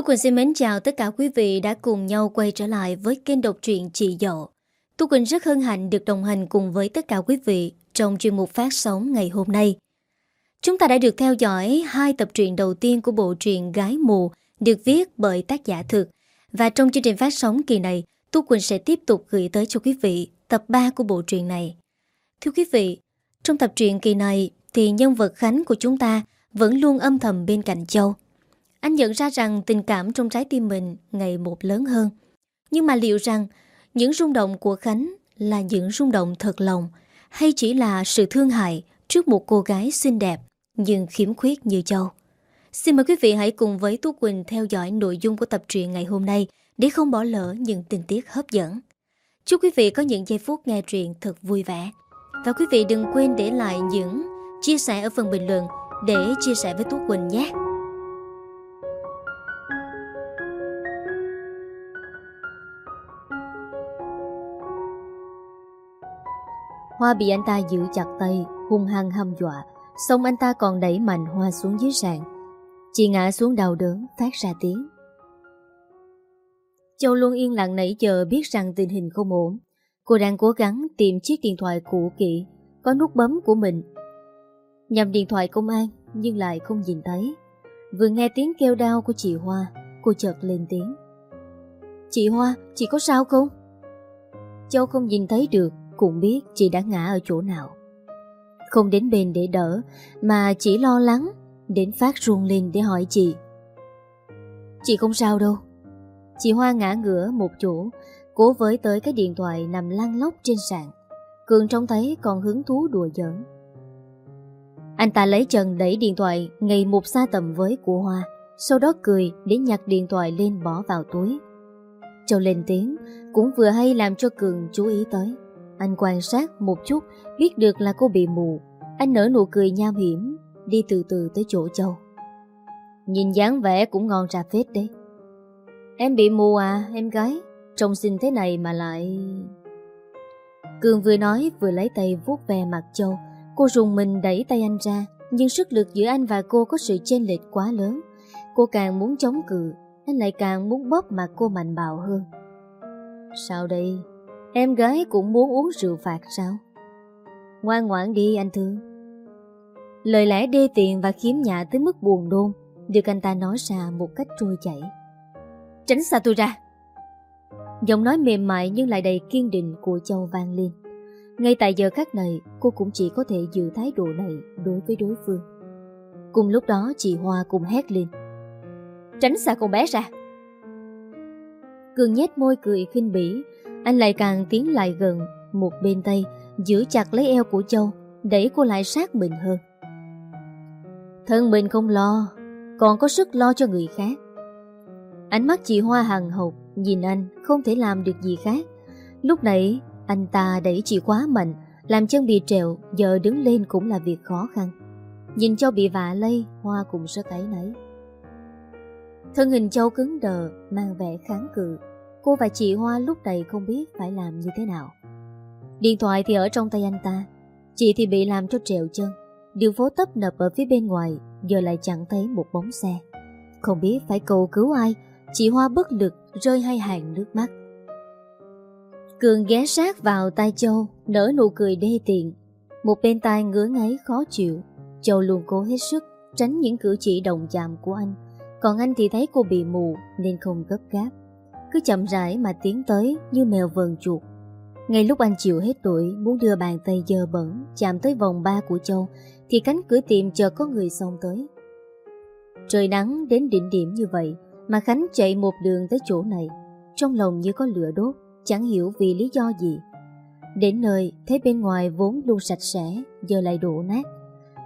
Tu Quỳnh xin mến chào tất cả quý vị đã cùng nhau quay trở lại với kênh độc truyện Chị Dậu. Tu Quỳnh rất hân hạnh được đồng hành cùng với tất cả quý vị trong chuyên mục phát sóng ngày hôm nay. Chúng ta đã được theo dõi hai tập truyện đầu tiên của bộ truyện Gái Mù được viết bởi tác giả thực. Và trong chương trình phát sóng kỳ này, Tu Quỳnh sẽ tiếp tục gửi tới cho quý vị tập 3 của bộ truyện này. Thưa quý vị, trong tập truyện kỳ này thì nhân vật Khánh của chúng ta vẫn luôn âm thầm bên cạnh Châu. Anh nhận ra rằng tình cảm trong trái tim mình ngày một lớn hơn. Nhưng mà liệu rằng những rung động của Khánh là những rung động thật lòng hay chỉ là sự thương hại trước một cô gái xinh đẹp nhưng khiếm khuyết như Châu? Xin mời quý vị hãy cùng với Tú Quỳnh theo dõi nội dung của tập truyện ngày hôm nay để không bỏ lỡ những tình tiết hấp dẫn. Chúc quý vị có những giây phút nghe truyện thật vui vẻ. Và quý vị đừng quên để lại những chia sẻ ở phần bình luận để chia sẻ với Tú Quỳnh nhé. Hoa bị anh ta giữ chặt tay, hung hăng hăm dọa, xong anh ta còn đẩy mạnh Hoa xuống dưới sàn. Chị ngã xuống đau đớn, phát ra tiếng. Châu luôn yên lặng nãy giờ biết rằng tình hình không ổn. Cô đang cố gắng tìm chiếc điện thoại cũ kỹ, có nút bấm của mình. Nhằm điện thoại công an, nhưng lại không nhìn thấy. Vừa nghe tiếng kêu đau của chị Hoa, cô chợt lên tiếng. Chị Hoa, chị có sao không? Châu không nhìn thấy được, cũng biết chị đã ngã ở chỗ nào. Không đến bên để đỡ, mà chỉ lo lắng, đến phát ruông lên để hỏi chị. Chị không sao đâu. Chị Hoa ngã ngửa một chỗ, cố với tới cái điện thoại nằm lăn lóc trên sàn. Cường trông thấy còn hứng thú đùa giỡn. Anh ta lấy chân đẩy điện thoại ngay một xa tầm với của Hoa, sau đó cười để nhặt điện thoại lên bỏ vào túi. Châu lên tiếng, cũng vừa hay làm cho Cường chú ý tới. Anh quan sát một chút, biết được là cô bị mù. Anh nở nụ cười nham hiểm, đi từ từ tới chỗ Châu. Nhìn dáng vẻ cũng ngon trà phết đấy. Em bị mù à, em gái? Trông xinh thế này mà lại... Cường vừa nói vừa lấy tay vuốt ve mặt Châu. Cô rùng mình đẩy tay anh ra, nhưng sức lực giữa anh và cô có sự chênh lệch quá lớn. Cô càng muốn chống cự, anh lại càng muốn bóp mặt cô mạnh bạo hơn. Sao đây? Em gái cũng muốn uống rượu phạt sao? Ngoan ngoãn đi anh thương. Lời lẽ đê tiện và khiếm nhạ tới mức buồn đôn được anh ta nói ra một cách trôi chảy. Tránh xa tôi ra! Giọng nói mềm mại nhưng lại đầy kiên định của Châu vang lên. Ngay tại giờ khắc này, cô cũng chỉ có thể giữ thái độ này đối với đối phương. Cùng lúc đó chị Hoa cũng hét lên. Tránh xa con bé ra! Cường nhét môi cười khinh bỉ, anh lại càng tiến lại gần, một bên tay, giữ chặt lấy eo của Châu, đẩy cô lại sát mình hơn. Thân mình không lo, còn có sức lo cho người khác. Ánh mắt chị Hoa hằng hộc, nhìn anh không thể làm được gì khác. Lúc nãy, anh ta đẩy chị quá mạnh, làm chân bị trèo, giờ đứng lên cũng là việc khó khăn. Nhìn Châu bị vạ lây, Hoa cũng rất ấy nấy. Thân hình Châu cứng đờ, mang vẻ kháng cự. Cô và chị Hoa lúc này không biết phải làm như thế nào. Điện thoại thì ở trong tay anh ta, chị thì bị làm cho trèo chân. Đường phố tấp nập ở phía bên ngoài, giờ lại chẳng thấy một bóng xe. Không biết phải cầu cứu ai, chị Hoa bất lực rơi hai hàng nước mắt. Cường ghé sát vào tay Châu, nở nụ cười đê tiện. Một bên tai ngứa ngáy khó chịu, Châu luôn cố hết sức tránh những cử chỉ đồng chạm của anh. Còn anh thì thấy cô bị mù nên không gấp gáp. Cứ chậm rãi mà tiến tới như mèo vờn chuột. Ngay lúc anh chịu hết tuổi muốn đưa bàn tay dơ bẩn chạm tới vòng ba của Châu thì cánh cửa tiệm chờ có người xông tới. Trời nắng đến đỉnh điểm như vậy mà Khánh chạy một đường tới chỗ này. Trong lòng như có lửa đốt, chẳng hiểu vì lý do gì. Đến nơi, thấy bên ngoài vốn luôn sạch sẽ, giờ lại đổ nát.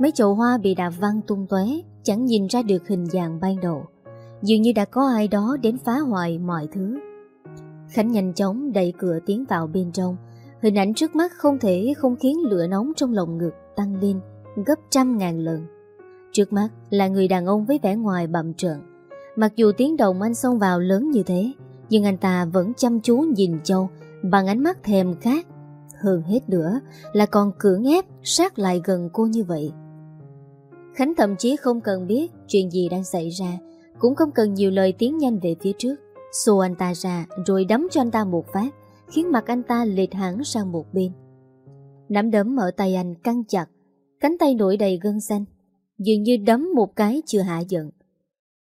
Mấy chậu hoa bị đạp văng tung tóe, chẳng nhìn ra được hình dạng ban đầu. Dường như đã có ai đó đến phá hoại mọi thứ. Khánh nhanh chóng đẩy cửa tiến vào bên trong. Hình ảnh trước mắt không thể không khiến lửa nóng trong lòng ngực tăng lên gấp trăm ngàn lần. Trước mắt là người đàn ông với vẻ ngoài bậm trợn. Mặc dù tiếng động anh xông vào lớn như thế, nhưng anh ta vẫn chăm chú nhìn Châu bằng ánh mắt thèm khát. Hơn hết nữa là còn cưỡng ép sát lại gần cô như vậy. Khánh thậm chí không cần biết chuyện gì đang xảy ra cũng không cần nhiều lời tiến nhanh về phía trước. Xô anh ta ra rồi đấm cho anh ta một phát, khiến mặt anh ta lệch hẳn sang một bên. Nắm đấm ở tay anh căng chặt, cánh tay nổi đầy gân xanh, dường như đấm một cái chưa hạ giận.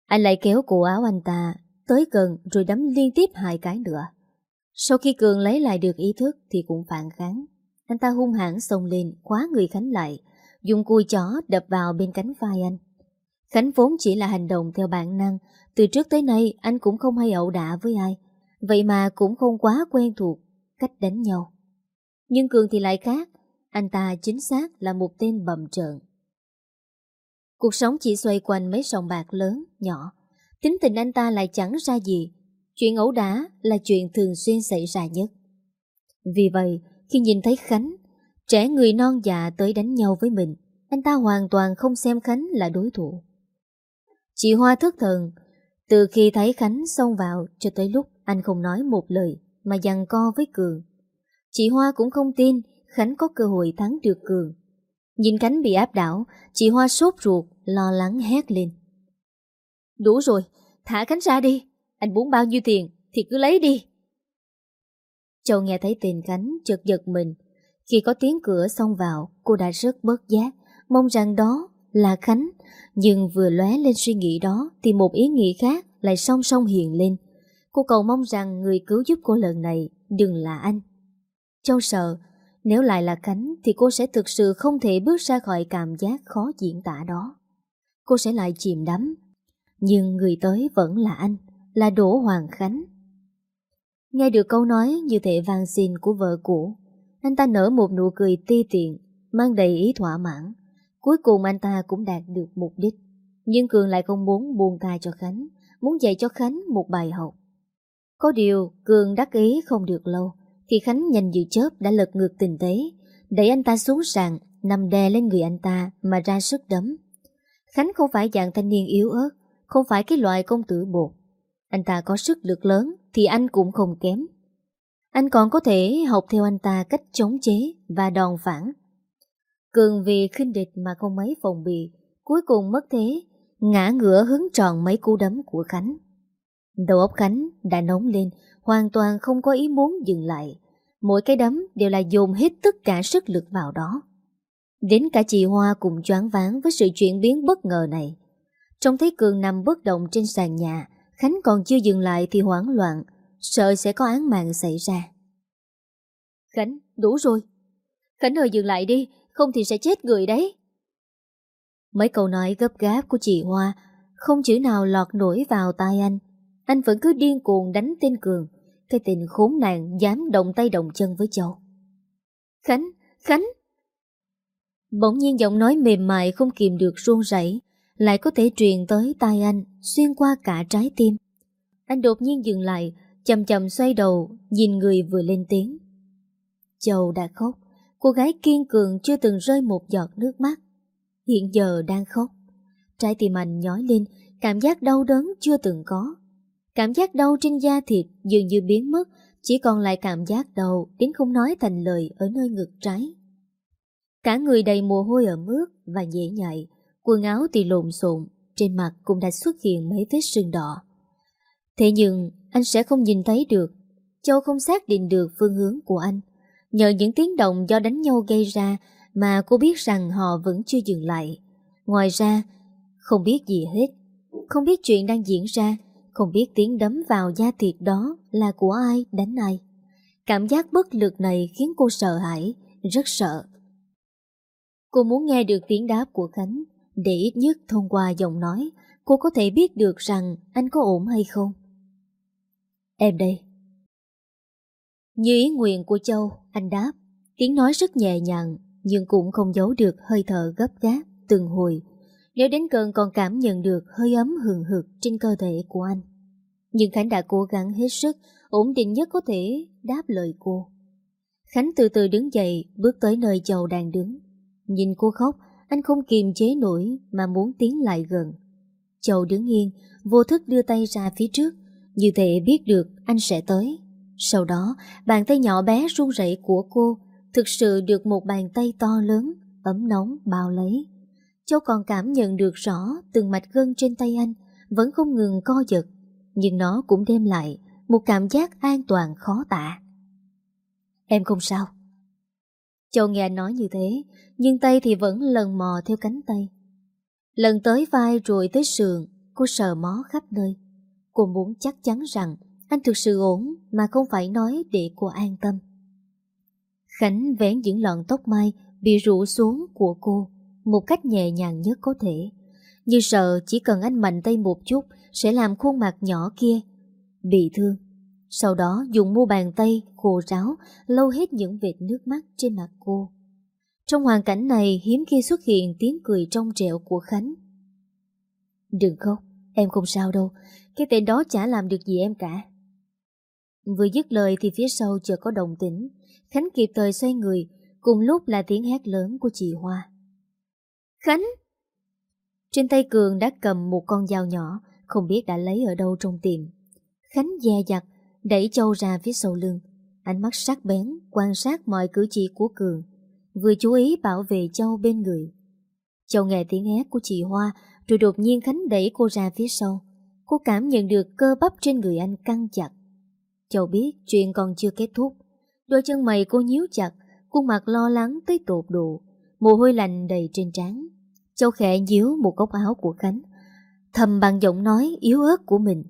Anh lại kéo cổ áo anh ta tới gần rồi đấm liên tiếp hai cái nữa. Sau khi Cường lấy lại được ý thức thì cũng phản kháng. Anh ta hung hãn xông lên, khóa người Khánh lại, dùng cùi chó đập vào bên cánh vai anh. Khánh vốn chỉ là hành động theo bản năng, từ trước tới nay anh cũng không hay ẩu đả với ai, vậy mà cũng không quá quen thuộc cách đánh nhau. Nhưng Cường thì lại khác, anh ta chính xác là một tên bầm trợn. Cuộc sống chỉ xoay quanh mấy sòng bạc lớn, nhỏ. Tính tình anh ta lại chẳng ra gì. Chuyện ẩu đả là chuyện thường xuyên xảy ra nhất. Vì vậy, khi nhìn thấy Khánh, trẻ người non già tới đánh nhau với mình, anh ta hoàn toàn không xem Khánh là đối thủ. Chị Hoa thất thần, từ khi thấy Khánh xông vào cho tới lúc anh không nói một lời mà dằn co với Cường. Chị Hoa cũng không tin Khánh có cơ hội thắng được Cường. Nhìn Khánh bị áp đảo, chị Hoa sốt ruột, lo lắng hét lên. Đủ rồi, thả Khánh ra đi. Anh muốn bao nhiêu tiền thì cứ lấy đi. Châu nghe thấy tên Khánh chợt giật mình. Khi có tiếng cửa xông vào, cô đã rất bớt giác, mong rằng đó là Khánh. Nhưng vừa lóe lên suy nghĩ đó thì một ý nghĩ khác lại song song hiện lên. Cô cầu mong rằng người cứu giúp cô lần này đừng là anh. Châu sợ, nếu lại là Khánh thì cô sẽ thực sự không thể bước ra khỏi cảm giác khó diễn tả đó. Cô sẽ lại chìm đắm. Nhưng người tới vẫn là anh, là Đỗ Hoàng Khánh. Nghe được câu nói như thể vang xin của vợ cũ, anh ta nở một nụ cười ti tiện, mang đầy ý thỏa mãn. Cuối cùng anh ta cũng đạt được mục đích. Nhưng Cường lại không muốn buông tay cho Khánh, muốn dạy cho Khánh một bài học. Có điều, Cường đắc ý không được lâu, thì Khánh nhanh dự chớp đã lật ngược tình thế, đẩy anh ta xuống sàn, nằm đè lên người anh ta mà ra sức đấm. Khánh không phải dạng thanh niên yếu ớt, không phải cái loại công tử bột. Anh ta có sức lực lớn thì anh cũng không kém. Anh còn có thể học theo anh ta cách chống chế và đòn phản. Cường vì khinh địch mà không mấy phòng bị, cuối cùng mất thế, ngã ngửa hứng tròn mấy cú đấm của Khánh. Đầu óc Khánh đã nóng lên, hoàn toàn không có ý muốn dừng lại. Mỗi cái đấm đều là dồn hết tất cả sức lực vào đó. Đến cả chị Hoa cùng choáng váng với sự chuyển biến bất ngờ này. Trông thấy Cường nằm bất động trên sàn nhà, Khánh còn chưa dừng lại thì hoảng loạn, sợ sẽ có án mạng xảy ra. Khánh, đủ rồi. Khánh ơi dừng lại đi, không thì sẽ chết người đấy. Mấy câu nói gấp gáp của chị Hoa không chữ nào lọt nổi vào tai anh. Anh vẫn cứ điên cuồng đánh tên Cường, cái tình khốn nạn dám động tay động chân với Châu. Khánh, Khánh! Bỗng nhiên giọng nói mềm mại không kìm được run rẩy lại có thể truyền tới tai anh xuyên qua cả trái tim. Anh đột nhiên dừng lại, chậm chậm xoay đầu, nhìn người vừa lên tiếng. Châu đã khóc, cô gái kiên cường chưa từng rơi một giọt nước mắt. Hiện giờ đang khóc. Trái tim anh nhói lên, cảm giác đau đớn chưa từng có. Cảm giác đau trên da thịt dường như biến mất, chỉ còn lại cảm giác đau đến không nói thành lời ở nơi ngực trái. Cả người đầy mồ hôi ở mức và dễ nhạy, quần áo thì lộn xộn, trên mặt cũng đã xuất hiện mấy vết sưng đỏ. Thế nhưng anh sẽ không nhìn thấy được, Châu không xác định được phương hướng của anh. Nhờ những tiếng động do đánh nhau gây ra mà cô biết rằng họ vẫn chưa dừng lại. Ngoài ra, không biết gì hết, không biết chuyện đang diễn ra, không biết tiếng đấm vào da thịt đó là của ai đánh ai. Cảm giác bất lực này khiến cô sợ hãi, rất sợ. Cô muốn nghe được tiếng đáp của Khánh, để ít nhất thông qua giọng nói, cô có thể biết được rằng anh có ổn hay không. Em đây. Như ý nguyện của Châu, anh đáp, tiếng nói rất nhẹ nhàng, nhưng cũng không giấu được hơi thở gấp gáp, từng hồi. Nếu đến cơn còn cảm nhận được hơi ấm hừng hực trên cơ thể của anh. Nhưng Khánh đã cố gắng hết sức, ổn định nhất có thể đáp lời cô. Khánh từ từ đứng dậy, bước tới nơi Châu đang đứng. Nhìn cô khóc, anh không kiềm chế nổi mà muốn tiến lại gần. Châu đứng yên, vô thức đưa tay ra phía trước, như thể biết được anh sẽ tới. Sau đó, bàn tay nhỏ bé run rẩy của cô thực sự được một bàn tay to lớn, ấm nóng bao lấy. Châu còn cảm nhận được rõ từng mạch gân trên tay anh, vẫn không ngừng co giật, nhưng nó cũng đem lại một cảm giác an toàn khó tả. Em không sao. Châu nghe anh nói như thế, nhưng tay thì vẫn lần mò theo cánh tay. Lần tới vai rồi tới sườn, cô sờ mó khắp nơi. Cô muốn chắc chắn rằng anh thực sự ổn mà không phải nói để cô an tâm. Khánh vén những lọn tóc mai bị rủ xuống của cô một cách nhẹ nhàng nhất có thể. Như sợ chỉ cần anh mạnh tay một chút sẽ làm khuôn mặt nhỏ kia bị thương. Sau đó dùng mu bàn tay khô ráo lâu hết những vệt nước mắt trên mặt cô. Trong hoàn cảnh này hiếm khi xuất hiện tiếng cười trong trẻo của Khánh. Đừng khóc, em không sao đâu, cái tên đó chả làm được gì em cả. Vừa dứt lời thì phía sau chợt có đồng tĩnh, Khánh kịp thời xoay người, cùng lúc là tiếng hét lớn của chị Hoa. Khánh! Trên tay Cường đã cầm một con dao nhỏ, không biết đã lấy ở đâu trong tiệm. Khánh dè dặt, đẩy Châu ra phía sau lưng, ánh mắt sắc bén, quan sát mọi cử chỉ của Cường, vừa chú ý bảo vệ Châu bên người. Châu nghe tiếng hét của chị Hoa, rồi đột nhiên Khánh đẩy cô ra phía sau. Cô cảm nhận được cơ bắp trên người anh căng chặt. Châu biết chuyện còn chưa kết thúc. Đôi chân mày cô nhíu chặt, khuôn mặt lo lắng tới tột độ, mồ hôi lạnh đầy trên trán. Châu khẽ díu một góc áo của Khánh, thầm bằng giọng nói yếu ớt của mình.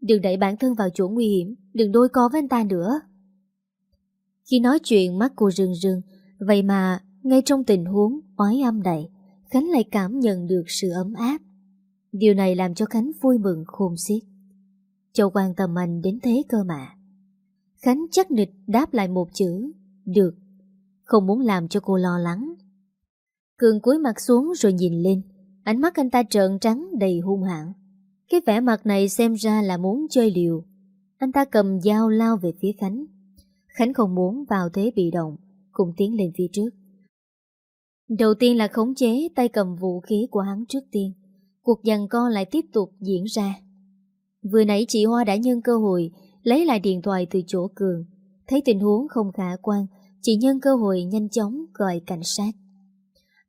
Đừng đẩy bản thân vào chỗ nguy hiểm, đừng đôi co với anh ta nữa. Khi nói chuyện mắt cô rưng rưng, vậy mà ngay trong tình huống oái âm đầy, Khánh lại cảm nhận được sự ấm áp. Điều này làm cho Khánh vui mừng khôn xiết. Châu quan tâm anh đến thế cơ mà. Khánh chắc nịch đáp lại một chữ, được, không muốn làm cho cô lo lắng. Cường cúi mặt xuống rồi nhìn lên, ánh mắt anh ta trợn trắng đầy hung hãn. Cái vẻ mặt này xem ra là muốn chơi liều. Anh ta cầm dao lao về phía Khánh. Khánh không muốn vào thế bị động, cùng tiến lên phía trước. Đầu tiên là khống chế tay cầm vũ khí của hắn trước tiên. Cuộc giằng co lại tiếp tục diễn ra. Vừa nãy chị Hoa đã nhân cơ hội lấy lại điện thoại từ chỗ Cường. Thấy tình huống không khả quan, chị nhân cơ hội nhanh chóng gọi cảnh sát.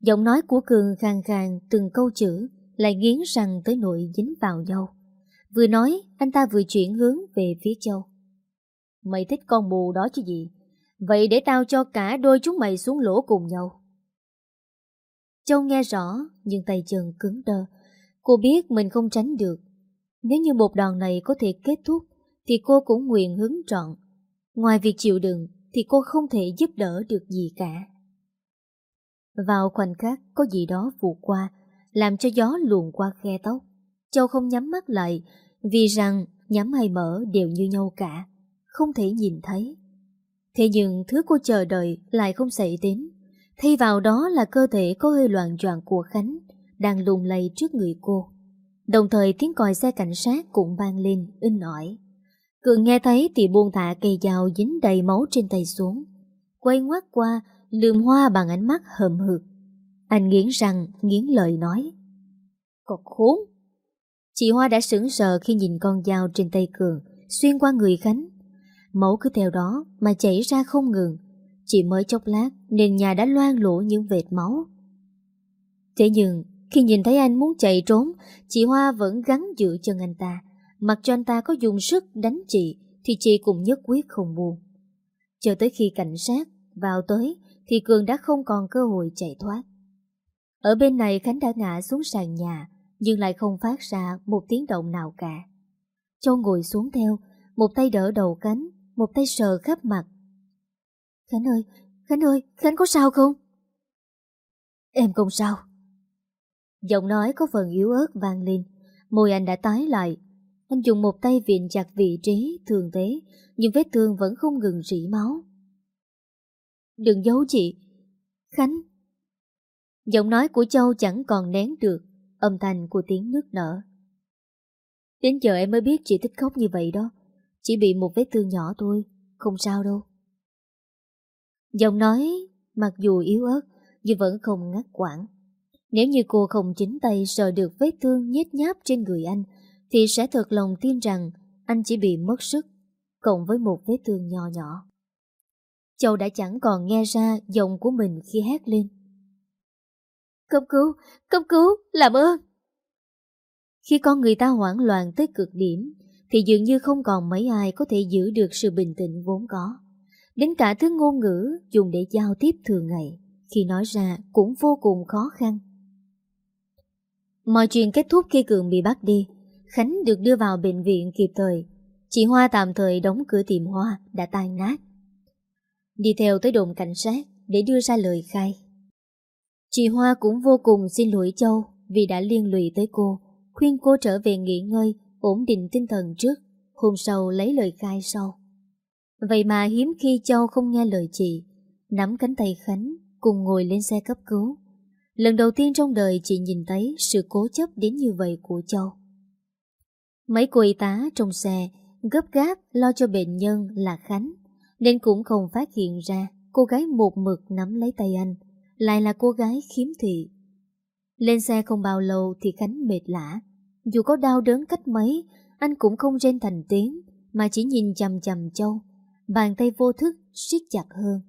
Giọng nói của Cường khàn khàn từng câu chữ lại nghiến răng tới nỗi dính vào nhau. Vừa nói, anh ta vừa chuyển hướng về phía Châu. Mày thích con mù đó chứ gì? Vậy để tao cho cả đôi chúng mày xuống lỗ cùng nhau. Châu nghe rõ, nhưng tay chân cứng đơ. Cô biết mình không tránh được. Nếu như một đòn này có thể kết thúc, thì cô cũng nguyện hứng trọn. Ngoài việc chịu đựng, thì cô không thể giúp đỡ được gì cả. Vào khoảnh khắc có gì đó vụt qua, làm cho gió luồn qua khe tóc. Châu không nhắm mắt lại, vì rằng nhắm hay mở đều như nhau cả, không thể nhìn thấy. Thế nhưng thứ cô chờ đợi lại không xảy đến. Thay vào đó là cơ thể có hơi loạn troạn của Khánh, đang lùng lay trước người cô. Đồng thời tiếng còi xe cảnh sát cũng vang lên, in ỏi. Cường nghe thấy thì buông thả cây dao dính đầy máu trên tay xuống. Quay ngoắt qua, lườm hoa bằng ánh mắt hầm hực. Anh nghiến răng, nghiến lời nói. Cột khốn! Chị Hoa đã sững sờ khi nhìn con dao trên tay Cường xuyên qua người Khánh. Máu cứ theo đó mà chảy ra không ngừng. Chỉ mới chốc lát nên nhà đã loan lỗ những vệt máu. Thế nhưng khi nhìn thấy anh muốn chạy trốn, chị Hoa vẫn gắn giữ chân anh ta. Mặc cho anh ta có dùng sức đánh chị thì chị cũng nhất quyết không buông. Chờ tới khi cảnh sát vào tới thì Cường đã không còn cơ hội chạy thoát. Ở bên này Khánh đã ngã xuống sàn nhà nhưng lại không phát ra một tiếng động nào cả. Châu ngồi xuống theo, một tay đỡ đầu Khánh, một tay sờ khắp mặt. Khánh ơi, Khánh ơi, Khánh có sao không? Em không sao. Giọng nói có phần yếu ớt vang lên, môi anh đã tái lại. Anh dùng một tay viện chặt vị trí thường thế, nhưng vết thương vẫn không ngừng rỉ máu. Đừng giấu chị. Khánh. Giọng nói của Châu chẳng còn nén được, âm thanh của tiếng nước nở. Đến giờ em mới biết chị thích khóc như vậy đó. Chỉ bị một vết thương nhỏ thôi, không sao đâu. Giọng nói, mặc dù yếu ớt, nhưng vẫn không ngắt quãng. Nếu như cô không chính tay sờ được vết thương nhét nháp trên người anh, thì sẽ thật lòng tin rằng anh chỉ bị mất sức, cộng với một vết thương nhỏ nhỏ. Châu đã chẳng còn nghe ra giọng của mình khi hét lên. Cấp cứu, cấp cứu, làm ơn! Khi con người ta hoảng loạn tới cực điểm, thì dường như không còn mấy ai có thể giữ được sự bình tĩnh vốn có. Đến cả thứ ngôn ngữ dùng để giao tiếp thường ngày, khi nói ra cũng vô cùng khó khăn. Mọi chuyện kết thúc khi Cường bị bắt đi, Khánh được đưa vào bệnh viện kịp thời. Chị Hoa tạm thời đóng cửa tiệm hoa đã tan nát. Đi theo tới đồn cảnh sát để đưa ra lời khai. Chị Hoa cũng vô cùng xin lỗi Châu vì đã liên lụy tới cô, khuyên cô trở về nghỉ ngơi, ổn định tinh thần trước, hôm sau lấy lời khai sau. Vậy mà hiếm khi Châu không nghe lời chị, nắm cánh tay Khánh cùng ngồi lên xe cấp cứu. Lần đầu tiên trong đời chị nhìn thấy sự cố chấp đến như vậy của Châu. Mấy cô y tá trong xe gấp gáp lo cho bệnh nhân là Khánh, nên cũng không phát hiện ra cô gái một mực nắm lấy tay anh, lại là cô gái khiếm thị. Lên xe không bao lâu thì Khánh mệt lã. Dù có đau đớn cách mấy, anh cũng không rên thành tiếng, mà chỉ nhìn chầm chầm Châu, bàn tay vô thức siết chặt hơn.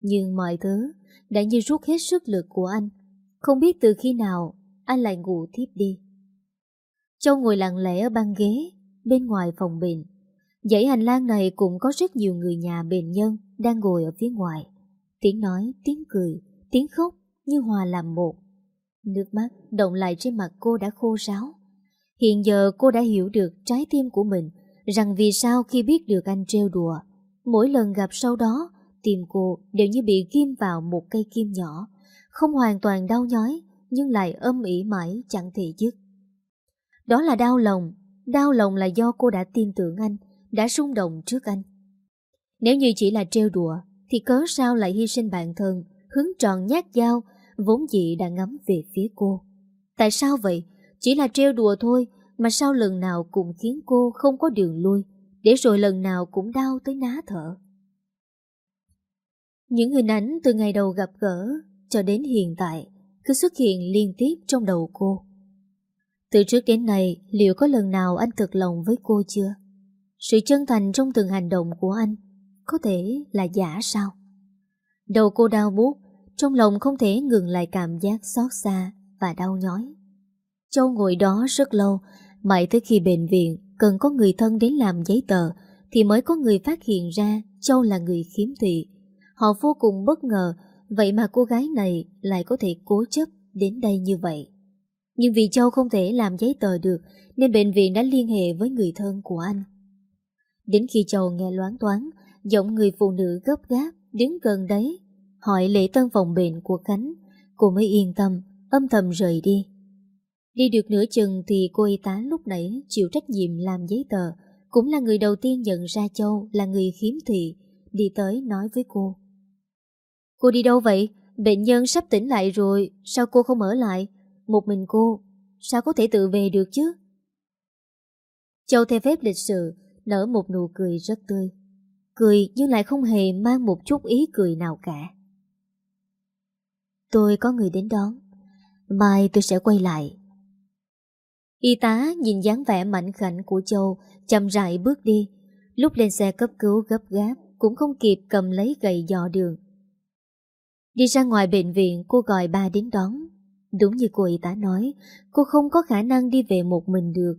Nhưng mọi thứ đã như rút hết sức lực của anh. Không biết từ khi nào anh lại ngủ thiếp đi. Châu ngồi lặng lẽ ở băng ghế bên ngoài phòng bệnh. Dãy hành lang này cũng có rất nhiều người nhà bệnh nhân đang ngồi ở phía ngoài. Tiếng nói, tiếng cười, tiếng khóc như hòa làm một. Nước mắt động lại trên mặt cô đã khô ráo. Hiện giờ cô đã hiểu được trái tim của mình rằng vì sao khi biết được anh trêu đùa, mỗi lần gặp sau đó, tim cô đều như bị ghim vào một cây kim nhỏ, không hoàn toàn đau nhói nhưng lại âm ỉ mãi chẳng thể dứt. Đó là đau lòng, đau lòng là do cô đã tin tưởng anh, đã rung động trước anh. Nếu như chỉ là trêu đùa, thì cớ sao lại hy sinh bản thân, hướng tròn nhát dao, vốn dĩ đã ngắm về phía cô. Tại sao vậy? Chỉ là trêu đùa thôi, mà sao lần nào cũng khiến cô không có đường lui, để rồi lần nào cũng đau tới ná thở. Những hình ảnh từ ngày đầu gặp gỡ cho đến hiện tại cứ xuất hiện liên tiếp trong đầu cô. Từ trước đến nay, liệu có lần nào anh thực lòng với cô chưa? Sự chân thành trong từng hành động của anh có thể là giả sao? Đầu cô đau buốt, trong lòng không thể ngừng lại cảm giác xót xa và đau nhói. Châu ngồi đó rất lâu, mãi tới khi bệnh viện cần có người thân đến làm giấy tờ thì mới có người phát hiện ra Châu là người khiếm thị. Họ vô cùng bất ngờ, vậy mà cô gái này lại có thể cố chấp đến đây như vậy. Nhưng vì Châu không thể làm giấy tờ được nên bệnh viện đã liên hệ với người thân của anh. Đến khi Châu nghe loáng toán, giọng người phụ nữ gấp gáp đứng gần đấy, hỏi lễ tân phòng bệnh của Khánh, cô mới yên tâm, âm thầm rời đi. Đi được nửa chừng thì cô y tá lúc nãy chịu trách nhiệm làm giấy tờ, cũng là người đầu tiên nhận ra Châu là người khiếm thị, đi tới nói với cô. Cô đi đâu vậy? Bệnh nhân sắp tỉnh lại rồi, sao cô không ở lại? Một mình cô, sao có thể tự về được chứ? Châu theo phép lịch sự, nở một nụ cười rất tươi. Cười nhưng lại không hề mang một chút ý cười nào cả. Tôi có người đến đón. Mai tôi sẽ quay lại. Y tá nhìn dáng vẻ mạnh khảnh của Châu, chậm rãi bước đi. Lúc lên xe cấp cứu gấp gáp, cũng không kịp cầm lấy gậy dò đường. Đi ra ngoài bệnh viện, cô gọi ba đến đón. Đúng như cô y tá nói, cô không có khả năng đi về một mình được.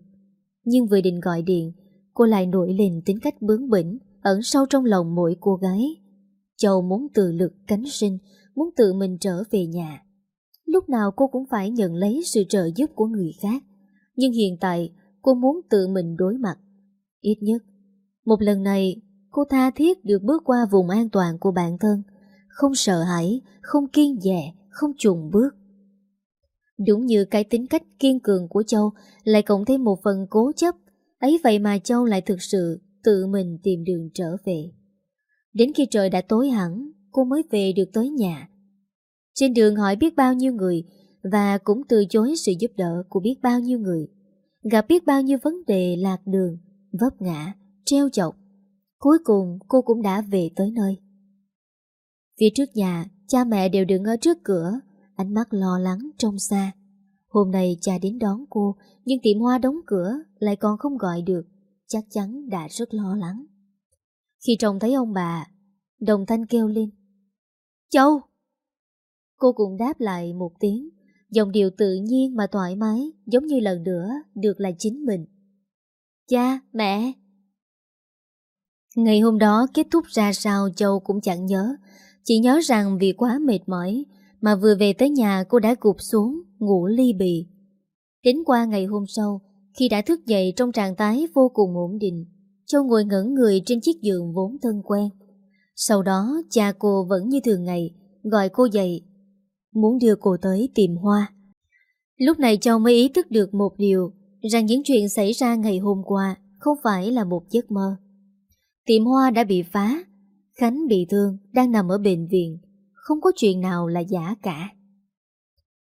Nhưng vừa định gọi điện, cô lại nổi lên tính cách bướng bỉnh, ẩn sâu trong lòng mỗi cô gái. Châu muốn tự lực cánh sinh, muốn tự mình trở về nhà. Lúc nào cô cũng phải nhận lấy sự trợ giúp của người khác. Nhưng hiện tại, cô muốn tự mình đối mặt. Ít nhất, một lần này, cô tha thiết được bước qua vùng an toàn của bản thân. Không sợ hãi, không kiên dè, không chùn bước. Đúng như cái tính cách kiên cường của Châu lại cộng thêm một phần cố chấp, ấy vậy mà Châu lại thực sự tự mình tìm đường trở về. Đến khi trời đã tối hẳn, cô mới về được tới nhà. Trên đường hỏi biết bao nhiêu người và cũng từ chối sự giúp đỡ của biết bao nhiêu người. Gặp biết bao nhiêu vấn đề lạc đường, vấp ngã, treo chọc. Cuối cùng cô cũng đã về tới nơi. Phía trước nhà, cha mẹ đều đứng ở trước cửa, ánh mắt lo lắng trong xa. Hôm nay cha đến đón cô, nhưng tiệm hoa đóng cửa lại còn không gọi được, chắc chắn đã rất lo lắng. Khi trông thấy ông bà, đồng thanh kêu lên. Châu! Cô cũng đáp lại một tiếng, Dòng điệu tự nhiên mà thoải mái Giống như lần nữa được là chính mình Cha, mẹ Ngày hôm đó kết thúc ra sao Châu cũng chẳng nhớ chỉ nhớ rằng vì quá mệt mỏi Mà vừa về tới nhà cô đã gục xuống, Ngủ ly bì. Đến qua ngày hôm sau, Khi đã thức dậy trong trạng thái vô cùng ổn định, Châu ngồi ngẩn người trên chiếc giường vốn thân quen. Sau đó, cha cô vẫn như thường ngày, Gọi cô dậy, Muốn đưa cô tới tìm hoa. Lúc này Châu mới ý thức được một điều, Rằng những chuyện xảy ra ngày hôm qua Không phải là một giấc mơ. Tiệm hoa đã bị phá Khánh bị thương Đang nằm ở bệnh viện. Không có chuyện nào là giả cả.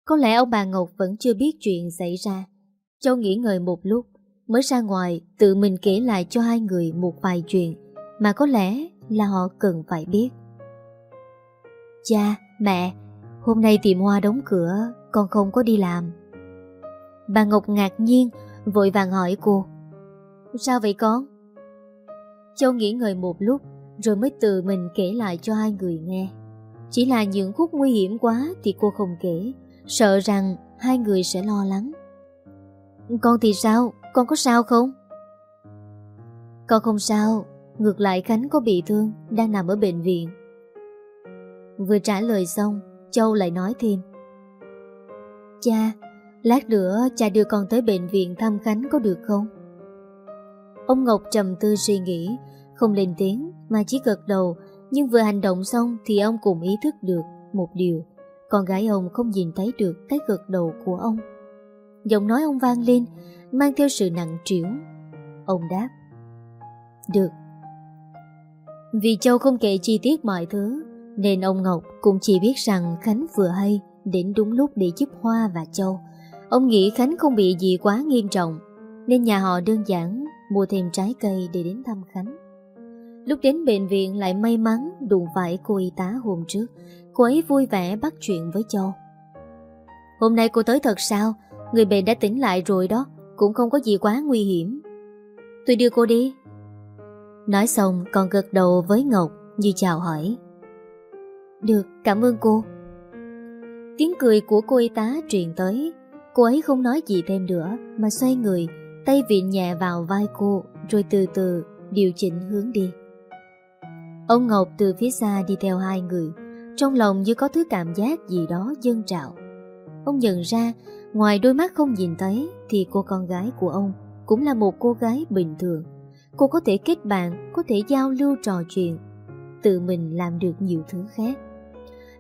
Có lẽ ông bà Ngọc vẫn chưa biết chuyện xảy ra. Châu nghỉ ngơi một lúc Mới ra ngoài tự mình kể lại cho hai người một vài chuyện Mà có lẽ là họ cần phải biết. Cha, mẹ Hôm nay tiệm hoa đóng cửa Con không có đi làm. Bà Ngọc ngạc nhiên Vội vàng hỏi cô. Sao vậy con? Châu nghỉ ngơi một lúc rồi mới tự mình kể lại cho hai người nghe. Chỉ là những khúc nguy hiểm quá Thì cô không kể, Sợ rằng hai người sẽ lo lắng. Con thì sao? Con có sao không? Con không sao, Ngược lại Khánh có bị thương, Đang nằm ở bệnh viện. Vừa trả lời xong, Châu lại nói thêm. Cha, Lát nữa cha đưa con tới bệnh viện thăm Khánh có được không? Ông Ngọc trầm tư suy nghĩ không lên tiếng, mà chỉ gật đầu, Nhưng vừa hành động xong Thì ông cũng ý thức được một điều. Con gái ông không nhìn thấy được Cái gật đầu của ông. Giọng nói ông vang lên, Mang theo sự nặng trĩu. Ông đáp, Được. Vì Châu không kể chi tiết mọi thứ, Nên ông Ngọc cũng chỉ biết rằng Khánh vừa hay Đến đúng lúc để giúp Hoa và Châu. Ông nghĩ Khánh không bị gì quá nghiêm trọng, Nên nhà họ đơn giản Mua thêm trái cây để đến thăm Khánh. Lúc đến bệnh viện lại may mắn Đụng phải cô y tá hôm trước. Cô ấy vui vẻ bắt chuyện với Châu Hôm nay cô tới thật sao? Người bệnh đã tỉnh lại rồi đó, Cũng không có gì quá nguy hiểm. Tôi đưa cô đi. Nói xong, còn gật đầu với Ngọc, Như chào hỏi. Được, cảm ơn cô. Tiếng cười của cô y tá truyền tới. Cô ấy không nói gì thêm nữa, Mà xoay người, Tay vịn nhẹ vào vai cô, Rồi từ từ điều chỉnh hướng đi. Ông Ngọc từ phía xa đi theo hai người. Trong lòng như có thứ cảm giác gì đó dâng trào. Ông nhận ra, Ngoài đôi mắt không nhìn thấy, Thì cô con gái của ông Cũng là một cô gái bình thường. Cô có thể kết bạn, Có thể giao lưu trò chuyện, Tự mình làm được nhiều thứ khác.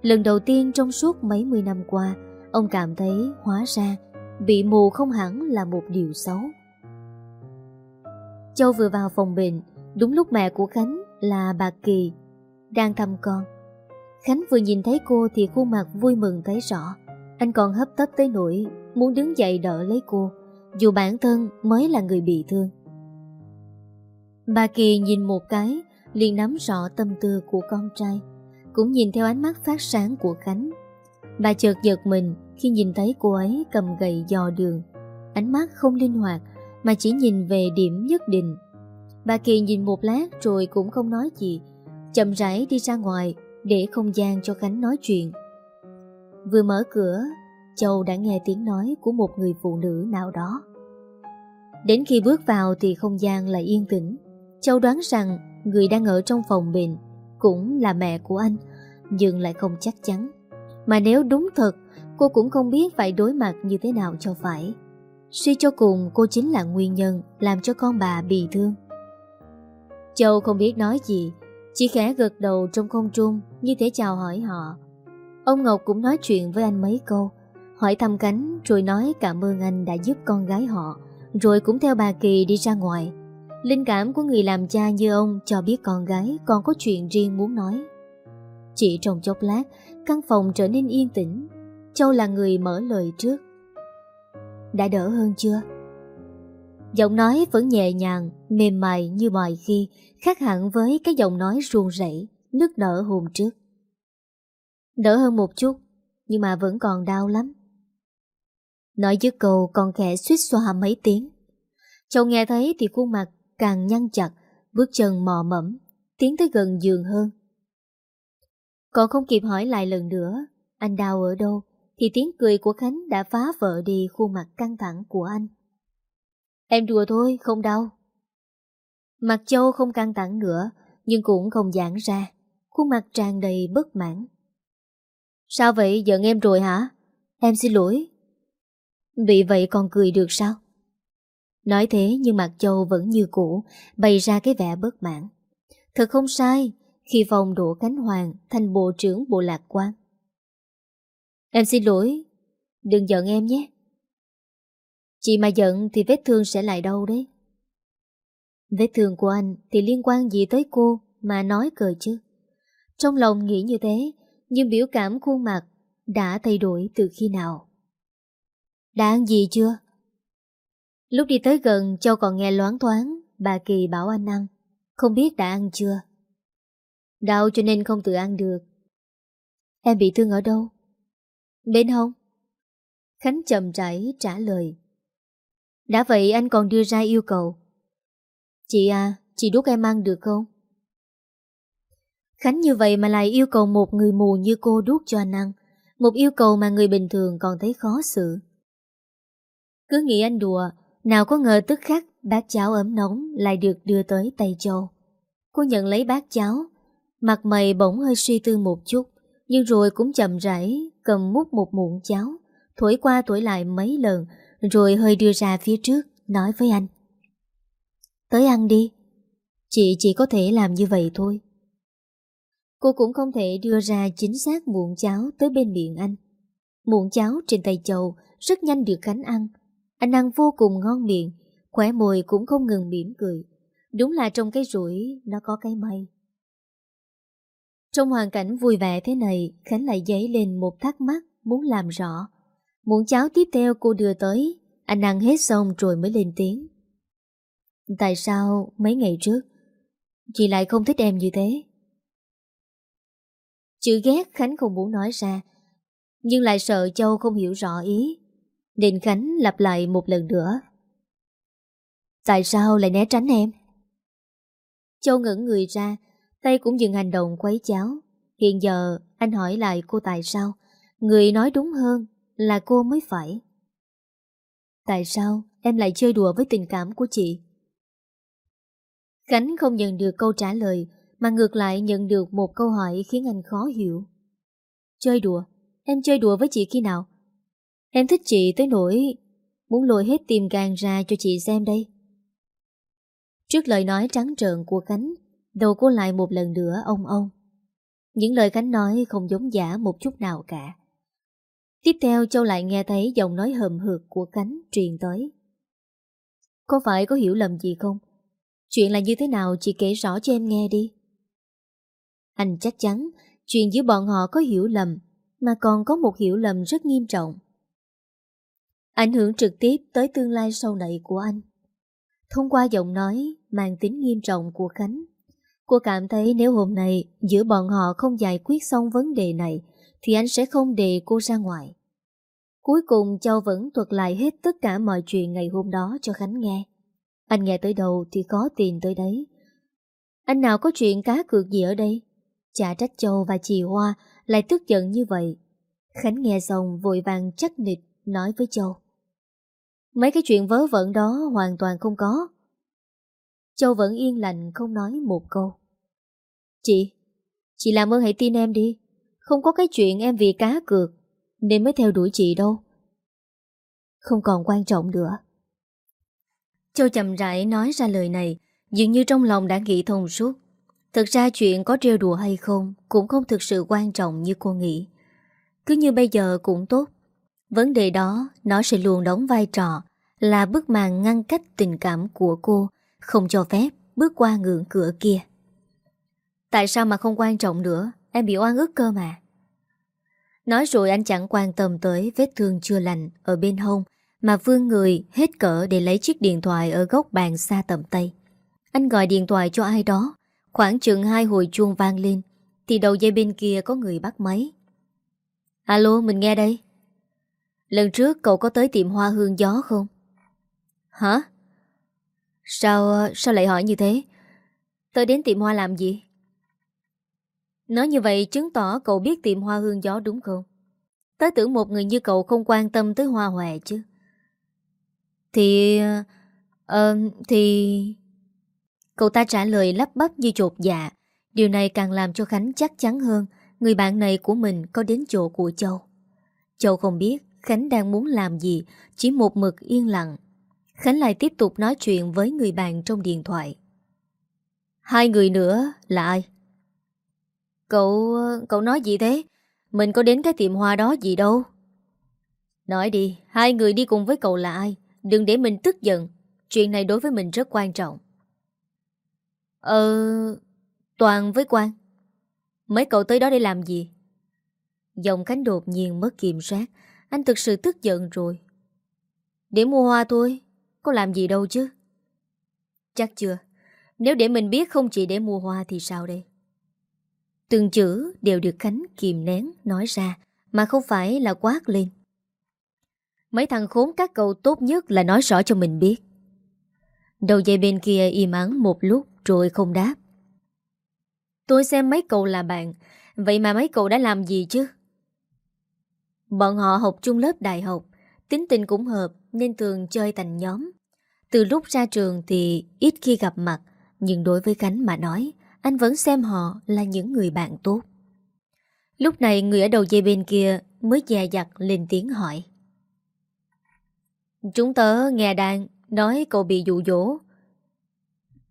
Lần đầu tiên trong suốt mấy mươi năm qua, Ông cảm thấy hóa ra Bị mù không hẳn là một điều xấu. Châu vừa vào phòng bệnh, Đúng lúc mẹ của Khánh là bà Kỳ, Đang thăm con Khánh vừa nhìn thấy cô thì khuôn mặt vui mừng thấy rõ Anh còn hấp tấp tới nỗi Muốn đứng dậy đỡ lấy cô, Dù bản thân mới là người bị thương Bà Kỳ nhìn một cái, liền nắm rõ tâm tư của con trai, Cũng nhìn theo ánh mắt phát sáng của Khánh Bà chợt giật mình khi nhìn thấy cô ấy cầm gậy dò đường. Ánh mắt không linh hoạt, mà chỉ nhìn về điểm nhất định. Bà Kỳ nhìn một lát rồi cũng không nói gì, chậm rãi đi ra ngoài để không gian cho Khánh nói chuyện. Vừa mở cửa, Châu đã nghe tiếng nói của một người phụ nữ nào đó. Đến khi bước vào thì không gian lại yên tĩnh. Châu đoán rằng người đang ở trong phòng bệnh cũng là mẹ của anh, nhưng lại không chắc chắn. Mà nếu đúng thật Cô cũng không biết phải đối mặt như thế nào cho phải Suy cho cùng cô chính là nguyên nhân Làm cho con bà bị thương Châu không biết nói gì Chỉ khẽ gật đầu trong không trung Như thể chào hỏi họ. Ông Ngọc cũng nói chuyện với anh mấy câu Hỏi thăm cánh rồi nói cảm ơn anh đã giúp con gái họ Rồi cũng theo bà Kỳ đi ra ngoài. Linh cảm của người làm cha như ông cho biết con gái còn có chuyện riêng muốn nói. Chỉ trong chốc lát Căn phòng trở nên yên tĩnh. Châu là người mở lời trước. Đã đỡ hơn chưa? Giọng nói vẫn nhẹ nhàng, mềm mại như mọi khi Khác hẳn với cái giọng nói ruồn rẫy Nức nở hôm trước Đỡ hơn một chút Nhưng mà vẫn còn đau lắm Nói dứt câu còn khẽ suýt xoa mấy tiếng Châu nghe thấy thì khuôn mặt càng nhăn chặt Bước chân mò mẫm Tiến tới gần giường hơn Còn không kịp hỏi lại lần nữa Anh đau ở đâu thì tiếng cười của Khánh đã phá vỡ đi khuôn mặt căng thẳng của anh. Em đùa thôi, không đau. Mặt Châu không căng thẳng nữa, nhưng cũng không giãn ra. Khuôn mặt tràn đầy bất mãn. Sao vậy, giận em rồi hả? Em xin lỗi. Bị vậy còn cười được sao? Nói thế nhưng mặt Châu vẫn như cũ, bày ra cái vẻ bất mãn. Thật không sai, khi phòng đổ cánh hoàng thành bộ trưởng bộ lạc quan. Em xin lỗi, đừng giận em nhé. Chị mà giận thì vết thương sẽ lại đâu đấy. Vết thương của anh thì liên quan gì tới cô mà nói cờ chứ. Trong lòng nghĩ như thế, nhưng biểu cảm khuôn mặt đã thay đổi từ khi nào. Đã ăn gì chưa? Lúc đi tới gần Châu còn nghe loáng thoáng Bà Kỳ bảo anh ăn Không biết đã ăn chưa Đau cho nên không tự ăn được Em bị thương ở đâu? Bên hông? Khánh chậm rãi trả lời Đã vậy anh còn đưa ra yêu cầu Chị à Chị đút em ăn được không? Khánh như vậy mà lại yêu cầu một người mù như cô đút cho anh ăn Một yêu cầu mà người bình thường còn thấy khó xử Cứ nghĩ anh đùa nào có ngờ tức khắc bát cháo ấm nóng lại được đưa tới tay Châu. Cô nhận lấy bát cháo, mặt mày bỗng hơi suy tư một chút, nhưng rồi cũng chậm rãi cầm mút một muỗng cháo, thổi qua thổi lại mấy lần, rồi hơi đưa ra phía trước, nói với anh. Tới ăn đi, chị chỉ có thể làm như vậy thôi. Cô cũng không thể đưa ra chính xác muỗng cháo tới bên miệng anh. Muỗng cháo trên tay chầu rất nhanh được Khánh ăn, anh ăn vô cùng ngon miệng, khỏe môi cũng không ngừng mỉm cười. Đúng là trong cái rủi nó có cái may. Trong hoàn cảnh vui vẻ thế này, Khánh lại dấy lên một thắc mắc muốn làm rõ. Muỗng cháo tiếp theo cô đưa tới, anh ăn hết xong rồi mới lên tiếng. Tại sao mấy ngày trước, chị lại không thích em như thế? Chữ ghét Khánh không muốn nói ra, nhưng lại sợ Châu không hiểu rõ ý. Nên Khánh lặp lại một lần nữa Tại sao lại né tránh em? Châu ngẩn người ra Tay cũng dừng hành động quấy cháo Hiện giờ anh hỏi lại cô tại sao Người nói đúng hơn Là cô mới phải Tại sao em lại chơi đùa với tình cảm của chị? Khánh không nhận được câu trả lời, Mà ngược lại nhận được một câu hỏi Khiến anh khó hiểu Chơi đùa? Em chơi đùa với chị khi nào? Em thích chị tới nỗi Muốn lôi hết tim gan ra cho chị xem đây Trước lời nói trắng trợn của Khánh, Đầu cô lại một lần nữa ông ông Những lời Khánh nói không giống giả một chút nào cả Tiếp theo, Châu lại nghe thấy giọng nói hầm hực của Khánh truyền tới Có phải có hiểu lầm gì không? Chuyện là như thế nào chị kể rõ cho em nghe đi Anh chắc chắn chuyện giữa bọn họ có hiểu lầm Mà còn có một hiểu lầm rất nghiêm trọng ảnh hưởng trực tiếp tới tương lai sau này của anh. Thông qua giọng nói mang tính nghiêm trọng của Khánh, cô cảm thấy nếu hôm nay giữa bọn họ không giải quyết xong vấn đề này thì anh sẽ không để cô ra ngoài. Cuối cùng Châu vẫn thuật lại hết tất cả mọi chuyện ngày hôm đó cho Khánh nghe. Anh nghe tới đầu thì có tiền tới đấy. Anh nào có chuyện cá cược gì ở đây? Chả trách Châu và chị Hoa lại tức giận như vậy. Khánh nghe xong vội vàng chắc nịch nói với Châu. Mấy cái chuyện vớ vẩn đó hoàn toàn không có. Châu vẫn yên lành không nói một câu. Chị, chị làm ơn hãy tin em đi. Không có cái chuyện em vì cá cược nên mới theo đuổi chị đâu. Không còn quan trọng nữa. Châu chậm rãi nói ra lời này dường như trong lòng đã nghĩ thông suốt. Thực ra chuyện có trêu đùa hay không cũng không thực sự quan trọng như cô nghĩ. Cứ như bây giờ cũng tốt. Vấn đề đó nó sẽ luôn đóng vai trò là bức màn ngăn cách tình cảm của cô, không cho phép bước qua ngưỡng cửa kia. Tại sao mà không quan trọng nữa, em bị oan ức cơ mà. Nói rồi anh chẳng quan tâm tới vết thương chưa lành ở bên hông, mà vương người hết cỡ để lấy chiếc điện thoại ở góc bàn xa tầm tay. Anh gọi điện thoại cho ai đó, khoảng chừng hai hồi chuông vang lên, thì đầu dây bên kia có người bắt máy. Alo, mình nghe đây. Lần trước cậu có tới tiệm hoa hương gió không? Hả? Sao, sao lại hỏi như thế? Tôi đến tiệm hoa làm gì? Nói như vậy chứng tỏ cậu biết tiệm hoa hương gió đúng không? Tớ tưởng một người như cậu không quan tâm tới Hoa Hòe chứ. Thì... Ờ... thì... Cậu ta trả lời lắp bắp như chột dạ. Điều này càng làm cho Khánh chắc chắn hơn người bạn này của mình có đến chỗ của Châu. Châu không biết Khánh đang muốn làm gì, chỉ một mực yên lặng. Khánh lại tiếp tục nói chuyện với người bạn trong điện thoại. Hai người nữa là ai? Cậu... cậu nói gì thế? Mình có đến cái tiệm hoa đó gì đâu. Nói đi, hai người đi cùng với cậu là ai? Đừng để mình tức giận. Chuyện này đối với mình rất quan trọng. Ờ... Toàn với Quang. Mấy cậu tới đó để làm gì? Dòng cánh đột nhiên mất kiểm soát. Anh thực sự tức giận rồi. Để mua hoa thôi. Có làm gì đâu chứ. Chắc chưa. Nếu để mình biết không chỉ để mua hoa thì sao đây? Từng chữ đều được Khánh kìm nén nói ra, mà không phải là quát lên. Mấy thằng khốn các câu tốt nhất là nói rõ cho mình biết. Đầu dây bên kia im ắng một lúc rồi không đáp. Tôi xem mấy cậu là bạn, vậy mà mấy cậu đã làm gì chứ? Bọn họ học chung lớp đại học, tính tình cũng hợp nên thường chơi thành nhóm. Từ lúc ra trường thì ít khi gặp mặt, nhưng đối với Khánh mà nói, anh vẫn xem họ là những người bạn tốt. Lúc này người ở đầu dây bên kia mới dè dặt lên tiếng hỏi. Chúng tớ nghe Đan nói cậu bị dụ dỗ.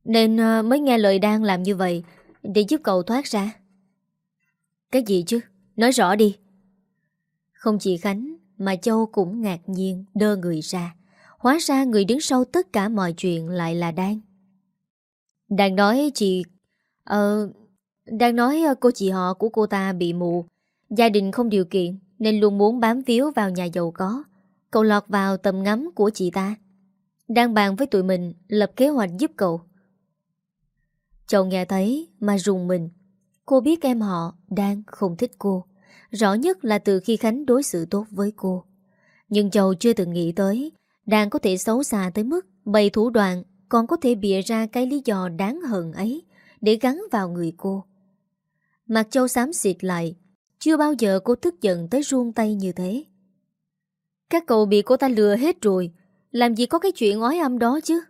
Nên ờ, mới nghe lời Đan làm như vậy để giúp cậu thoát ra. Cái gì chứ? Nói rõ đi. Không chỉ Khánh mà Châu cũng ngạc nhiên đơ người ra. Hóa ra người đứng sau tất cả mọi chuyện lại là Đan. đan nói chị... Ờ... Đang nói ờ, cô chị họ của cô ta bị mù. Gia đình không điều kiện nên luôn muốn bám víu vào nhà giàu có. Cậu lọt vào tầm ngắm của chị ta. Đang bàn với tụi mình lập kế hoạch giúp cậu. Châu nghe thấy mà rùng mình. Cô biết em họ đang không thích cô. Rõ nhất là từ khi Khánh đối xử tốt với cô. Nhưng Châu chưa từng nghĩ tới đang có thể xấu xa tới mức bày thủ đoạn còn có thể bịa ra cái lý do đáng hận ấy để gắn vào người cô. Mặt Châu xám xịt lại, chưa bao giờ cô tức giận tới ruông tay như thế. Các cậu bị cô ta lừa hết rồi, làm gì có cái chuyện ói âm đó chứ.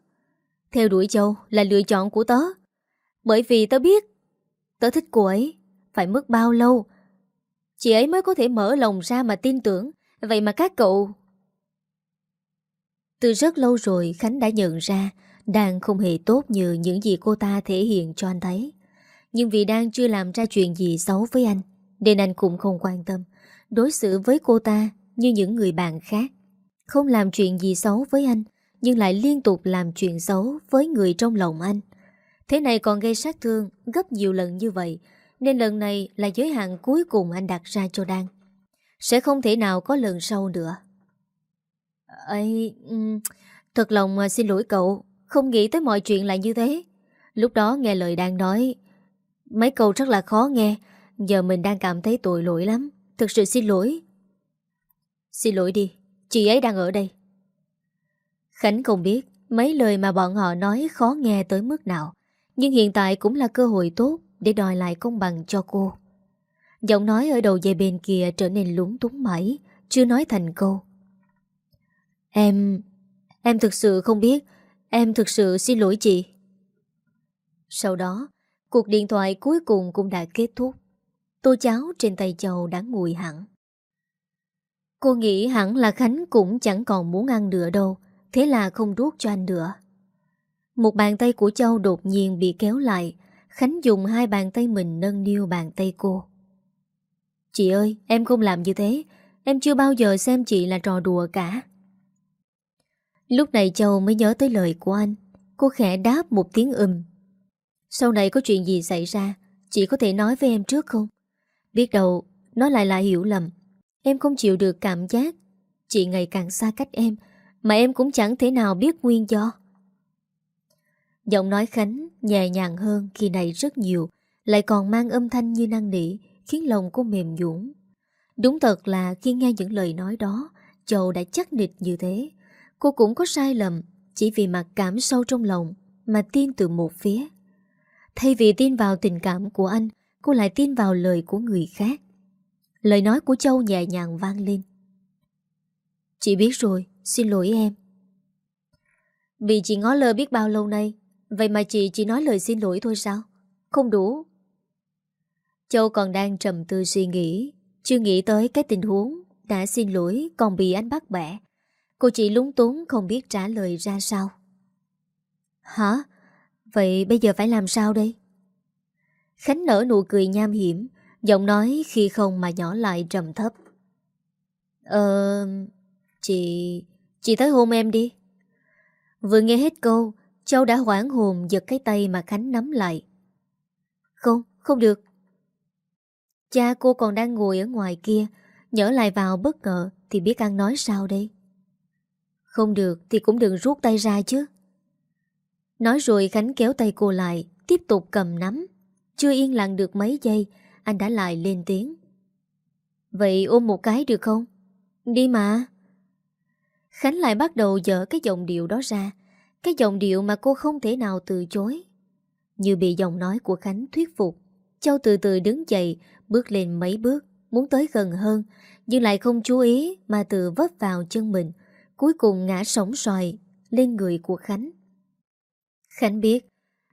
Theo đuổi Châu là lựa chọn của tớ. Bởi vì tớ biết, tớ thích cô ấy, phải mất bao lâu. Chị ấy mới có thể mở lòng ra mà tin tưởng, vậy mà các cậu... Từ rất lâu rồi Khánh đã nhận ra đang không hề tốt như những gì cô ta thể hiện cho anh thấy. Nhưng vì đang chưa làm ra chuyện gì xấu với anh, nên anh cũng không quan tâm, đối xử với cô ta như những người bạn khác. Không làm chuyện gì xấu với anh, nhưng lại liên tục làm chuyện xấu với người trong lòng anh. Thế này còn gây sát thương gấp nhiều lần như vậy, nên lần này là giới hạn cuối cùng anh đặt ra cho Đan. Sẽ không thể nào có lần sau nữa. Ây, thật lòng xin lỗi cậu, không nghĩ tới mọi chuyện lại như thế Lúc đó nghe lời đan nói Mấy câu rất là khó nghe Giờ mình đang cảm thấy tội lỗi lắm Thực sự xin lỗi Xin lỗi đi Chị ấy đang ở đây Khánh không biết Mấy lời mà bọn họ nói khó nghe tới mức nào Nhưng hiện tại cũng là cơ hội tốt Để đòi lại công bằng cho cô Giọng nói ở đầu dây bên kia Trở nên lúng túng mãi Chưa nói thành câu Em Em thực sự không biết Em thực sự xin lỗi chị. Sau đó, cuộc điện thoại cuối cùng cũng đã kết thúc. Tô cháo trên tay Châu đã nguội hẳn. Cô nghĩ hẳn là Khánh cũng chẳng còn muốn ăn nữa đâu, thế là không đuốt cho anh nữa. Một bàn tay của Châu đột nhiên bị kéo lại, Khánh dùng hai bàn tay mình nâng niu bàn tay cô. Chị ơi, em không làm như thế, em chưa bao giờ xem chị là trò đùa cả. Lúc này Châu mới nhớ tới lời của anh Cô khẽ đáp một tiếng ừm Sau này có chuyện gì xảy ra Chị có thể nói với em trước không Biết đâu Nó lại là hiểu lầm Em không chịu được cảm giác. Chị ngày càng xa cách em, Mà em cũng chẳng thể nào biết nguyên do. Giọng nói Khánh nhẹ nhàng hơn khi này rất nhiều, Lại còn mang âm thanh như năng nỉ, Khiến lòng cô mềm dũng Đúng thật là khi nghe những lời nói đó Châu đã chắc nịch như thế. Cô cũng có sai lầm, Chỉ vì mặc cảm sâu trong lòng Mà tin từ một phía. Thay vì tin vào tình cảm của anh, Cô lại tin vào lời của người khác. Lời nói của Châu nhẹ nhàng vang lên. Chị biết rồi, xin lỗi em. Vì chị ngó lơ biết bao lâu nay, vậy mà chị chỉ nói lời xin lỗi thôi sao? Không đủ. Châu còn đang trầm tư suy nghĩ, chưa nghĩ tới cái tình huống đã xin lỗi còn bị anh bắt bẻ. Cô chị lúng túng không biết trả lời ra sao. Hả? Vậy bây giờ phải làm sao đây? Khánh nở nụ cười nham hiểm, giọng nói khi không mà nhỏ lại trầm thấp. Ờ... Chị... Chị tới hôn em đi. Vừa nghe hết câu, Châu đã hoảng hồn giật cái tay mà Khánh nắm lại. Không, không được. Cha cô còn đang ngồi ở ngoài kia, nhớ lại vào bất ngờ thì biết ăn nói sao đây. Không được thì cũng đừng rút tay ra chứ. Nói rồi Khánh kéo tay cô lại, tiếp tục cầm nắm. Chưa yên lặng được mấy giây, anh đã lại lên tiếng. Vậy ôm một cái được không? Đi mà. Khánh lại bắt đầu dở cái giọng điệu đó ra. Cái giọng điệu mà cô không thể nào từ chối. Như bị giọng nói của Khánh thuyết phục. Châu từ từ đứng dậy, bước lên mấy bước, muốn tới gần hơn, nhưng lại không chú ý mà tự vấp vào chân mình, cuối cùng ngã sóng xoài lên người của Khánh. Khánh biết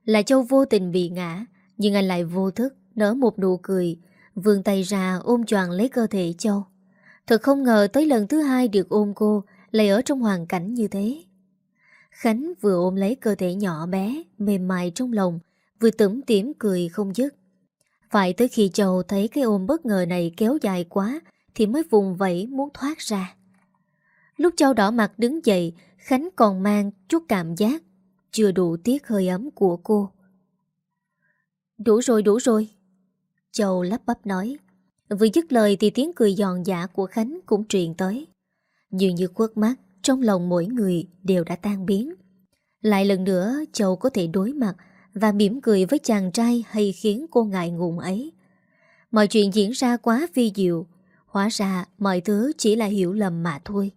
là Châu vô tình bị ngã, nhưng anh lại vô thức nở một nụ cười, vươn tay ra ôm choàng lấy cơ thể Châu. Thật không ngờ tới lần thứ hai được ôm cô lại ở trong hoàn cảnh như thế. Khánh vừa ôm lấy cơ thể nhỏ bé, mềm mại trong lòng, vừa tủm tỉm cười không dứt. Phải tới khi Châu thấy cái ôm bất ngờ này kéo dài quá thì mới vùng vẫy muốn thoát ra. Lúc Châu đỏ mặt đứng dậy, Khánh còn mang chút cảm giác chưa đủ tiếc hơi ấm của cô. Đủ rồi, đủ rồi. Châu lắp bắp nói. Vừa dứt lời thì tiếng cười giòn giả của Khánh cũng truyền tới. Dường như quất mắt, trong lòng mỗi người đều đã tan biến. Lại lần nữa Châu có thể đối mặt và mỉm cười với chàng trai hay khiến cô ngại ngùng ấy. Mọi chuyện diễn ra quá vi diệu, hóa ra mọi thứ chỉ là hiểu lầm mà thôi.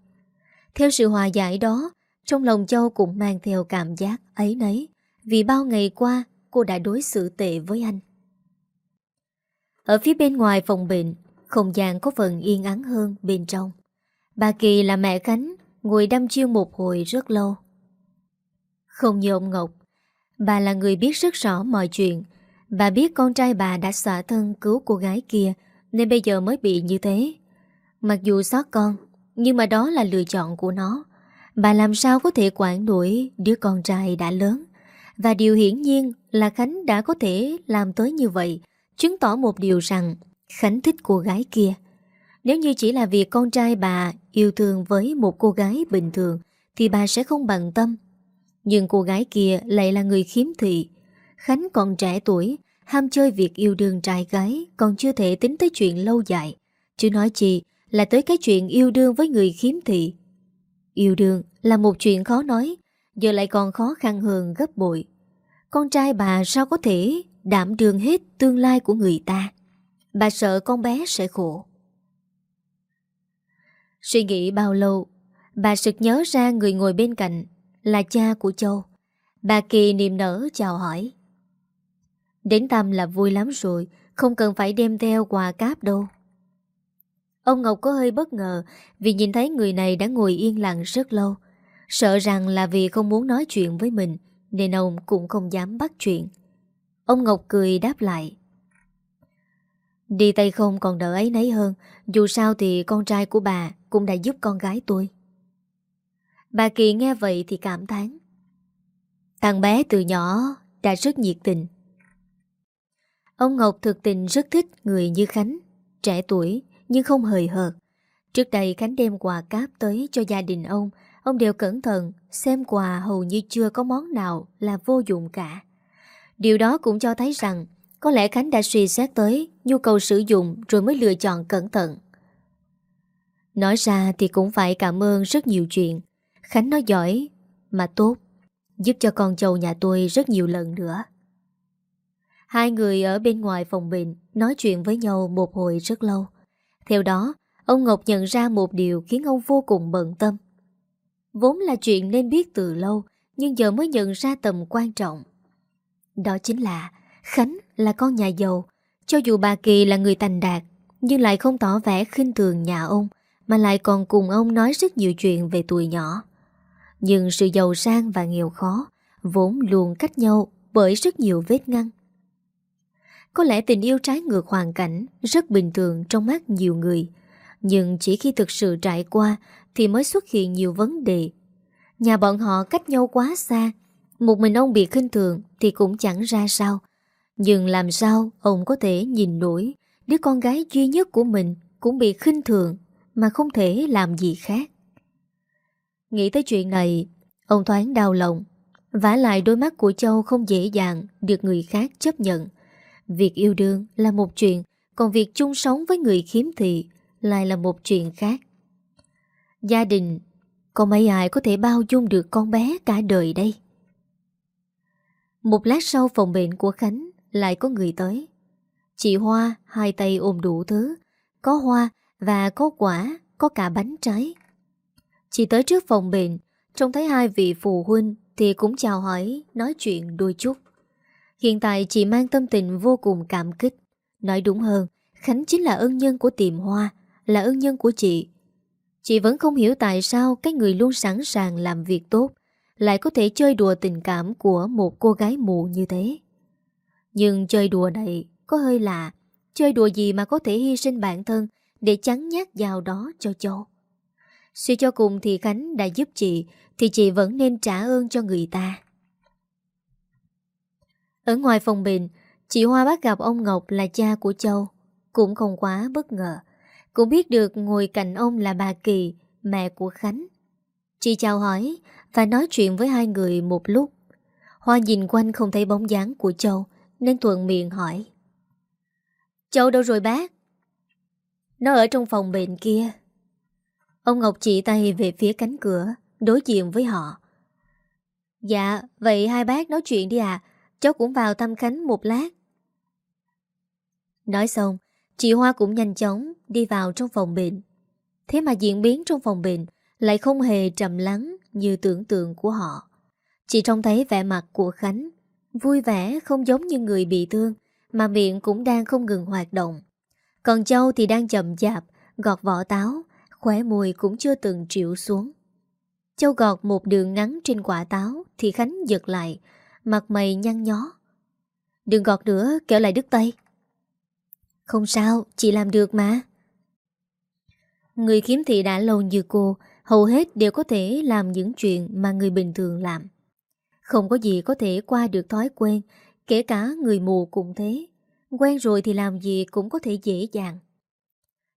Theo sự hòa giải đó, trong lòng Châu cũng mang theo cảm giác ấy nấy, vì bao ngày qua cô đã đối xử tệ với anh. Ở phía bên ngoài phòng bệnh, không gian có phần yên ắng hơn bên trong. Bà Kỳ là mẹ Khánh, ngồi đăm chiêu một hồi rất lâu. Không như ông Ngọc, bà là người biết rất rõ mọi chuyện. Bà biết con trai bà đã xả thân cứu cô gái kia, nên bây giờ mới bị như thế. Mặc dù xót con, nhưng mà đó là lựa chọn của nó. Bà làm sao có thể quản đuổi đứa con trai đã lớn. Và điều hiển nhiên là Khánh đã có thể làm tới như vậy, chứng tỏ một điều rằng Khánh thích cô gái kia. Nếu như chỉ là việc con trai bà yêu thương với một cô gái bình thường thì bà sẽ không bằng tâm. Nhưng cô gái kia lại là người khiếm thị. Khánh còn trẻ tuổi, ham chơi việc yêu đương trai gái còn chưa thể tính tới chuyện lâu dài. Chứ nói chi là tới cái chuyện yêu đương với người khiếm thị. Yêu đương là một chuyện khó nói, giờ lại còn khó khăn hơn gấp bội. Con trai bà sao có thể đảm đường hết tương lai của người ta. Bà sợ con bé sẽ khổ. Suy nghĩ bao lâu, bà sực nhớ ra người ngồi bên cạnh là cha của Châu. Bà Kỳ niềm nở chào hỏi. Đến tâm là vui lắm rồi, không cần phải đem theo quà cáp đâu. Ông Ngọc có hơi bất ngờ vì nhìn thấy người này đã ngồi yên lặng rất lâu. Sợ rằng là vì không muốn nói chuyện với mình nên ông cũng không dám bắt chuyện. Ông Ngọc cười đáp lại. Đi tay không còn đỡ ấy nấy hơn, Dù sao thì con trai của bà Cũng đã giúp con gái tôi. Bà Kỳ nghe vậy thì cảm thán. Thằng bé từ nhỏ Đã rất nhiệt tình. Ông Ngọc thực tình rất thích Người như Khánh, Trẻ tuổi nhưng không hời hợt. Trước đây Khánh đem quà cáp tới cho gia đình ông Ông đều cẩn thận, Xem quà hầu như chưa có món nào Là vô dụng cả. Điều đó cũng cho thấy rằng có lẽ Khánh đã suy xét tới nhu cầu sử dụng rồi mới lựa chọn cẩn thận. Nói ra thì cũng phải cảm ơn rất nhiều chuyện. Khánh nói giỏi, mà tốt, giúp cho con châu nhà tôi rất nhiều lần nữa. Hai người ở bên ngoài phòng bệnh nói chuyện với nhau một hồi rất lâu. Theo đó, ông Ngọc nhận ra một điều khiến ông vô cùng bận tâm. Vốn là chuyện nên biết từ lâu, nhưng giờ mới nhận ra tầm quan trọng. Đó chính là Khánh là con nhà giàu, cho dù bà Kỳ là người thành đạt, Nhưng lại không tỏ vẻ khinh thường nhà ông Mà lại còn cùng ông nói rất nhiều chuyện về tuổi nhỏ. Nhưng sự giàu sang và nghèo khó Vốn luôn cách nhau bởi rất nhiều vết ngăn. Có lẽ tình yêu trái ngược hoàn cảnh Rất bình thường trong mắt nhiều người Nhưng chỉ khi thực sự trải qua Thì mới xuất hiện nhiều vấn đề. Nhà bọn họ cách nhau quá xa một mình ông bị khinh thường Thì cũng chẳng ra sao. Nhưng làm sao ông có thể nhìn nổi Đứa con gái duy nhất của mình Cũng bị khinh thường Mà không thể làm gì khác? Nghĩ tới chuyện này, Ông thoáng đau lòng. Vả lại đôi mắt của Châu không dễ dàng Được người khác chấp nhận. Việc yêu đương là một chuyện, Còn việc chung sống với người khiếm thị Lại là một chuyện khác. Gia đình, Có mấy ai có thể bao dung được con bé cả đời đây? Một lát sau phòng bệnh của Khánh Lại có người tới. Chị Hoa, hai tay ôm đủ thứ. Có hoa và có quả, Có cả bánh trái. Chị tới trước phòng bệnh, Trông thấy hai vị phụ huynh Thì cũng chào hỏi, Nói chuyện đôi chút. Hiện tại chị mang tâm tình vô cùng cảm kích. Nói đúng hơn, Khánh chính là ân nhân của tiệm hoa, Là ân nhân của chị. Chị vẫn không hiểu tại sao Cái người luôn sẵn sàng làm việc tốt lại có thể chơi đùa tình cảm Của một cô gái mù như thế. Nhưng chơi đùa này Có hơi lạ. Chơi đùa gì mà có thể hy sinh bản thân Để chắn nhát vào đó cho Châu? Suy cho cùng thì Khánh đã giúp chị, Thì chị vẫn nên trả ơn cho người ta. Ở ngoài phòng bệnh Chị Hoa bắt gặp ông Ngọc là cha của Châu. Cũng không quá bất ngờ. Cũng biết được ngồi cạnh ông là bà Kỳ, Mẹ của Khánh. Chị chào hỏi và nói chuyện với hai người một lúc. Hoa nhìn quanh không thấy bóng dáng của Châu, Nên thuận miệng hỏi. Châu đâu rồi bác? Nó ở trong phòng bệnh kia. Ông Ngọc chỉ tay về phía cánh cửa, Đối diện với họ. Dạ Vậy hai bác nói chuyện đi à Cháu cũng vào thăm Khánh một lát. Nói xong, Chị Hoa cũng nhanh chóng đi vào trong phòng bệnh. Thế mà diễn biến trong phòng bệnh Lại không hề trầm lắng. Như tưởng tượng của họ. Chị trông thấy vẻ mặt của Khánh, Vui vẻ không giống như người bị thương, Mà miệng cũng đang không ngừng hoạt động. Còn Châu thì đang chậm chạp, Gọt vỏ táo khỏe mùi cũng chưa từng triệu xuống. Châu gọt một đường ngắn trên quả táo Thì Khánh giật lại, Mặt mày nhăn nhó. Đừng gọt nữa, kéo lại đứt tay. Không sao, Chị làm được mà. Người kiếm thị đã lâu như cô Hầu hết đều có thể làm những chuyện Mà người bình thường làm. Không có gì có thể qua được thói quen, Kể cả người mù cũng thế. Quen rồi thì làm gì cũng có thể dễ dàng.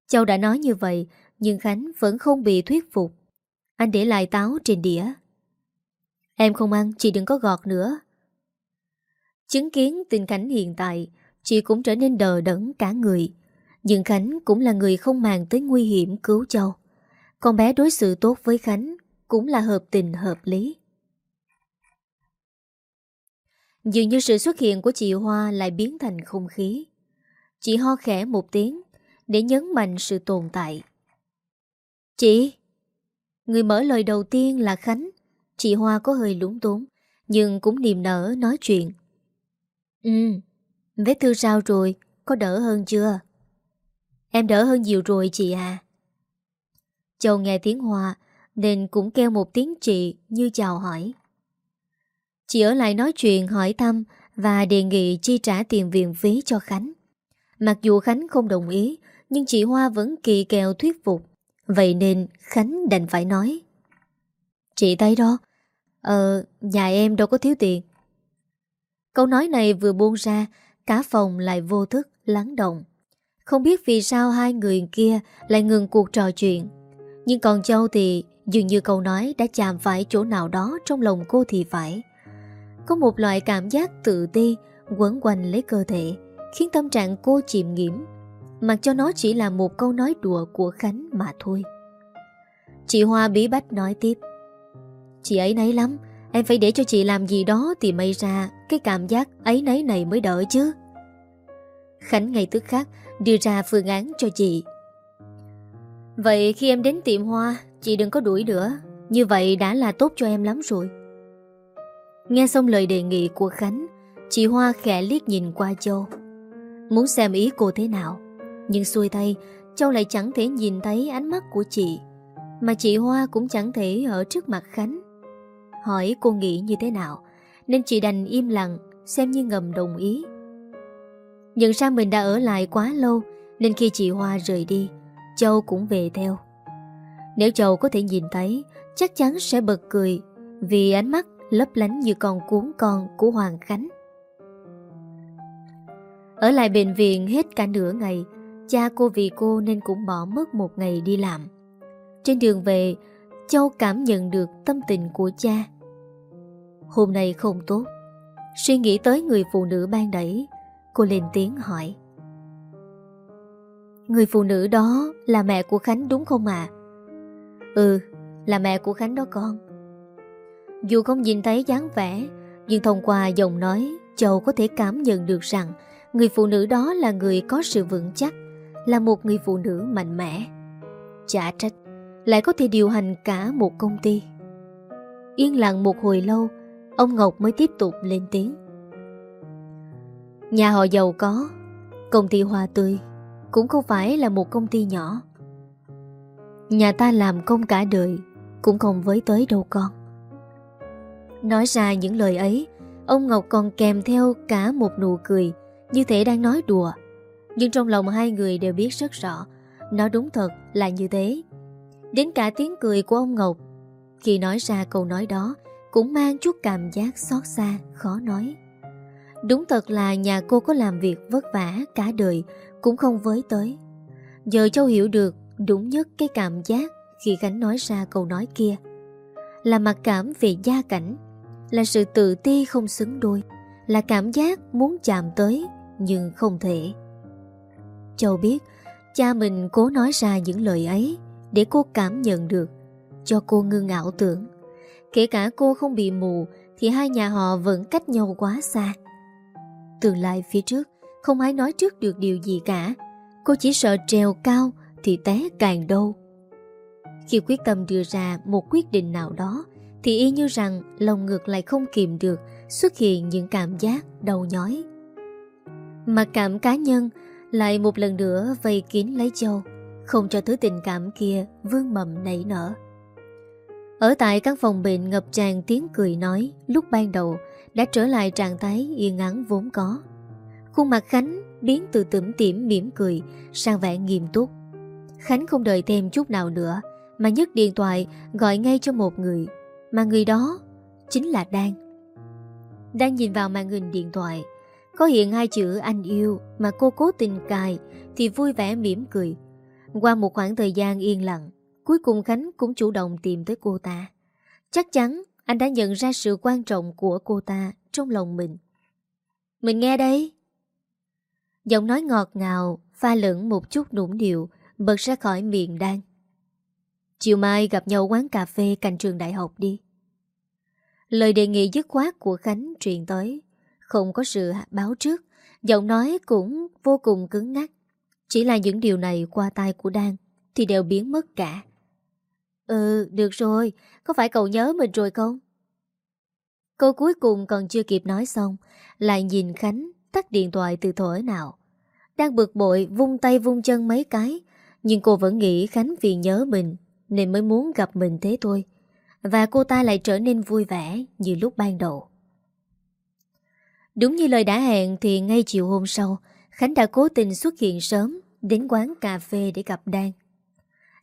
Châu đã nói như vậy, nhưng Khánh vẫn không bị thuyết phục. Anh để lại táo trên đĩa. Em không ăn, Chị đừng có gọt nữa. Chứng kiến tình cảnh hiện tại, Chị cũng trở nên đờ đẫn cả người. Nhưng Khánh cũng là người không màng tới nguy hiểm cứu Châu. Con bé đối xử tốt với Khánh Cũng là hợp tình hợp lý. Dường như sự xuất hiện của chị Hoa lại biến thành không khí. Chị ho khẽ một tiếng Để nhấn mạnh sự tồn tại. Chị, Người mở lời đầu tiên là Khánh. Chị Hoa có hơi lúng túng, Nhưng cũng niềm nở nói chuyện. Ừ Vết thương sao rồi? Có đỡ hơn chưa? Em đỡ hơn nhiều rồi chị à. Châu nghe tiếng Hoa Nên cũng kêu một tiếng chị Như chào hỏi. Chị ở lại nói chuyện hỏi thăm Và đề nghị chi trả tiền viện phí cho Khánh. Mặc dù Khánh không đồng ý Nhưng chị Hoa vẫn kỳ kèo thuyết phục. Vậy nên Khánh đành phải nói. Chị thấy đó Ờ, nhà em đâu có thiếu tiền. Câu nói này vừa buông ra Cả phòng lại vô thức lắng động. Không biết vì sao hai người kia Lại ngừng cuộc trò chuyện. Nhưng còn Châu thì Dường như câu nói đã chạm phải chỗ nào đó Trong lòng cô thì phải. Có một loại cảm giác tự ti, Quấn quanh lấy cơ thể, Khiến tâm trạng cô chìm nghiễm Mặc cho nó chỉ là một câu nói đùa của Khánh mà thôi. Chị Hoa bí bách nói tiếp, Chị ấy nấy lắm, Em phải để cho chị làm gì đó Thì may ra cái cảm giác ấy nấy này mới đỡ chứ. Khánh ngay tức khắc Đưa ra phương án cho chị. Vậy khi em đến tiệm hoa, Chị đừng có đuổi nữa. Như vậy đã là tốt cho em lắm rồi. Nghe xong lời đề nghị của Khánh, Chị Hoa khẽ liếc nhìn qua Châu. Muốn xem ý cô thế nào, Nhưng xuôi tay, Châu lại chẳng thể nhìn thấy ánh mắt của chị. Mà chị Hoa cũng chẳng thể ở trước mặt Khánh. Hỏi cô nghĩ như thế nào, Nên chị đành im lặng, Xem như ngầm đồng ý. Nhận ra mình đã ở lại quá lâu, Nên khi chị Hoa rời đi Châu cũng về theo. Nếu Châu có thể nhìn thấy, Chắc chắn sẽ bật cười, Vì ánh mắt lấp lánh như con cuốn con của Hoàng Khánh. Ở lại bệnh viện hết cả nửa ngày, Cha cô vì cô nên cũng bỏ mất một ngày đi làm. Trên đường về, Châu cảm nhận được tâm tình của cha. Hôm nay không tốt. Suy nghĩ tới người phụ nữ ban đẩy Cô lên tiếng hỏi. Người phụ nữ đó là mẹ của Khánh đúng không ạ? À? Ừ, là mẹ của Khánh đó con Dù không nhìn thấy dáng vẻ Nhưng thông qua giọng nói Châu có thể cảm nhận được rằng Người phụ nữ đó là người có sự vững chắc Là một người phụ nữ mạnh mẽ Chả trách Lại có thể điều hành cả một công ty Yên lặng một hồi lâu Ông Ngọc mới tiếp tục lên tiếng Nhà họ giàu có Công ty Hoa Tươi cũng không phải là một công ty nhỏ. Nhà ta làm công cả đời, Cũng không với tới đâu con. Nói ra những lời ấy, Ông Ngọc còn kèm theo cả một nụ cười, Như thể đang nói đùa. Nhưng trong lòng hai người đều biết rất rõ, Nó đúng thật là như thế. Đến cả tiếng cười của ông Ngọc, Khi nói ra câu nói đó, Cũng mang chút cảm giác xót xa, Khó nói. Đúng thật là nhà cô có làm việc vất vả cả đời, Cũng không với tới. Giờ Châu hiểu được đúng nhất cái cảm giác Khi Khánh nói ra câu nói kia. Là mặc cảm về gia cảnh, Là sự tự ti không xứng đôi, Là cảm giác muốn chạm tới Nhưng không thể. Châu biết Cha mình cố nói ra những lời ấy Để cô cảm nhận được, Cho cô ngưng ảo tưởng. Kể cả cô không bị mù Thì hai nhà họ vẫn cách nhau quá xa. Tương lai phía trước, Không ai nói trước được điều gì cả. Cô chỉ sợ trèo cao Thì té càng đâu. Khi quyết tâm đưa ra một quyết định nào đó, Thì y như rằng Lòng ngược lại không kìm được, Xuất hiện những cảm giác đau nhói. Mặc cảm cá nhân, Lại một lần nữa vây kín lấy Châu, Không cho thứ tình cảm kia Vương mầm nảy nở. Ở tại căn phòng bệnh, ngập tràn tiếng cười nói Lúc ban đầu đã trở lại trạng thái yên ắng vốn có. Khuôn mặt Khánh biến từ tủm tỉm mỉm cười sang vẻ nghiêm túc. Khánh không đợi thêm chút nào nữa, mà nhấc điện thoại gọi ngay cho một người, mà người đó chính là Đan. Đang nhìn vào màn hình điện thoại, có hiện hai chữ anh yêu mà cô cố tình cài thì vui vẻ mỉm cười. Qua một khoảng thời gian yên lặng, cuối cùng Khánh cũng chủ động tìm tới cô ta. Chắc chắn anh đã nhận ra sự quan trọng của cô ta trong lòng mình. Mình nghe đây. Giọng nói ngọt ngào, pha lẫn một chút nũng điệu, bật ra khỏi miệng đang. Chiều mai gặp nhau quán cà phê cạnh trường đại học đi. Lời đề nghị dứt khoát của Khánh truyền tới, không có sự báo trước, giọng nói cũng vô cùng cứng ngắc. Chỉ là những điều này qua tai của Đan thì đều biến mất cả. Ừ, được rồi, có phải cậu nhớ mình rồi không? Câu cuối cùng còn chưa kịp nói xong, lại nhìn Khánh tắt điện thoại từ thổi nào. Đang bực bội vung tay vung chân mấy cái, nhưng cô vẫn nghĩ Khánh vì nhớ mình nên mới muốn gặp mình thế thôi. Và cô ta lại trở nên vui vẻ như lúc ban đầu. Đúng như lời đã hẹn thì ngay chiều hôm sau, Khánh đã cố tình xuất hiện sớm đến quán cà phê để gặp Đan.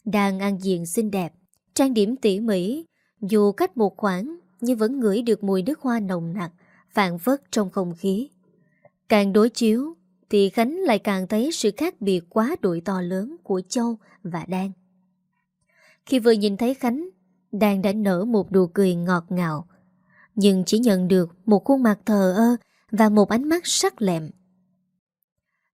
Đang ăn diện xinh đẹp, trang điểm tỉ mỉ, dù cách một khoảng nhưng vẫn ngửi được mùi nước hoa nồng nặc, phản vớt trong không khí. Càng đối chiếu, thì Khánh lại càng thấy sự khác biệt quá đội to lớn của Châu và Đan. Khi vừa nhìn thấy Khánh, Đan đã nở một nụ cười ngọt ngào, nhưng chỉ nhận được một khuôn mặt thờ ơ và một ánh mắt sắc lẹm.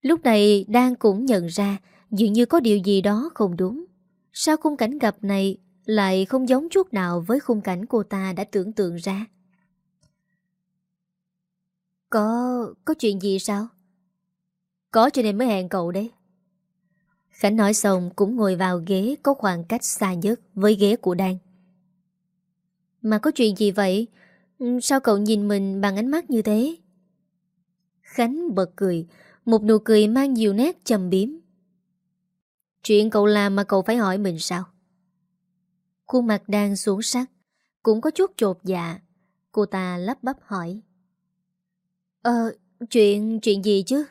Lúc này Đan cũng nhận ra dường như có điều gì đó không đúng. Sao khung cảnh gặp này lại không giống chút nào với khung cảnh cô ta đã tưởng tượng ra. Có... có chuyện gì sao? Có cho nên mới hẹn cậu đấy. Khánh nói xong cũng ngồi vào ghế có khoảng cách xa nhất với ghế của Đan. Mà có chuyện gì vậy? Sao cậu nhìn mình bằng ánh mắt như thế? Khánh bật cười, một nụ cười mang nhiều nét trầm biếm. Chuyện cậu làm mà cậu phải hỏi mình sao? Khuôn mặt đang xuống sắc, cũng có chút chột dạ. Cô ta lắp bắp hỏi. Ờ, chuyện, chuyện gì chứ?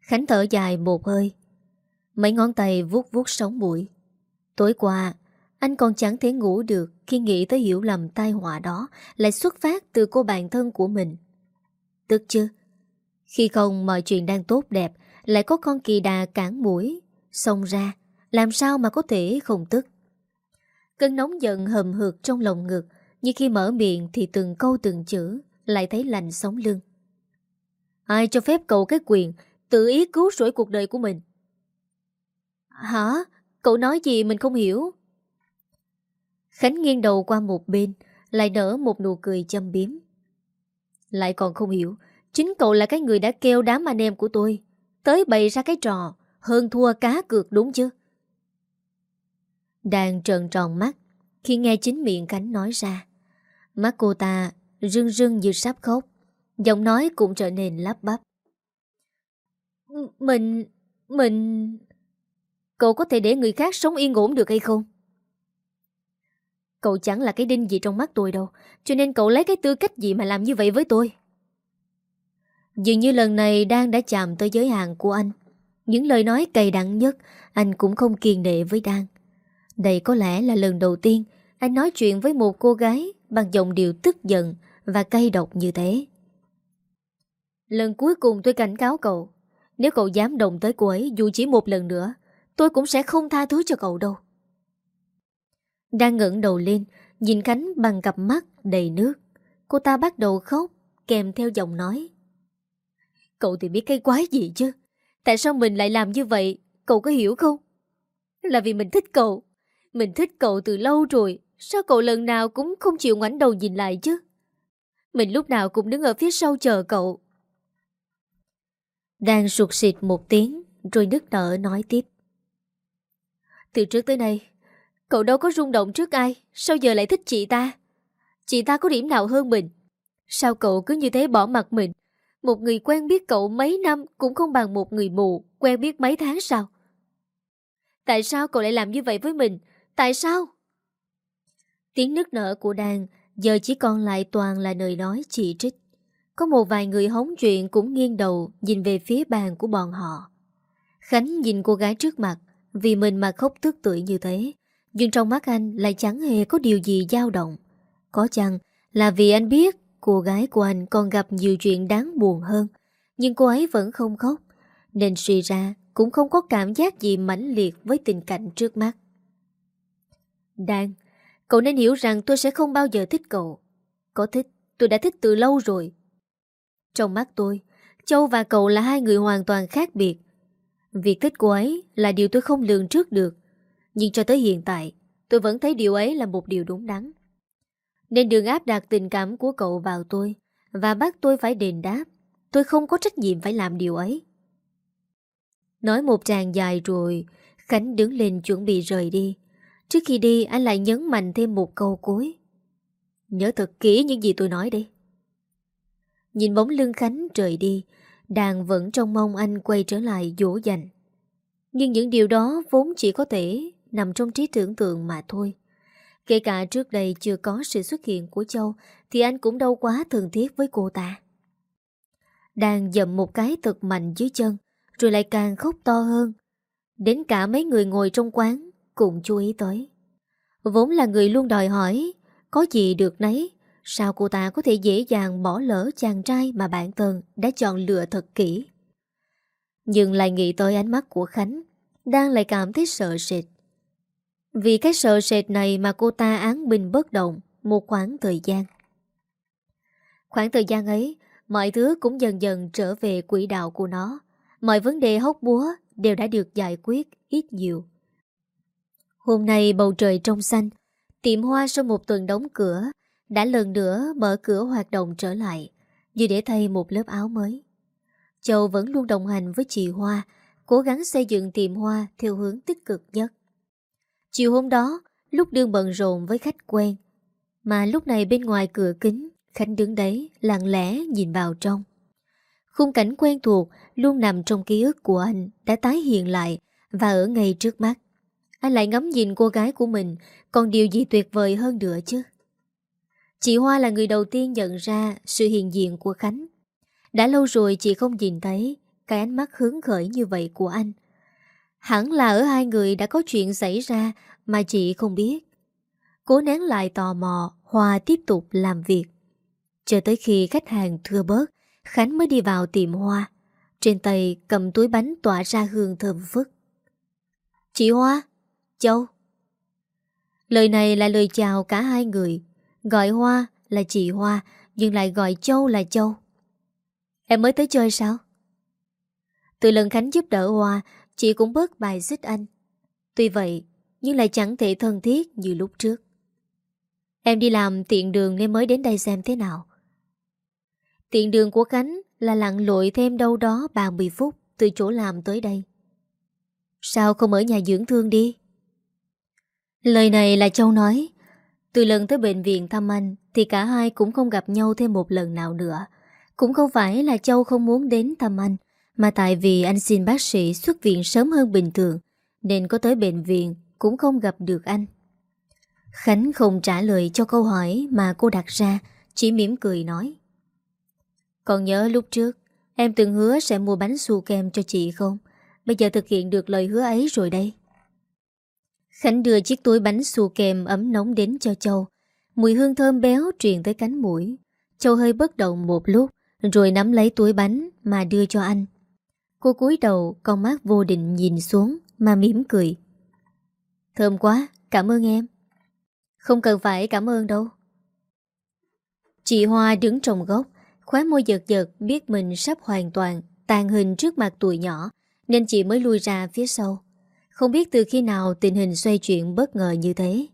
Khánh thở dài một hơi. Mấy ngón tay vuốt vuốt sống mũi. Tối qua, anh còn chẳng thể ngủ được khi nghĩ tới hiểu lầm tai họa đó lại xuất phát từ cô bạn thân của mình. Tức chứ? Khi không mọi chuyện đang tốt đẹp, lại có con kỳ đà cản mũi, xông ra, làm sao mà có thể không tức? Cơn nóng giận hầm hực trong lòng ngực, như khi mở miệng thì từng câu từng chữ, lại thấy lạnh sống lưng. Ai cho phép cậu cái quyền tự ý cứu rỗi cuộc đời của mình? Hả? Cậu nói gì mình không hiểu? Khánh nghiêng đầu qua một bên, lại nở một nụ cười châm biếm. Lại còn không hiểu, chính cậu là cái người đã kêu đám anh em của tôi, tới bày ra cái trò, hơn thua cá cược đúng chứ? Đang trợn tròn mắt, khi nghe chính miệng Khánh nói ra. Mắt cô ta rưng rưng như sắp khóc, giọng nói cũng trở nên lắp bắp. Mình... mình... Cậu có thể để người khác sống yên ổn được hay không? Cậu chẳng là cái đinh gì trong mắt tôi đâu Cho nên cậu lấy cái tư cách gì mà làm như vậy với tôi Dường như lần này Đan đã chạm tới giới hạn của anh Những lời nói cay đắng nhất Anh cũng không kiên nệ với Đan đây có lẽ là lần đầu tiên Anh nói chuyện với một cô gái Bằng giọng điệu tức giận Và cay độc như thế. Lần cuối cùng tôi cảnh cáo cậu, Nếu cậu dám động tới cô ấy Dù chỉ một lần nữa, Tôi cũng sẽ không tha thứ cho cậu đâu. Đang ngẩng đầu lên, Nhìn Khánh bằng cặp mắt đầy nước, Cô ta bắt đầu khóc Kèm theo giọng nói. Cậu thì biết cái quái gì chứ? Tại sao mình lại làm như vậy? Cậu có hiểu không? Là vì mình thích cậu. Mình thích cậu từ lâu rồi, Sao cậu lần nào cũng không chịu ngoảnh đầu nhìn lại chứ? Mình lúc nào cũng đứng ở phía sau chờ cậu. Đang sụt xịt một tiếng, Rồi nước nở nói tiếp. Từ trước tới nay, Cậu đâu có rung động trước ai, Sao giờ lại thích chị ta? Chị ta có điểm nào hơn mình? Sao cậu cứ như thế bỏ mặt mình? Một người quen biết cậu mấy năm Cũng không bằng một người mù, Quen biết mấy tháng sao? Tại sao cậu lại làm như vậy với mình? Tại sao? Tiếng nức nở của đàn Giờ chỉ còn lại toàn là lời nói chỉ trích. Có một vài người hóng chuyện Cũng nghiêng đầu nhìn về phía bàn của bọn họ. Khánh nhìn cô gái trước mặt, Vì mình mà khóc tức tuổi như thế. Nhưng trong mắt anh lại chẳng hề có điều gì dao động. Có chăng là vì anh biết Cô gái của anh còn gặp nhiều chuyện đáng buồn hơn, Nhưng cô ấy vẫn không khóc, Nên suy ra cũng không có cảm giác gì mãnh liệt với tình cảnh trước mắt. Đan Cậu nên hiểu rằng tôi sẽ không bao giờ thích cậu. Có thích, tôi đã thích từ lâu rồi. Trong mắt tôi, Châu và cậu là hai người hoàn toàn khác biệt. Việc thích cô ấy là điều tôi không lường trước được. Nhưng cho tới hiện tại, Tôi vẫn thấy điều ấy là một điều đúng đắn. Nên đừng áp đặt tình cảm của cậu vào tôi, Và bắt tôi phải đền đáp. Tôi không có trách nhiệm phải làm điều ấy. Nói một tràng dài rồi, Khánh đứng lên chuẩn bị rời đi. Trước khi đi, anh lại nhấn mạnh thêm một câu cuối Nhớ thật kỹ những gì tôi nói đi Nhìn bóng lưng Khánh rời đi Đàn vẫn trong mong anh quay trở lại dỗ dành Nhưng những điều đó vốn chỉ có thể nằm trong trí tưởng tượng mà thôi. Kể cả trước đây chưa có sự xuất hiện của Châu, thì anh cũng đâu quá thân thiết với cô ta. Đàn dậm một cái thật mạnh dưới chân, rồi lại càng khóc to hơn. Đến cả mấy người ngồi trong quán cũng chú ý tới. Vốn là người luôn đòi hỏi có gì được nấy sao cô ta có thể dễ dàng bỏ lỡ chàng trai mà bản thân đã chọn lựa thật kỹ. Nhưng lại nghĩ tới ánh mắt của Khánh đang lại cảm thấy sợ sệt. Vì cái sợ sệt này mà cô ta án bình bất động một khoảng thời gian. Khoảng thời gian ấy, mọi thứ cũng dần dần trở về quỹ đạo của nó. Mọi vấn đề hốc búa đều đã được giải quyết ít nhiều. Hôm nay bầu trời trong xanh, tiệm hoa sau một tuần đóng cửa đã lần nữa mở cửa hoạt động trở lại, như để thay một lớp áo mới. Châu vẫn luôn đồng hành với chị Hoa, cố gắng xây dựng tiệm hoa theo hướng tích cực nhất. Chiều hôm đó, lúc đương bận rộn với khách quen, mà lúc này bên ngoài cửa kính, Khánh đứng đấy lặng lẽ nhìn vào trong. Khung cảnh quen thuộc luôn nằm trong ký ức của anh đã tái hiện lại Và ở ngay trước mắt anh lại ngắm nhìn cô gái của mình, Còn điều gì tuyệt vời hơn nữa chứ? Chị Hoa là người đầu tiên nhận ra Sự hiện diện của Khánh. Đã lâu rồi chị không nhìn thấy, Cái ánh mắt hứng khởi như vậy của anh. Hẳn là ở hai người đã có chuyện xảy ra Mà chị không biết. Cố nén lại tò mò, Hoa tiếp tục làm việc. Chờ tới khi khách hàng thưa bớt, Khánh mới đi vào tiệm hoa. Trên tay cầm túi bánh tỏa ra hương thơm phức. Chị Hoa Châu Lời này là lời chào cả hai người Gọi Hoa là chị Hoa, Nhưng lại gọi Châu là Châu Em mới tới chơi sao? Từ lần Khánh giúp đỡ Hoa, Chị cũng bớt bài xích anh Tuy vậy, Nhưng lại chẳng thể thân thiết như lúc trước Em đi làm tiện đường nên mới đến đây xem thế nào Tiện đường của Khánh là lặn lội thêm đâu đó 30 phút từ chỗ làm tới đây. Sao không ở nhà dưỡng thương đi? Lời này là Châu nói. Từ lần tới bệnh viện thăm anh thì cả hai cũng không gặp nhau thêm một lần nào nữa. Cũng không phải là Châu không muốn đến thăm anh, mà tại vì anh xin bác sĩ xuất viện sớm hơn bình thường, nên có tới bệnh viện cũng không gặp được anh. Khánh không trả lời cho câu hỏi mà cô đặt ra, chỉ mỉm cười nói. Còn nhớ lúc trước Em từng hứa sẽ mua bánh su kem cho chị không Bây giờ thực hiện được lời hứa ấy rồi đây Khánh đưa chiếc túi bánh su kèm ấm nóng đến cho Châu. Mùi hương thơm béo truyền tới cánh mũi. Châu hơi bất động một lúc Rồi nắm lấy túi bánh mà đưa cho anh. Cô cúi đầu Con mắt vô định nhìn xuống Mà mỉm cười. Thơm quá, cảm ơn em. Không cần phải cảm ơn đâu. Chị Hoa đứng trong góc Khóe môi giật giật biết mình sắp hoàn toàn tàn hình trước mặt tuổi nhỏ nên chị mới lui ra phía sau. Không biết từ khi nào tình hình xoay chuyển bất ngờ như thế.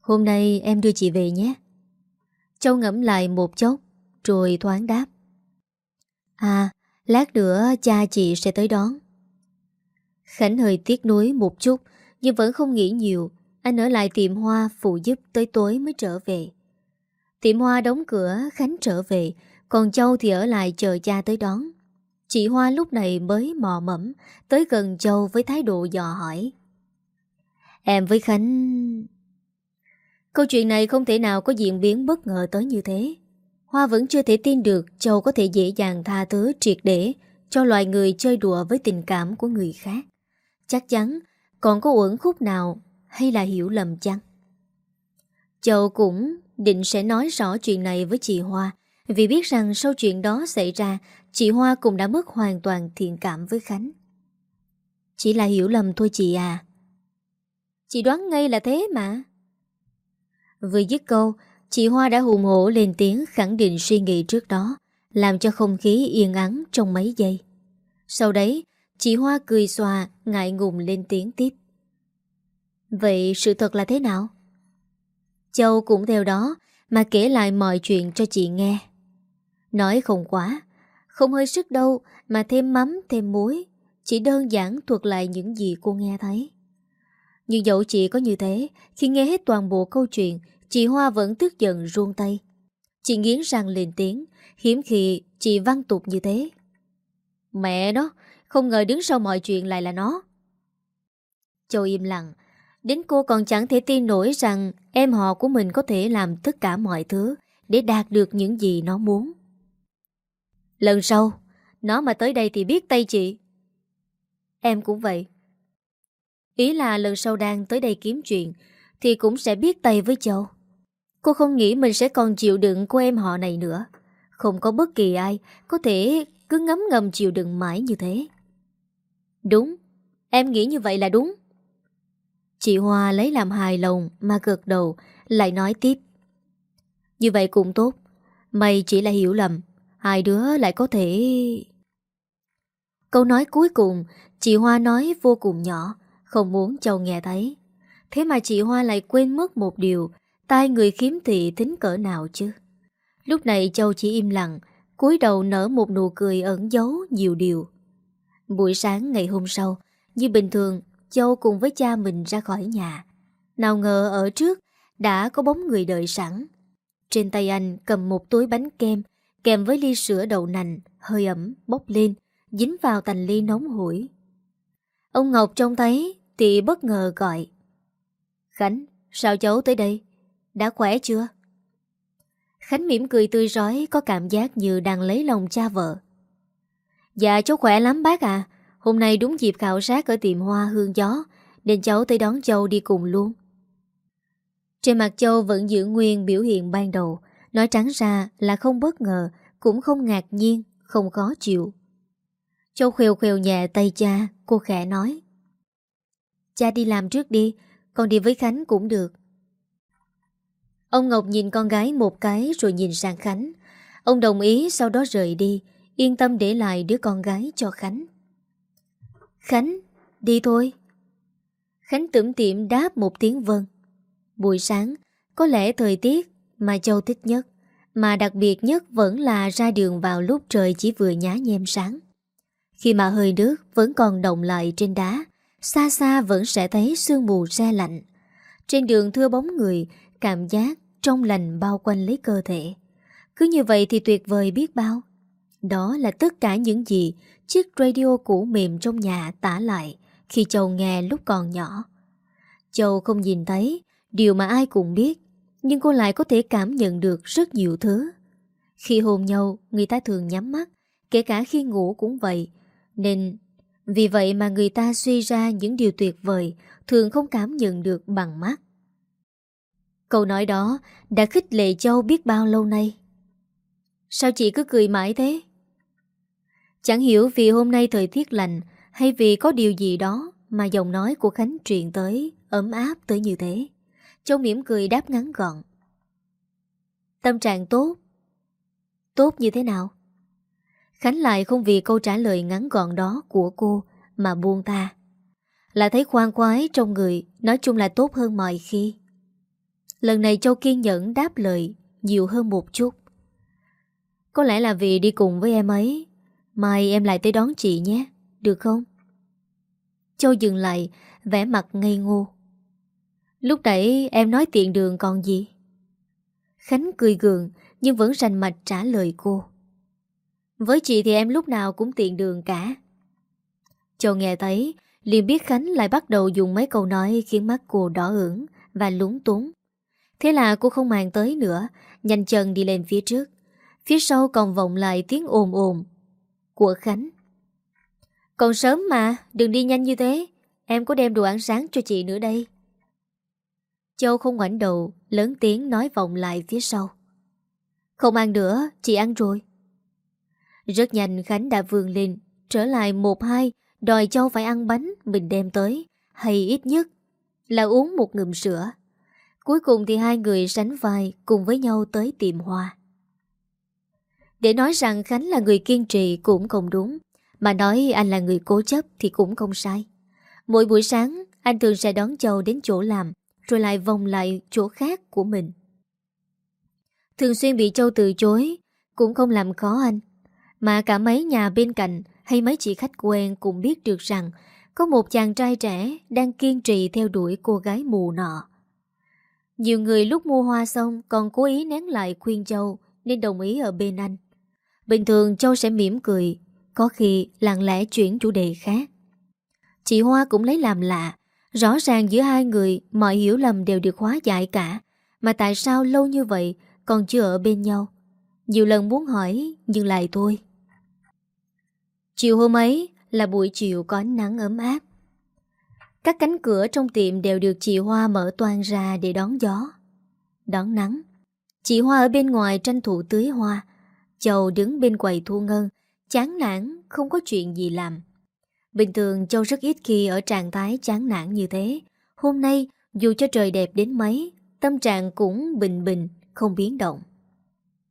Hôm nay em đưa chị về nhé. Châu ngẫm lại một chốc rồi thoáng đáp. À, lát nữa cha chị sẽ tới đón. Khánh hơi tiếc nuối một chút nhưng vẫn không nghĩ nhiều. Anh ở lại tiệm hoa phụ giúp tới tối mới trở về. Tiệm hoa đóng cửa Khánh trở về Còn Châu thì ở lại chờ cha tới đón Chị Hoa lúc này mới mò mẫm, Tới gần Châu với thái độ dò hỏi. Em với Khánh... Câu chuyện này không thể nào có diễn biến bất ngờ tới như thế. Hoa vẫn chưa thể tin được Châu có thể dễ dàng tha thứ triệt để Cho loài người chơi đùa với tình cảm của người khác. Chắc chắn còn có uẩn khúc nào Hay là hiểu lầm chăng? Châu cũng định sẽ nói rõ chuyện này với chị Hoa, vì biết rằng sau chuyện đó xảy ra chị Hoa cũng đã mất hoàn toàn thiện cảm với Khánh. Chỉ là hiểu lầm thôi chị à. Chị đoán ngay là thế mà. Vừa dứt câu, chị Hoa đã hùng hổ lên tiếng khẳng định suy nghĩ trước đó, làm cho không khí yên ắng trong mấy giây. Sau đấy, chị Hoa cười xòa, ngại ngùng lên tiếng tiếp. Vậy sự thật là thế nào? Châu cũng theo đó mà kể lại mọi chuyện cho chị nghe. Nói không quá, không hơi sức đâu mà thêm mắm thêm muối, chỉ đơn giản thuật lại những gì cô nghe thấy. Nhưng dẫu chị có như thế, khi nghe hết toàn bộ câu chuyện, chị Hoa vẫn tức giận ruông tay. Chị nghiến răng lên tiếng, hiếm khi chị văn tục như thế. Mẹ nó, không ngờ đứng sau mọi chuyện lại là nó. Châu im lặng, Đến cô còn chẳng thể tin nổi rằng em họ của mình có thể làm tất cả mọi thứ để đạt được những gì nó muốn. Lần sau, nó mà tới đây thì biết tay chị. Em cũng vậy. Ý là lần sau đang tới đây kiếm chuyện thì cũng sẽ biết tay với Châu. Cô không nghĩ mình sẽ còn chịu đựng của em họ này nữa. Không có bất kỳ ai có thể cứ ngấm ngầm chịu đựng mãi như thế. Đúng, em nghĩ như vậy là đúng. Chị Hoa lấy làm hài lòng mà gật đầu, lại nói tiếp. Như vậy cũng tốt, mày chỉ là hiểu lầm, hai đứa lại có thể... Câu nói cuối cùng, chị Hoa nói vô cùng nhỏ, không muốn Châu nghe thấy. Thế mà chị Hoa lại quên mất một điều, tai người khiếm thị tính cỡ nào chứ. Lúc này Châu chỉ im lặng, cúi đầu nở một nụ cười ẩn giấu nhiều điều. Buổi sáng ngày hôm sau, như bình thường, Châu cùng với cha mình ra khỏi nhà. Nào ngờ ở trước đã có bóng người đợi sẵn. Trên tay anh cầm một túi bánh kem kèm với ly sữa đậu nành hơi ẩm bốc lên dính vào thành ly nóng hổi. Ông Ngọc trông thấy thì bất ngờ gọi. Khánh, sao cháu tới đây? Đã khỏe chưa? Khánh mỉm cười tươi rói có cảm giác như đang lấy lòng cha vợ. Dạ cháu khỏe lắm bác à. Hôm nay đúng dịp khảo sát ở tiệm hoa hương gió nên cháu tới đón Châu đi cùng luôn. Trên mặt Châu vẫn giữ nguyên biểu hiện ban đầu, nói trắng ra là không bất ngờ, cũng không ngạc nhiên, không khó chịu. Châu khều khều nhẹ tay cha, cô khẽ nói. Cha đi làm trước đi, con đi với Khánh cũng được. Ông Ngọc nhìn con gái một cái rồi nhìn sang Khánh. Ông đồng ý sau đó rời đi, yên tâm để lại đứa con gái cho Khánh. Khánh, đi thôi. Khánh tưởng tiệm đáp một tiếng vâng. Buổi sáng, có lẽ thời tiết mà Châu thích nhất, mà đặc biệt nhất vẫn là ra đường vào lúc trời chỉ vừa nhá nhem sáng. Khi mà hơi nước vẫn còn động lại trên đá, xa xa vẫn sẽ thấy sương mù xe lạnh. Trên đường thưa bóng người, cảm giác trong lành bao quanh lấy cơ thể. Cứ như vậy thì tuyệt vời biết bao. Đó là tất cả những gì chiếc radio cũ mềm trong nhà tả lại khi Châu nghe lúc còn nhỏ. Châu không nhìn thấy, điều mà ai cũng biết, nhưng cô lại có thể cảm nhận được rất nhiều thứ. Khi hôn nhau, người ta thường nhắm mắt, kể cả khi ngủ cũng vậy. Nên vì vậy mà người ta suy ra những điều tuyệt vời thường không cảm nhận được bằng mắt. Câu nói đó đã khích lệ Châu biết bao lâu nay. Sao chị cứ cười mãi thế? Chẳng hiểu vì hôm nay thời tiết lạnh hay vì có điều gì đó mà giọng nói của Khánh truyền tới ấm áp tới như thế. Châu mỉm cười đáp ngắn gọn. Tâm trạng tốt. Tốt như thế nào? Khánh lại không vì câu trả lời ngắn gọn đó của cô mà buông ta. Là thấy khoan khoái trong người, nói chung là tốt hơn mọi khi. Lần này Châu kiên nhẫn đáp lời nhiều hơn một chút. Có lẽ là vì đi cùng với em ấy, mai em lại tới đón chị nhé, được không? Châu dừng lại, vẻ mặt ngây ngô. Lúc nãy em nói tiện đường còn gì? Khánh cười gượng nhưng vẫn rành mạch trả lời cô. Với chị thì em lúc nào cũng tiện đường cả. Châu nghe thấy, liền biết Khánh lại bắt đầu dùng mấy câu nói khiến mắt cô đỏ ửng và lúng túng. Thế là cô không màng tới nữa, nhanh chân đi lên phía trước. Phía sau còn vọng lại tiếng ồn ồn của Khánh. Còn sớm mà, đừng đi nhanh như thế. Em có đem đồ ăn sáng cho chị nữa đây. Châu không ngoảnh đầu, lớn tiếng nói vọng lại phía sau. Không ăn nữa, chị ăn rồi. Rất nhanh Khánh đã vươn lên, trở lại một hai, đòi Châu phải ăn bánh mình đem tới, hay ít nhất là uống một ngụm sữa. Cuối cùng thì hai người sánh vai cùng với nhau tới tiệm hoa. Để nói rằng Khánh là người kiên trì cũng không đúng, mà nói anh là người cố chấp thì cũng không sai. Mỗi buổi sáng, anh thường sẽ đón Châu đến chỗ làm, rồi lại vòng lại chỗ khác của mình. Thường xuyên bị Châu từ chối, cũng không làm khó anh. Mà cả mấy nhà bên cạnh hay mấy chị khách quen cũng biết được rằng có một chàng trai trẻ đang kiên trì theo đuổi cô gái mù nọ. Nhiều người lúc mua hoa xong còn cố ý nén lại khuyên Châu nên đồng ý ở bên anh. Bình thường Châu sẽ mỉm cười, có khi lặng lẽ chuyển chủ đề khác. Chị Hoa cũng lấy làm lạ, rõ ràng giữa hai người mọi hiểu lầm đều được hóa giải cả, mà tại sao lâu như vậy còn chưa ở bên nhau? Nhiều lần muốn hỏi nhưng lại thôi. Chiều hôm ấy là buổi chiều có ánh nắng ấm áp. Các cánh cửa trong tiệm đều được chị Hoa mở toan ra để đón gió, đón nắng. Chị Hoa ở bên ngoài tranh thủ tưới hoa, Châu đứng bên quầy thu ngân, chán nản, không có chuyện gì làm. Bình thường Châu rất ít khi ở trạng thái chán nản như thế. Hôm nay, dù cho trời đẹp đến mấy, tâm trạng cũng bình bình, không biến động.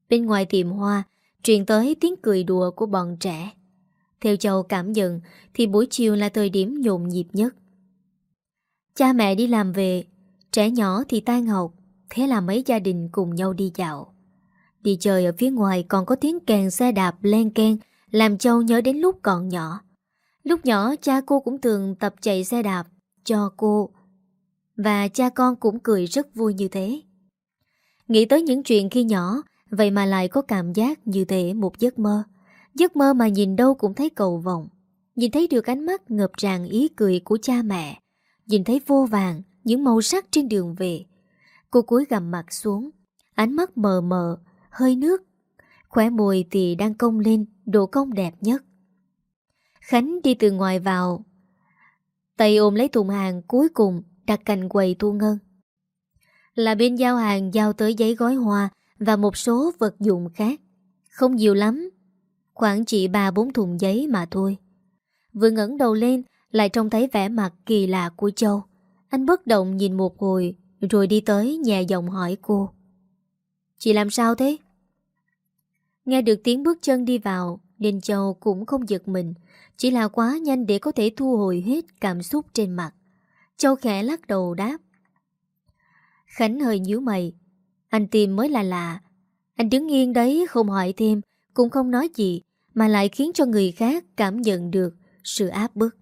Bên ngoài tiệm hoa, truyền tới tiếng cười đùa của bọn trẻ. Theo Châu cảm nhận thì buổi chiều là thời điểm nhộn nhịp nhất. Cha mẹ đi làm về, trẻ nhỏ thì tan học, thế là mấy gia đình cùng nhau đi dạo. Đi chơi ở phía ngoài còn có tiếng kèn xe đạp len ken, làm Châu nhớ đến lúc còn nhỏ. Lúc nhỏ cha cô cũng thường tập chạy xe đạp cho cô và cha con cũng cười rất vui như thế. Nghĩ tới những chuyện khi nhỏ, vậy mà lại có cảm giác như thể một giấc mơ. Giấc mơ mà nhìn đâu cũng thấy cầu vọng. Nhìn thấy được ánh mắt ngập tràn ý cười của cha mẹ Nhìn thấy vô vàng Những màu sắc trên đường về Cô cúi gầm mặt xuống Ánh mắt mờ mờ Hơi nước Khỏe mùi thì đang cong lên Độ cong đẹp nhất Khánh đi từ ngoài vào. Tay ôm lấy thùng hàng, cuối cùng Đặt cạnh quầy thu ngân. Là bên giao hàng giao tới giấy gói hoa Và một số vật dụng khác. Không nhiều lắm, Khoảng chỉ 3-4 thùng giấy mà thôi. Vừa ngẩng đầu lên, Lại trông thấy vẻ mặt kỳ lạ của Châu. Anh bất động nhìn một hồi, Rồi đi tới nhẹ giọng hỏi cô. Chị làm sao thế? Nghe được tiếng bước chân đi vào nên Châu cũng không giật mình, Chỉ là quá nhanh để có thể thu hồi hết cảm xúc trên mặt. Châu khẽ lắc đầu đáp. Khánh hơi nhíu mày. Anh tìm mới là lạ. Anh đứng yên đấy, không hỏi thêm, Cũng không nói gì, Mà lại khiến cho người khác cảm nhận được Sự áp bức.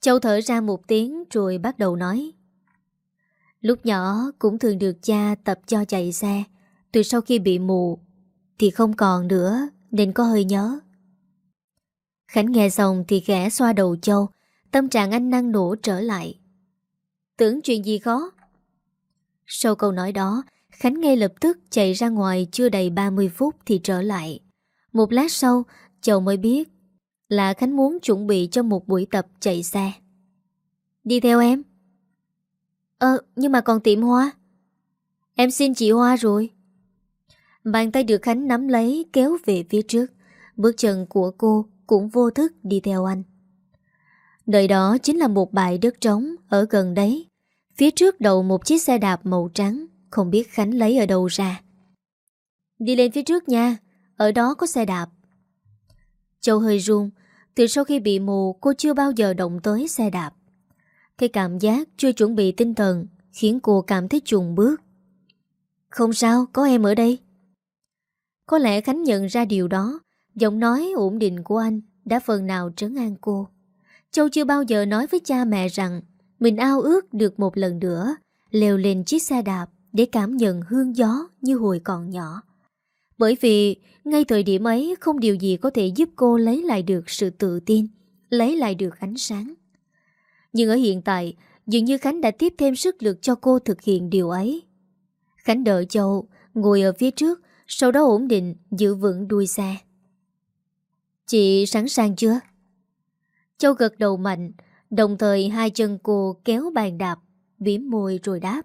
Châu thở ra một tiếng rồi bắt đầu nói. Lúc nhỏ cũng thường được cha tập cho chạy xe. Từ sau khi bị mù Thì không còn nữa. Nên có hơi nhớ. Khánh nghe xong thì khẽ xoa đầu Châu, Tâm trạng anh năng nổ trở lại. Tưởng chuyện gì khó? Sau câu nói đó, Khánh ngay lập tức chạy ra ngoài Chưa đầy 30 phút thì trở lại. Một lát sau, Châu mới biết Là Khánh muốn chuẩn bị cho một buổi tập chạy xe. Đi theo em. Ờ nhưng mà còn tiệm hoa. Em xin chị Hoa rồi. Bàn tay được Khánh nắm lấy Kéo về phía trước. Bước chân của cô cũng vô thức đi theo anh. Nơi đó chính là một bãi đất trống Ở gần đấy. Phía trước đầu một chiếc xe đạp màu trắng Không biết Khánh lấy ở đâu ra. Đi lên phía trước nha Ở đó có xe đạp. Châu hơi run Từ sau khi bị mù cô chưa bao giờ động tới xe đạp. Cái cảm giác chưa chuẩn bị tinh thần Khiến cô cảm thấy trùng bước. Không sao, có em ở đây. Có lẽ Khánh nhận ra điều đó Giọng nói ổn định của anh Đã phần nào trấn an cô Châu chưa bao giờ nói với cha mẹ rằng mình ao ước được một lần nữa leo lên chiếc xe đạp để cảm nhận hương gió như hồi còn nhỏ. Bởi vì ngay thời điểm ấy không điều gì có thể giúp cô lấy lại được sự tự tin, lấy lại được ánh sáng. Nhưng ở hiện tại, dường như Khánh đã tiếp thêm sức lực cho cô thực hiện điều ấy. Khánh đợi Châu ngồi ở phía trước, sau đó ổn định giữ vững đuôi xe. Chị sẵn sàng chưa? Châu gật đầu mạnh, đồng thời hai chân cô kéo bàn đạp, biếm môi rồi đáp.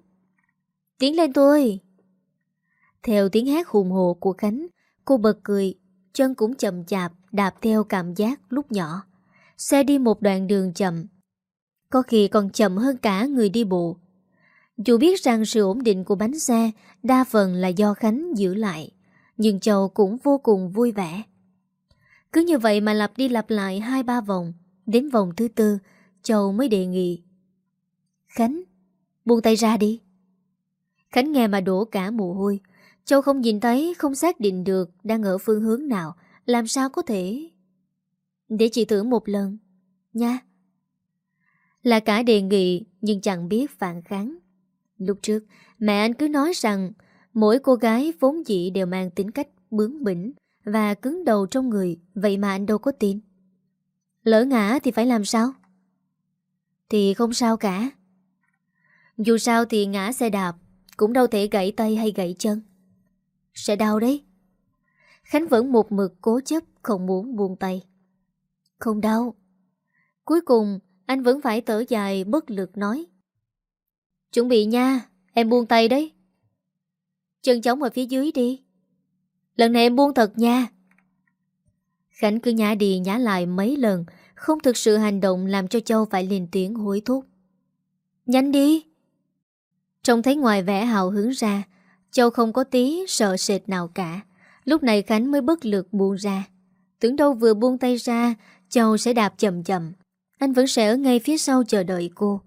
Tiến lên tôi! Theo tiếng hát hùng hồ của Khánh, cô bật cười, chân cũng chậm chạp đạp theo cảm giác lúc nhỏ. Xe đi một đoạn đường chậm, có khi còn chậm hơn cả người đi bộ. Dù biết rằng sự ổn định của bánh xe đa phần là do Khánh giữ lại, nhưng Châu cũng vô cùng vui vẻ. Cứ như vậy mà lặp đi lặp lại hai ba vòng, Đến vòng thứ tư Châu mới đề nghị Khánh Buông tay ra đi. Khánh nghe mà đổ cả mồ hôi. Châu không nhìn thấy Không xác định được Đang ở phương hướng nào Làm sao có thể? Để chị thử một lần Nha. Là cả đề nghị Nhưng chẳng biết phản kháng. Lúc trước Mẹ anh cứ nói rằng Mỗi cô gái vốn dĩ đều mang tính cách bướng bỉnh Và cứng đầu trong người Vậy mà anh đâu có tin Lỡ ngã thì phải làm sao? Thì không sao cả. Dù sao thì ngã xe đạp cũng đâu thể gãy tay hay gãy chân. Sẽ đau đấy. Khánh vẫn một mực cố chấp không muốn buông tay. Không đau. Cuối cùng anh vẫn phải tở dài bất lực nói. Chuẩn bị nha, em buông tay đấy. Chân chống ở phía dưới đi. Lần này em buông thật nha. Khánh cứ nhả đi nhả lại mấy lần, Không thực sự hành động làm cho Châu phải lên tiếng hối thúc. Nhanh đi. Trông thấy ngoài vẻ hào hứng ra, Châu không có tí sợ sệt nào cả. Lúc này Khánh mới bất lực buông ra. Tưởng đâu vừa buông tay ra, Châu sẽ đạp chậm chậm. Anh vẫn sẽ ở ngay phía sau chờ đợi cô.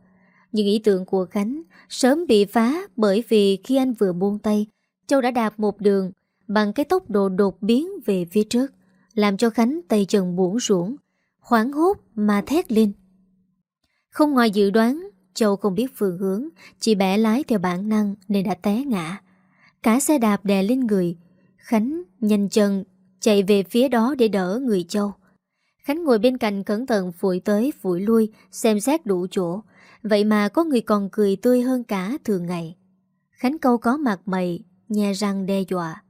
Nhưng ý tưởng của Khánh Sớm bị phá bởi vì khi anh vừa buông tay Châu đã đạp một đường Bằng cái tốc độ đột biến về phía trước làm cho Khánh tay chân buông ruộng, hoảng hốt mà thét lên. Không ngoài dự đoán, Châu không biết phương hướng, chỉ bẻ lái theo bản năng nên đã té ngã. Cả xe đạp đè lên người, Khánh nhanh chân chạy về phía đó để đỡ người Châu. Khánh ngồi bên cạnh cẩn thận phủi tới phủi lui Xem xét đủ chỗ Vậy mà có người còn cười tươi hơn cả thường ngày Khánh câu có mặt mày Nhà răng đe dọa.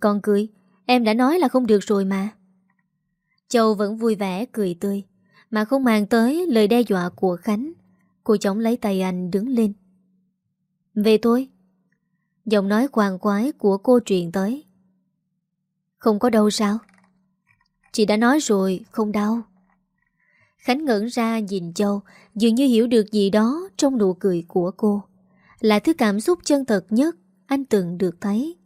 Con cười, Em đã nói là không được rồi mà. Châu vẫn vui vẻ cười tươi, Mà không mang tới lời đe dọa của Khánh. Cô chóng lấy tay anh đứng lên. Về thôi. Giọng nói quàng quái của cô truyền tới. Không có đâu sao? Chị đã nói rồi, không đau. Khánh ngẩn ra nhìn Châu, Dường như hiểu được gì đó Trong nụ cười của cô. Là thứ cảm xúc chân thật nhất anh từng được thấy.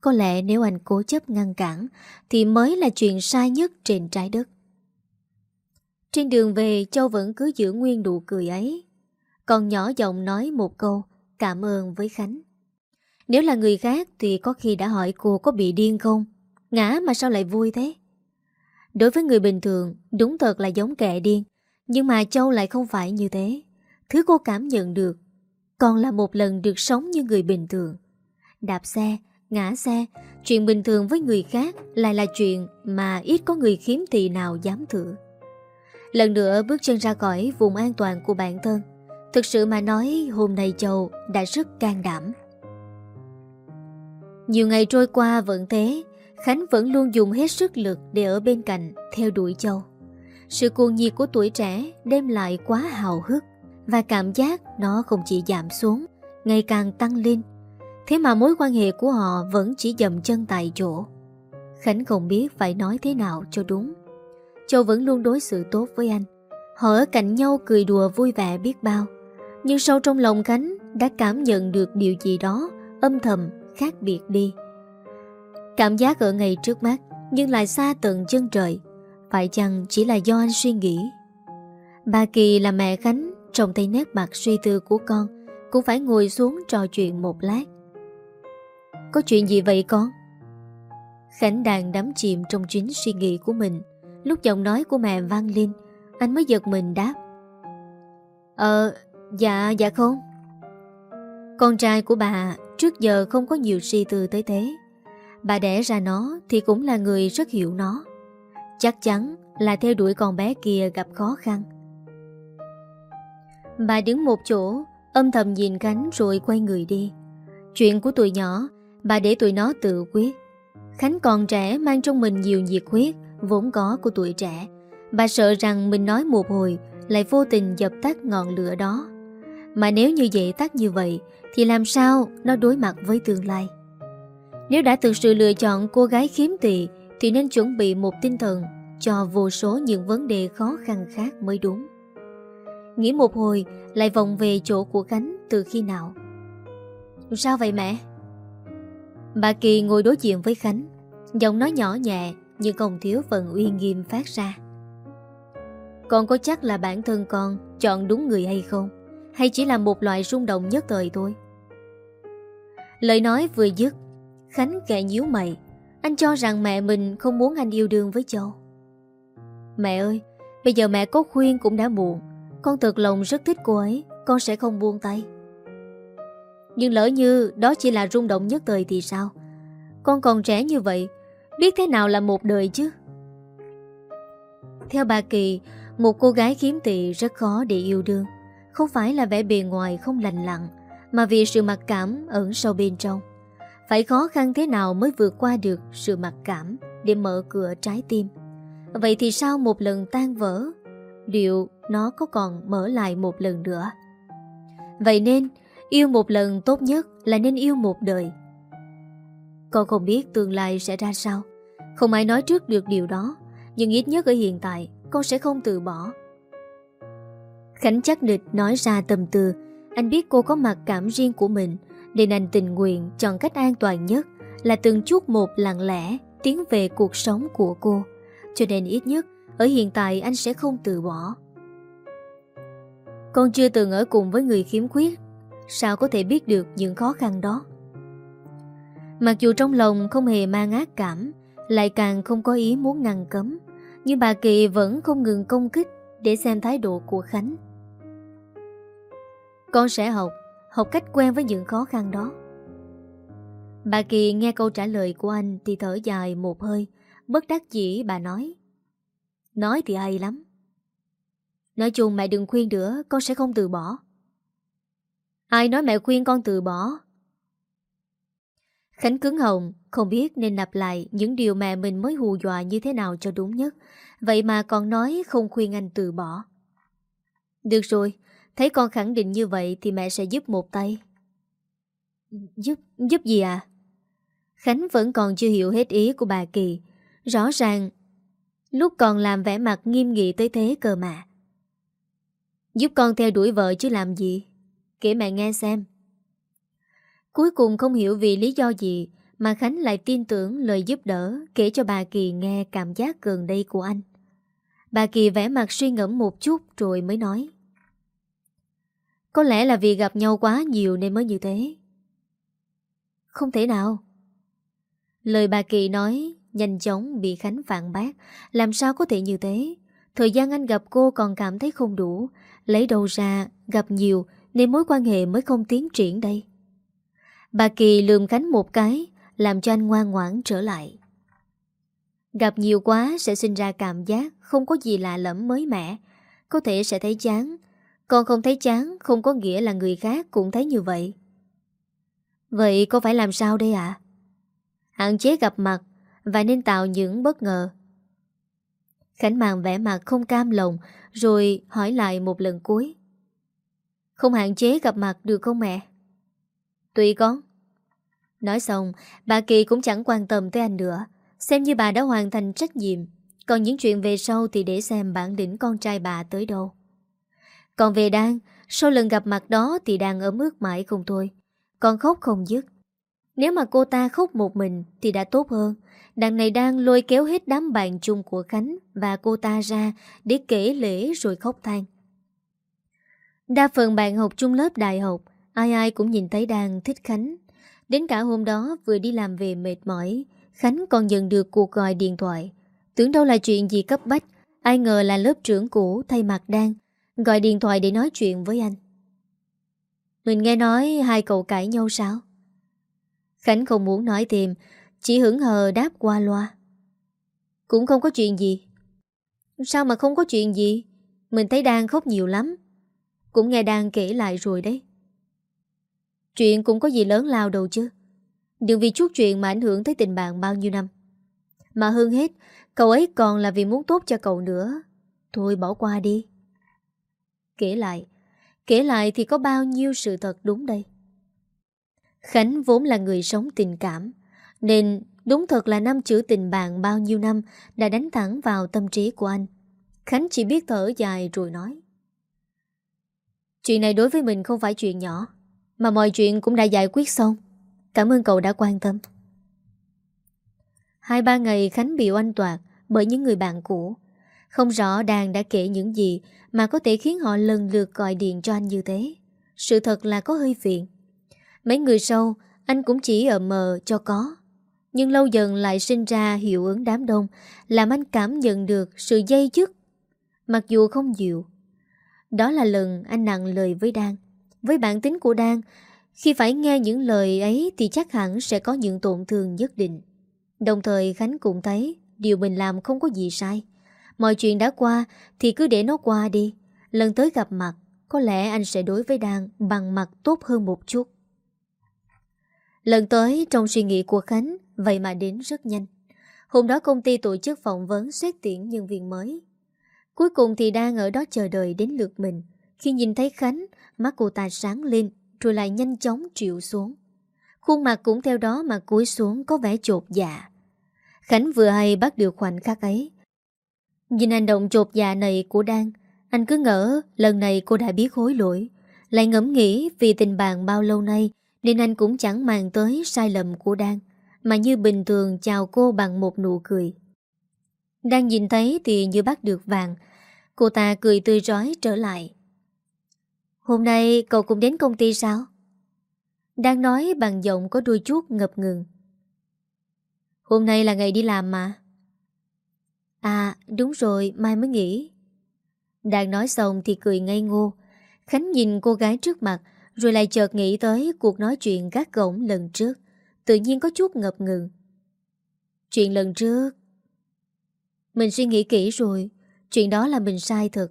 Có lẽ nếu anh cố chấp ngăn cản, Thì mới là chuyện sai nhất trên trái đất. Trên đường về, Châu vẫn cứ giữ nguyên nụ cười ấy. Còn nhỏ giọng nói một câu, Cảm ơn với Khánh. Nếu là người khác Thì có khi đã hỏi cô có bị điên không? Ngã mà sao lại vui thế? Đối với người bình thường, Đúng thật là giống kẻ điên, Nhưng mà Châu lại không phải như thế. Thứ cô cảm nhận được, Còn là một lần được sống như người bình thường. Đạp xe, ngã xe. Chuyện bình thường với người khác Lại là chuyện mà ít có người khiếm thị nào dám thử. Lần nữa bước chân ra khỏi vùng an toàn của bản thân Thực sự mà nói hôm nay Châu đã rất can đảm. Nhiều ngày trôi qua vẫn thế. Khánh vẫn luôn dùng hết sức lực để ở bên cạnh, theo đuổi Châu. Sự cuồng nhiệt của tuổi trẻ đem lại quá hào hức và cảm giác nó không chỉ giảm xuống, ngày càng tăng lên. Thế mà mối quan hệ của họ vẫn chỉ dầm chân tại chỗ. Khánh không biết phải nói thế nào cho đúng. Châu vẫn luôn đối xử tốt với anh. Họ ở cạnh nhau cười đùa vui vẻ biết bao. Nhưng sâu trong lòng Khánh đã cảm nhận được điều gì đó âm thầm khác biệt đi. Cảm giác ở ngày trước mắt, Nhưng lại xa tận chân trời Phải chăng chỉ là do anh suy nghĩ Bà Kỳ là mẹ Khánh Trông thấy nét mặt suy tư của con, Cũng phải ngồi xuống trò chuyện một lát có chuyện gì vậy con? Khánh đang đắm chìm trong chính suy nghĩ của mình. Lúc giọng nói của mẹ vang lên Anh mới giật mình đáp. Ờ, dạ, dạ không. Con trai của bà trước giờ không có nhiều suy tư tới thế. Bà đẻ ra nó thì cũng là người rất hiểu nó. Chắc chắn là theo đuổi con bé kia gặp khó khăn. Bà đứng một chỗ Âm thầm nhìn cánh rồi quay người đi. Chuyện của tụi nhỏ Bà để tụi nó tự quyết. Khánh còn trẻ mang trong mình nhiều nhiệt huyết, Vốn có của tuổi trẻ. Bà sợ rằng mình nói một hồi, Lại vô tình dập tắt ngọn lửa đó. Mà nếu như vậy tắt như vậy, Thì làm sao nó đối mặt với tương lai? Nếu đã thực sự lựa chọn cô gái khiếm tị, Thì nên chuẩn bị một tinh thần Cho vô số những vấn đề khó khăn khác mới đúng. Nghĩ một hồi, Lại vòng về chỗ của Khánh từ khi nào? Sao vậy mẹ? Bà Kỳ ngồi đối diện với Khánh, Giọng nói nhỏ nhẹ Nhưng không thiếu phần uy nghiêm phát ra. Con có chắc là bản thân con Chọn đúng người hay không? Hay chỉ là một loại rung động nhất thời thôi? Lời nói vừa dứt, Khánh kệ nhíu mày. Anh cho rằng mẹ mình không muốn anh yêu đương với Châu. Mẹ ơi, Bây giờ mẹ có khuyên cũng đã muộn. Con thật lòng rất thích cô ấy, Con sẽ không buông tay. Nhưng lỡ như đó chỉ là rung động nhất thời thì sao Con còn trẻ như vậy Biết thế nào là một đời chứ Theo bà Kỳ Một cô gái khiếm tị rất khó để yêu đương Không phải là vẻ bề ngoài không lành lặng Mà vì sự mặc cảm ẩn sâu bên trong phải khó khăn thế nào mới vượt qua được sự mặc cảm để mở cửa trái tim. Vậy thì sao một lần tan vỡ, liệu nó có còn mở lại một lần nữa? Vậy nên, yêu một lần tốt nhất là nên yêu một đời. Con không biết tương lai sẽ ra sao. Không ai nói trước được điều đó, nhưng ít nhất ở hiện tại, con sẽ không từ bỏ. Khánh chắc địch nói ra tầm tư, anh biết cô có mặt cảm riêng của mình, nên anh tình nguyện chọn cách an toàn nhất là từng chút một lặng lẽ tiến về cuộc sống của cô. Cho nên ít nhất, ở hiện tại anh sẽ không từ bỏ. Con chưa từng ở cùng với người khiếm khuyết, sao có thể biết được những khó khăn đó? Mặc dù trong lòng không hề mang ác cảm, lại càng không có ý muốn ngăn cấm, nhưng bà Kỳ vẫn không ngừng công kích để xem thái độ của Khánh. Con sẽ học học cách quen với những khó khăn đó. Bà Kỳ nghe câu trả lời của anh thì thở dài một hơi, bất đắc dĩ bà nói. Nói thì hay lắm. Nói chung mẹ đừng khuyên nữa, con sẽ không từ bỏ. Ai nói mẹ khuyên con từ bỏ? Khánh cứng hồng, không biết nên lặp lại những điều mẹ mình mới hù dọa như thế nào cho đúng nhất. Vậy mà còn nói không khuyên anh từ bỏ. Được rồi, thấy con khẳng định như vậy thì mẹ sẽ giúp một tay. Giúp, giúp gì à? Khánh vẫn còn chưa hiểu hết ý của bà Kỳ. Rõ ràng, lúc còn làm vẻ mặt nghiêm nghị tới thế cơ mà. Giúp con theo đuổi vợ chứ làm gì? Kể mẹ nghe xem. Cuối cùng không hiểu vì lý do gì mà Khánh lại tin tưởng lời giúp đỡ kể cho bà Kỳ nghe cảm giác gần đây của anh. Bà Kỳ vẽ mặt suy ngẫm một chút rồi mới nói. Có lẽ là vì gặp nhau quá nhiều nên mới như thế. Không thể nào. Lời bà Kỳ nói nhanh chóng bị Khánh phản bác. Làm sao có thể như thế? Thời gian anh gặp cô còn cảm thấy không đủ. Lấy đầu ra, gặp nhiều nên mối quan hệ mới không tiến triển đây. Bà Kỳ lườm Khánh một cái, làm cho anh ngoan ngoãn trở lại. Gặp nhiều quá sẽ sinh ra cảm giác không có gì lạ lẫm mới mẻ. Có thể sẽ thấy chán. Còn không thấy chán không có nghĩa là người khác cũng thấy như vậy. Vậy có phải làm sao đây ạ? À? Hạn chế gặp mặt và nên tạo những bất ngờ. Khánh Màng vẽ mặt không cam lòng rồi hỏi lại một lần cuối. Không hạn chế gặp mặt được không mẹ? Tùy con. Nói xong, bà Kỳ cũng chẳng quan tâm tới anh nữa. Xem như bà đã hoàn thành trách nhiệm. Còn những chuyện về sau thì để xem bản đỉnh con trai bà tới đâu. Còn về Đan, sau lần gặp mặt đó thì đang ấm ướt mãi không thôi. con khóc không dứt. Nếu mà cô ta khóc một mình thì đã tốt hơn. Đằng này đang lôi kéo hết đám bạn chung của Khánh và cô ta ra để kể lễ rồi khóc than. Đa phần bạn học chung lớp đại học, ai ai cũng nhìn thấy đang thích Khánh. Đến cả hôm đó vừa đi làm về mệt mỏi, Khánh còn nhận được cuộc gọi điện thoại. Tưởng đâu là chuyện gì cấp bách, ai ngờ là lớp trưởng cũ thay mặt đang gọi điện thoại để nói chuyện với anh. Mình nghe nói hai cậu cãi nhau sao? Khánh không muốn nói thêm, chỉ hững hờ đáp qua loa. Cũng không có chuyện gì. Sao mà không có chuyện gì? Mình thấy đang khóc nhiều lắm. Cũng nghe đang kể lại rồi đấy. Chuyện cũng có gì lớn lao đâu chứ. Đừng vì chút chuyện mà ảnh hưởng tới tình bạn bao nhiêu năm. Mà hơn hết, cậu ấy còn là vì muốn tốt cho cậu nữa. Thôi bỏ qua đi. Kể lại, kể lại thì có bao nhiêu sự thật đúng đây. Khánh vốn là người sống tình cảm, nên đúng thật là năm chữ tình bạn bao nhiêu năm đã đánh thẳng vào tâm trí của anh. Khánh chỉ biết thở dài rồi nói. Chuyện này đối với mình không phải chuyện nhỏ, mà mọi chuyện cũng đã giải quyết xong. Cảm ơn cậu đã quan tâm. Hai ba ngày Khánh bị oanh toạt bởi những người bạn cũ. Không rõ Đàn đã kể những gì mà có thể khiến họ lần lượt gọi điện cho anh như thế. Sự thật là có hơi phiền. Mấy người sau, anh cũng chỉ ở mờ cho có. Nhưng lâu dần lại sinh ra hiệu ứng đám đông, làm anh cảm nhận được sự dây dứt. Mặc dù không dịu. Đó là lần anh nặng lời với Đan. Với bản tính của Đan, khi phải nghe những lời ấy thì chắc hẳn sẽ có những tổn thương nhất định. Đồng thời Khánh cũng thấy điều mình làm không có gì sai. Mọi chuyện đã qua thì cứ để nó qua đi. Lần tới gặp mặt, có lẽ anh sẽ đối với Đan bằng mặt tốt hơn một chút. Lần tới trong suy nghĩ của Khánh Vậy mà đến rất nhanh Hôm đó công ty tổ chức phỏng vấn xét tuyển nhân viên mới Cuối cùng thì đang ở đó chờ đợi đến lượt mình. Khi nhìn thấy Khánh, Mắt cô ta sáng lên, Rồi lại nhanh chóng triệu xuống. Khuôn mặt cũng theo đó mà cúi xuống Có vẻ chột dạ. Khánh vừa hay bắt được khoảnh khắc ấy. Nhìn hành động chột dạ này của Đan, Anh cứ ngỡ lần này cô đã biết hối lỗi. Lại ngẫm nghĩ vì tình bạn bao lâu nay nên anh cũng chẳng màng tới sai lầm của Đan, Mà như bình thường chào cô bằng một nụ cười. Đang nhìn thấy thì như bắt được vàng Cô ta cười tươi rói trở lại. Hôm nay cậu cũng đến công ty sao? Đang nói, bằng giọng có đôi chút ngập ngừng. Hôm nay là ngày đi làm mà. À đúng rồi, mai mới nghỉ. Đang nói xong thì cười ngây ngô. Khánh nhìn cô gái trước mặt, rồi lại chợt nghĩ tới cuộc nói chuyện gác gỗng lần trước. Tự nhiên có chút ngập ngừng. Chuyện lần trước. Mình suy nghĩ kỹ rồi. Chuyện đó là mình sai thật.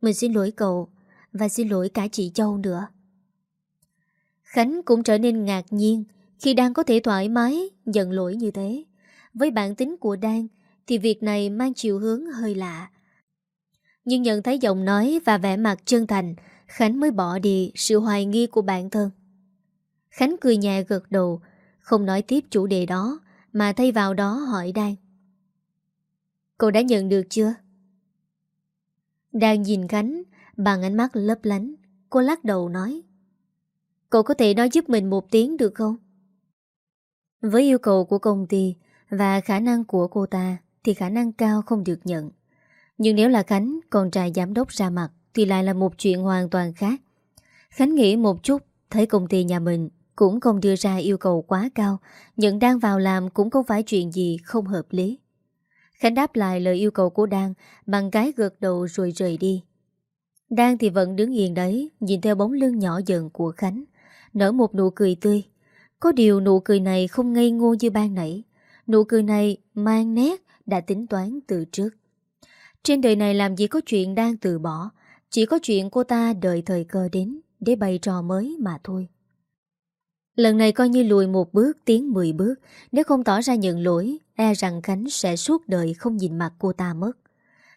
Mình xin lỗi cậu Và xin lỗi cả chị Châu nữa. Khánh cũng trở nên ngạc nhiên Khi đang có thể thoải mái Nhận lỗi như thế. Với bản tính của Đan Thì việc này mang chiều hướng hơi lạ. Nhưng nhận thấy giọng nói Và vẻ mặt chân thành, Khánh mới bỏ đi sự hoài nghi của bản thân. Khánh cười nhẹ gật đầu, Không nói tiếp chủ đề đó Mà thay vào đó hỏi Đan. Cậu đã nhận được chưa? Đang nhìn Khánh Bằng ánh mắt lấp lánh. Cô lắc đầu nói, Cậu có thể nói giúp mình một tiếng được không? Với yêu cầu của công ty Và khả năng của cô ta Thì khả năng cao không được nhận. Nhưng nếu là Khánh, Con trai giám đốc ra mặt, Thì lại là một chuyện hoàn toàn khác. Khánh nghĩ một chút, Thấy công ty nhà mình cũng không đưa ra yêu cầu quá cao Nhận đang vào làm cũng không phải chuyện gì không hợp lý. Khánh đáp lại lời yêu cầu của Đan, Bằng cái gật đầu rồi rời đi. Đan thì vẫn đứng yên đấy, Nhìn theo bóng lưng nhỏ dần của Khánh, Nở một nụ cười tươi. Có điều nụ cười này không ngây ngô như ban nãy. Nụ cười này mang nét Đã tính toán từ trước. Trên đời này làm gì có chuyện đang từ bỏ, Chỉ có chuyện cô ta đợi thời cơ đến Để bày trò mới mà thôi. Lần này coi như lùi một bước tiến mười bước, Nếu không tỏ ra nhận lỗi E rằng Khánh sẽ suốt đời không nhìn mặt cô ta mất.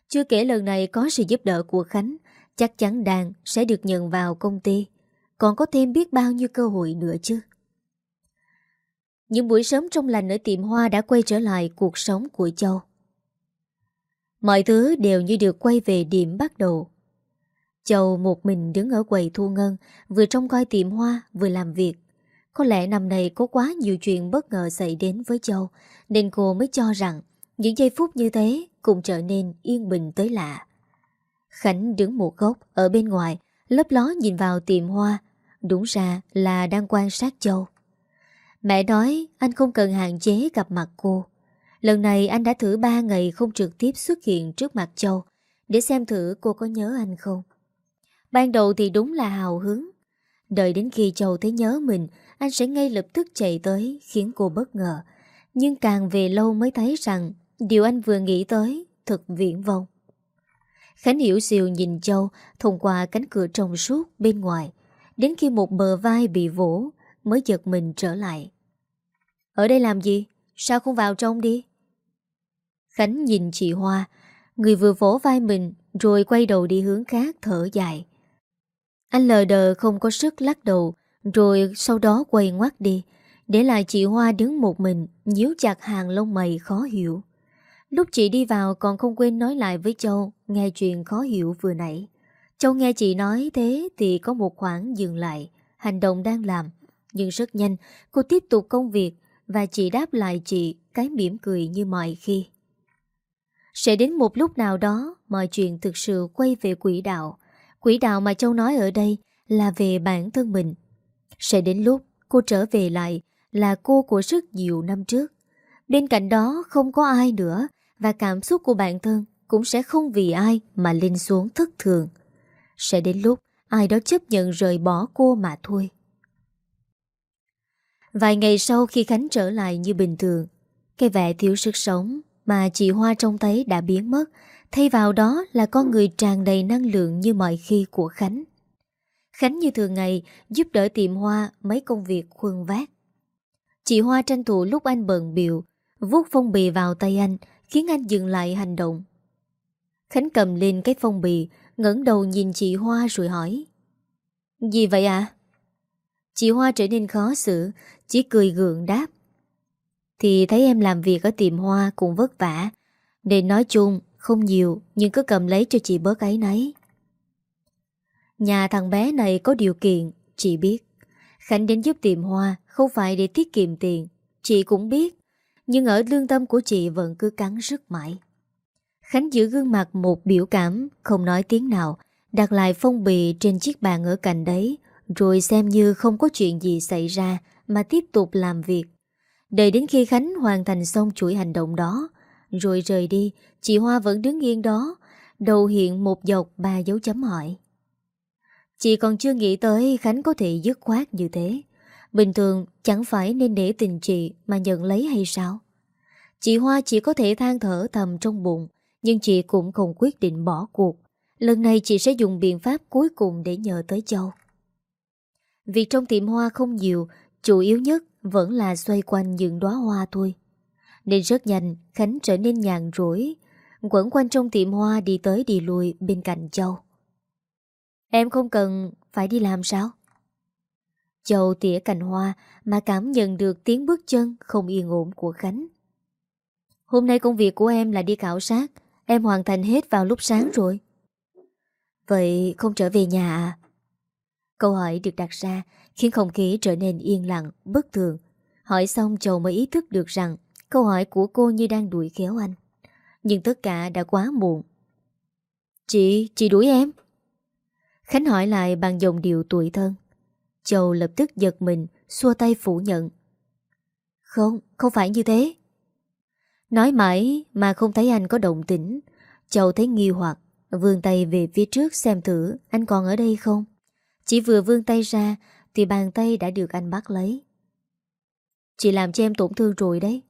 Chưa kể lần này có sự giúp đỡ của Khánh, Chắc chắn Đàn sẽ được nhận vào công ty. Còn có thêm biết bao nhiêu cơ hội nữa chứ? Những buổi sớm trong lành ở tiệm hoa đã quay trở lại cuộc sống của Châu. Mọi thứ đều như được quay về điểm bắt đầu. Châu một mình đứng ở quầy thu ngân, Vừa trông coi tiệm hoa, vừa làm việc có lẽ năm nay có quá nhiều chuyện bất ngờ xảy đến với Châu, Nên cô mới cho rằng Những giây phút như thế Cũng trở nên yên bình tới lạ. Khánh đứng một góc Ở bên ngoài, Lấp ló nhìn vào tiệm hoa, Đúng ra là đang quan sát Châu. Mẹ nói anh không cần hạn chế gặp mặt cô. Lần này anh đã thử 3 ngày không trực tiếp xuất hiện trước mặt Châu, Để xem thử cô có nhớ anh không. Ban đầu thì đúng là hào hứng. Đợi đến khi Châu thấy nhớ mình anh sẽ ngay lập tức chạy tới khiến cô bất ngờ. Nhưng càng về lâu mới thấy rằng điều anh vừa nghĩ tới thật viễn vông. Khánh hiểu siêu nhìn Châu thông qua cánh cửa trong suốt bên ngoài. Đến khi một bờ vai bị vỗ mới giật mình trở lại. Ở đây làm gì? Sao không vào trong đi? Khánh nhìn chị Hoa, người vừa vỗ vai mình rồi quay đầu đi hướng khác thở dài. Anh lờ đờ không có sức lắc đầu rồi sau đó quay ngoắt đi, Để lại chị Hoa đứng một mình, nhíu chặt hàng lông mày khó hiểu. Lúc chị đi vào còn không quên nói lại với Châu, Nghe chuyện khó hiểu vừa nãy. Châu nghe chị nói thế thì có một khoảng dừng lại, Hành động đang làm. Nhưng rất nhanh, cô tiếp tục công việc Và chị đáp lại chị cái mỉm cười như mọi khi. Sẽ đến một lúc nào đó, Mọi chuyện thực sự quay về quỹ đạo. Quỹ đạo mà Châu nói ở đây Là về bản thân mình sẽ đến lúc cô trở về lại là cô của rất nhiều năm trước. Bên cạnh đó không có ai nữa và cảm xúc của bản thân cũng sẽ không vì ai mà lên xuống thất thường. Sẽ đến lúc ai đó chấp nhận rời bỏ cô mà thôi. Vài ngày sau khi Khánh trở lại như bình thường, cái vẻ thiếu sức sống mà chị Hoa trông thấy đã biến mất, thay vào đó là con người tràn đầy năng lượng như mọi khi của Khánh. Khánh như thường ngày giúp đỡ tiệm hoa mấy công việc khuân vác. Chị Hoa tranh thủ lúc anh bận biểu, vuốt phong bì vào tay anh, khiến anh dừng lại hành động. Khánh cầm lên cái phong bì, ngẩng đầu nhìn chị Hoa rồi hỏi. Gì vậy ạ? À? Chị Hoa trở nên khó xử, chỉ cười gượng đáp. Thì thấy em làm việc ở tiệm hoa cũng vất vả, nên nói chung không nhiều nhưng cứ cầm lấy cho chị bớt ấy nấy. Nhà thằng bé này có điều kiện, chị biết. Khánh đến giúp tìm hoa không phải để tiết kiệm tiền, chị cũng biết. Nhưng ở lương tâm của chị vẫn cứ cắn rứt mãi. Khánh giữ gương mặt một biểu cảm, không nói tiếng nào, đặt lại phong bì trên chiếc bàn ở cạnh đấy, rồi xem như không có chuyện gì xảy ra mà tiếp tục làm việc. Đợi đến khi Khánh hoàn thành xong chuỗi hành động đó, rồi rời đi, chị Hoa vẫn đứng yên đó, đầu hiện một dọc ba dấu chấm hỏi. Chị còn chưa nghĩ tới Khánh có thể dứt khoát như thế. Bình thường chẳng phải nên để tình chị mà nhận lấy hay sao? Chị Hoa chỉ có thể than thở thầm trong bụng, Nhưng chị cũng không quyết định bỏ cuộc Lần này chị sẽ dùng biện pháp cuối cùng để nhờ tới Châu Việc trong tiệm hoa không nhiều Chủ yếu nhất vẫn là xoay quanh những đóa hoa thôi Nên rất nhanh Khánh trở nên nhàn rỗi Quẩn quanh trong tiệm hoa đi tới đi lui bên cạnh Châu Em không cần phải đi làm sao? Châu tỉa cành hoa mà cảm nhận được tiếng bước chân không yên ổn của Khánh. Hôm nay công việc của em là đi khảo sát, em hoàn thành hết vào lúc sáng rồi. Vậy không trở về nhà à? Câu hỏi được đặt ra khiến không khí trở nên yên lặng, bất thường. Hỏi xong Châu mới ý thức được rằng câu hỏi của cô như đang đuổi khéo anh. Nhưng tất cả đã quá muộn. Chị, chị đuổi em? Khánh hỏi lại bằng dòng điệu tuổi thân. Châu lập tức giật mình, xua tay phủ nhận. Không, không phải như thế. Nói mãi mà không thấy anh có động tĩnh. Châu thấy nghi hoặc, vươn tay về phía trước xem thử anh còn ở đây không. Chỉ vừa vươn tay ra thì bàn tay đã được anh bắt lấy. Chị làm cho em tổn thương rồi đấy.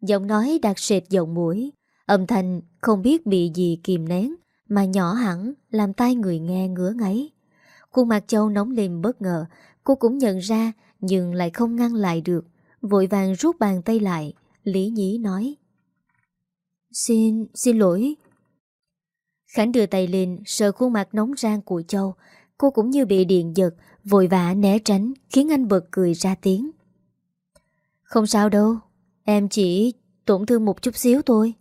Giọng nói đặc sệt giọng mũi, âm thanh không biết bị gì kìm nén mà nhỏ hẳn làm tai người nghe ngứa ngáy. Khuôn mặt Châu nóng lên bất ngờ, cô cũng nhận ra nhưng lại không ngăn lại được, vội vàng rút bàn tay lại, lý nhí nói. Xin, xin lỗi. Khánh đưa tay lên, sờ khuôn mặt nóng rang của Châu, cô cũng như bị điện giật, vội vã né tránh, khiến anh bật cười ra tiếng. Không sao đâu, em chỉ tổn thương một chút xíu thôi.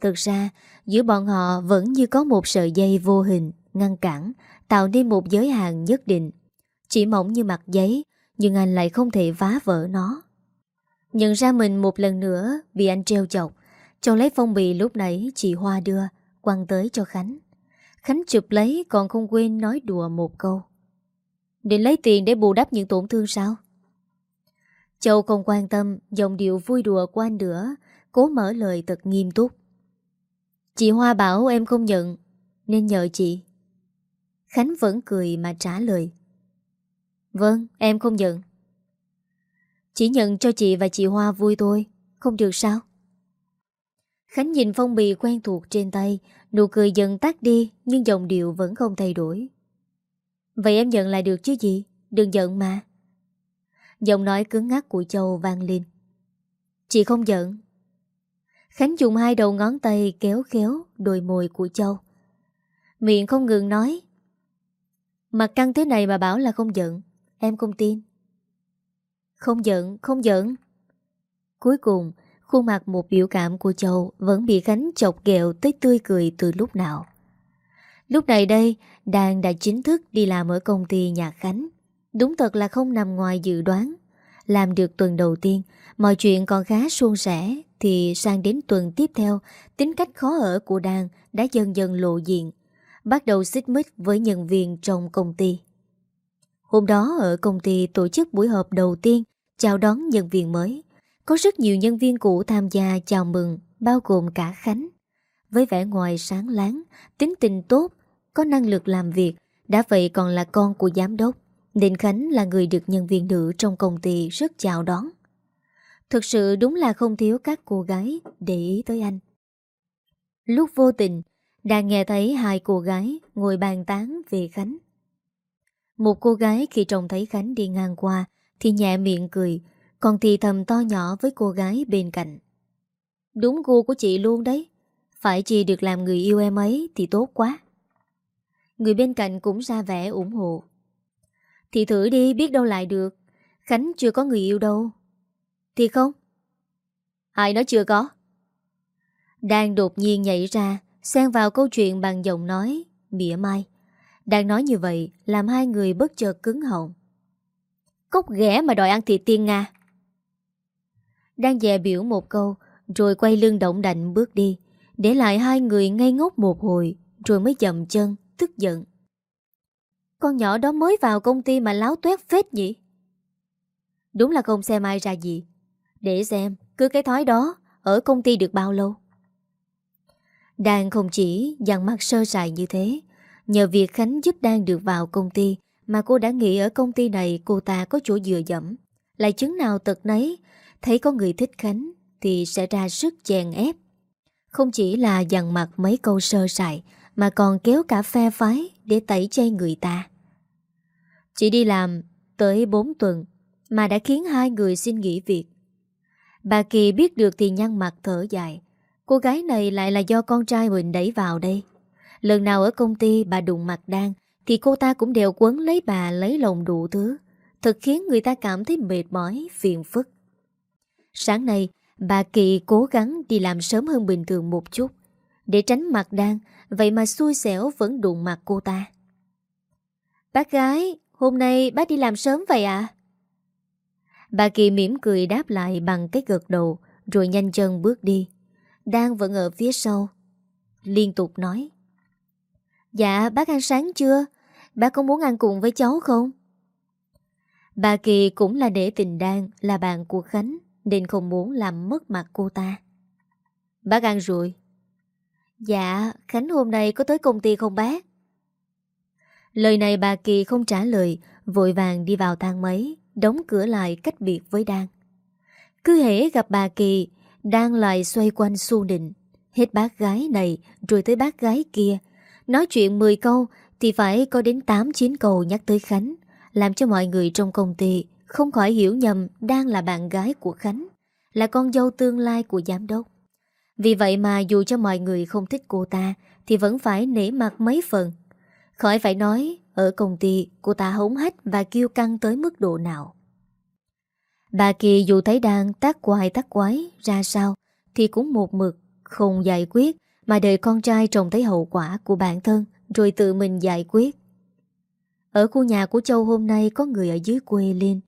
Thực ra, giữa bọn họ vẫn như có một sợi dây vô hình, ngăn cản, tạo nên một giới hạn nhất định. Chỉ mỏng như mặt giấy, nhưng anh lại không thể phá vỡ nó. Nhận ra mình một lần nữa bị anh treo chọc, Châu lấy phong bì lúc nãy chị Hoa đưa, quăng tới cho Khánh. Khánh chụp lấy còn không quên nói đùa một câu. Định lấy tiền để bù đắp những tổn thương sao? Châu không quan tâm dòng điệu vui đùa của anh nữa, cố mở lời thật nghiêm túc. Chị Hoa bảo em không nhận, Nên nhờ chị. Khánh vẫn cười mà trả lời. Vâng em không nhận. Chỉ nhận cho chị và chị Hoa vui thôi, Không được sao? Khánh nhìn phong bì quen thuộc trên tay, Nụ cười dần tắt đi, Nhưng giọng điệu vẫn không thay đổi. Vậy em nhận lại được chứ gì? Đừng giận mà. Giọng nói cứng ngắc của Châu vang lên. Chị không giận. Khánh dùng hai đầu ngón tay kéo khéo đôi môi của Châu. Miệng không ngừng nói. Mặt căng thế này mà bảo là không giận, em không tin. Không giận, không giận. Cuối cùng, khuôn mặt một biểu cảm của Châu vẫn bị Khánh chọc ghẹo tới tươi cười từ lúc nào. Lúc này đây, Đàn đã chính thức đi làm ở công ty nhà Khánh. Đúng thật là không nằm ngoài dự đoán. Làm được tuần đầu tiên, mọi chuyện còn khá suôn sẻ thì sang đến tuần tiếp theo, tính cách khó ở của Đan đã dần dần lộ diện, bắt đầu xích mích với nhân viên trong công ty. Hôm đó ở công ty tổ chức buổi họp đầu tiên chào đón nhân viên mới. Có rất nhiều nhân viên cũ tham gia chào mừng, bao gồm cả Khánh. Với vẻ ngoài sáng láng, tính tình tốt, có năng lực làm việc, đã vậy còn là con của giám đốc. Nên Khánh là người được nhân viên nữ trong công ty rất chào đón. Thực sự đúng là không thiếu các cô gái để ý tới anh. Lúc vô tình, đang nghe thấy hai cô gái ngồi bàn tán về Khánh. Một cô gái khi trông thấy Khánh đi ngang qua thì nhẹ miệng cười, còn thì thầm to nhỏ với cô gái bên cạnh. Đúng gu của chị luôn đấy. Phải chị được làm người yêu em ấy thì tốt quá. Người bên cạnh cũng ra vẻ ủng hộ. Thì thử đi biết đâu lại được. Khánh chưa có người yêu đâu, thì không? Ai nói chưa có? Đang đột nhiên nhảy ra, Xen vào câu chuyện bằng giọng nói Mỉa mai. Đang nói như vậy, Làm hai người bất chợt cứng họng. Cốc ghẻ mà đòi ăn thịt tiên Nga. Đang dè biểu một câu, Rồi quay lưng động đạnh bước đi. Để lại hai người ngây ngốc một hồi, Rồi mới chậm chân, Tức giận. Con nhỏ đó mới vào công ty mà láo tuét phết nhỉ? Đúng là không xem ai ra gì để xem, cứ cái thói đó, Ở công ty được bao lâu? Đan không chỉ dằn mặt sơ sài như thế, Nhờ việc Khánh giúp Đan được vào công ty Mà cô đã nghĩ ở công ty này, Cô ta có chỗ dựa dẫm. Lại chứng nào tật nấy, Thấy có người thích Khánh Thì sẽ ra sức chèn ép. Không chỉ là dằn mặt mấy câu sơ sài, Mà còn kéo cả phe phái Để tẩy chay người ta. Chỉ đi làm tới 4 tuần Mà đã khiến hai người xin nghỉ việc. Bà Kỳ biết được thì nhăn mặt thở dài. Cô gái này lại là do con trai mình đẩy vào đây. Lần nào ở công ty bà đụng mặt đang Thì cô ta cũng đều quấn lấy bà lấy lòng đủ thứ. Thật khiến người ta cảm thấy mệt mỏi, phiền phức. Sáng nay Bà Kỳ cố gắng đi làm sớm hơn bình thường một chút. Để tránh mặt đang Vậy mà xui xẻo vẫn đụng mặt cô ta. Bác gái Hôm nay bác đi làm sớm vậy à Bà Kỳ mỉm cười đáp lại bằng cái gật đầu, Rồi nhanh chân bước đi. Đang vẫn ở phía sau. Liên tục nói Dạ bác ăn sáng chưa? Bác có muốn ăn cùng với cháu không? Bà Kỳ cũng là để tình đang, Là bạn của Khánh, Nên không muốn làm mất mặt cô ta. Bác ăn rồi. Dạ Khánh hôm nay có tới công ty không bác? Lời này bà Kỳ không trả lời, Vội vàng đi vào thang máy. Đóng cửa lại cách biệt với Đan. Cứ hễ gặp bà Kỳ, Đan lại xoay quanh su định Hết bác gái này Rồi tới bác gái kia. Nói chuyện 10 câu Thì phải có đến 8-9 câu nhắc tới Khánh, Làm cho mọi người trong công ty Không khỏi hiểu nhầm Đang là bạn gái của Khánh, Là con dâu tương lai của giám đốc. Vì vậy mà dù cho mọi người không thích cô ta Thì vẫn phải nể mặt mấy phần. Khỏi phải nói ở công ty, cô ta hống hách Và kêu căng tới mức độ nào. Bà Kỳ dù thấy đang tác quài tác quái, ra sao Thì cũng một mực, Không giải quyết, Mà đợi con trai trông thấy hậu quả của bản thân, Rồi tự mình giải quyết. Ở khu nhà của Châu hôm nay Có người ở dưới quê lên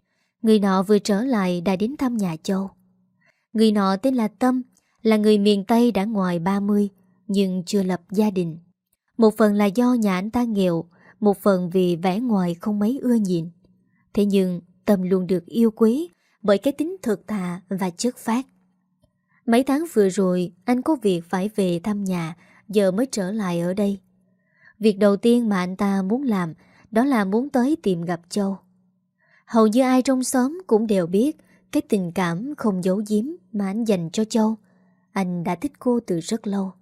Người nọ vừa trở lại đã đến thăm nhà Châu. Người nọ tên là Tâm, Là người miền Tây đã ngoài 30 Nhưng chưa lập gia đình. Một phần là do nhà anh ta nghèo một phần vì vẻ ngoài không mấy ưa nhìn. Thế nhưng, Tâm luôn được yêu quý Bởi cái tính thực thà và chất phát Mấy tháng vừa rồi, Anh có việc phải về thăm nhà, Giờ mới trở lại ở đây. Việc đầu tiên mà anh ta muốn làm, Đó là muốn tới tìm gặp Châu. Hầu như ai trong xóm cũng đều biết Cái tình cảm không giấu giếm Mà anh dành cho Châu. Anh đã thích cô từ rất lâu.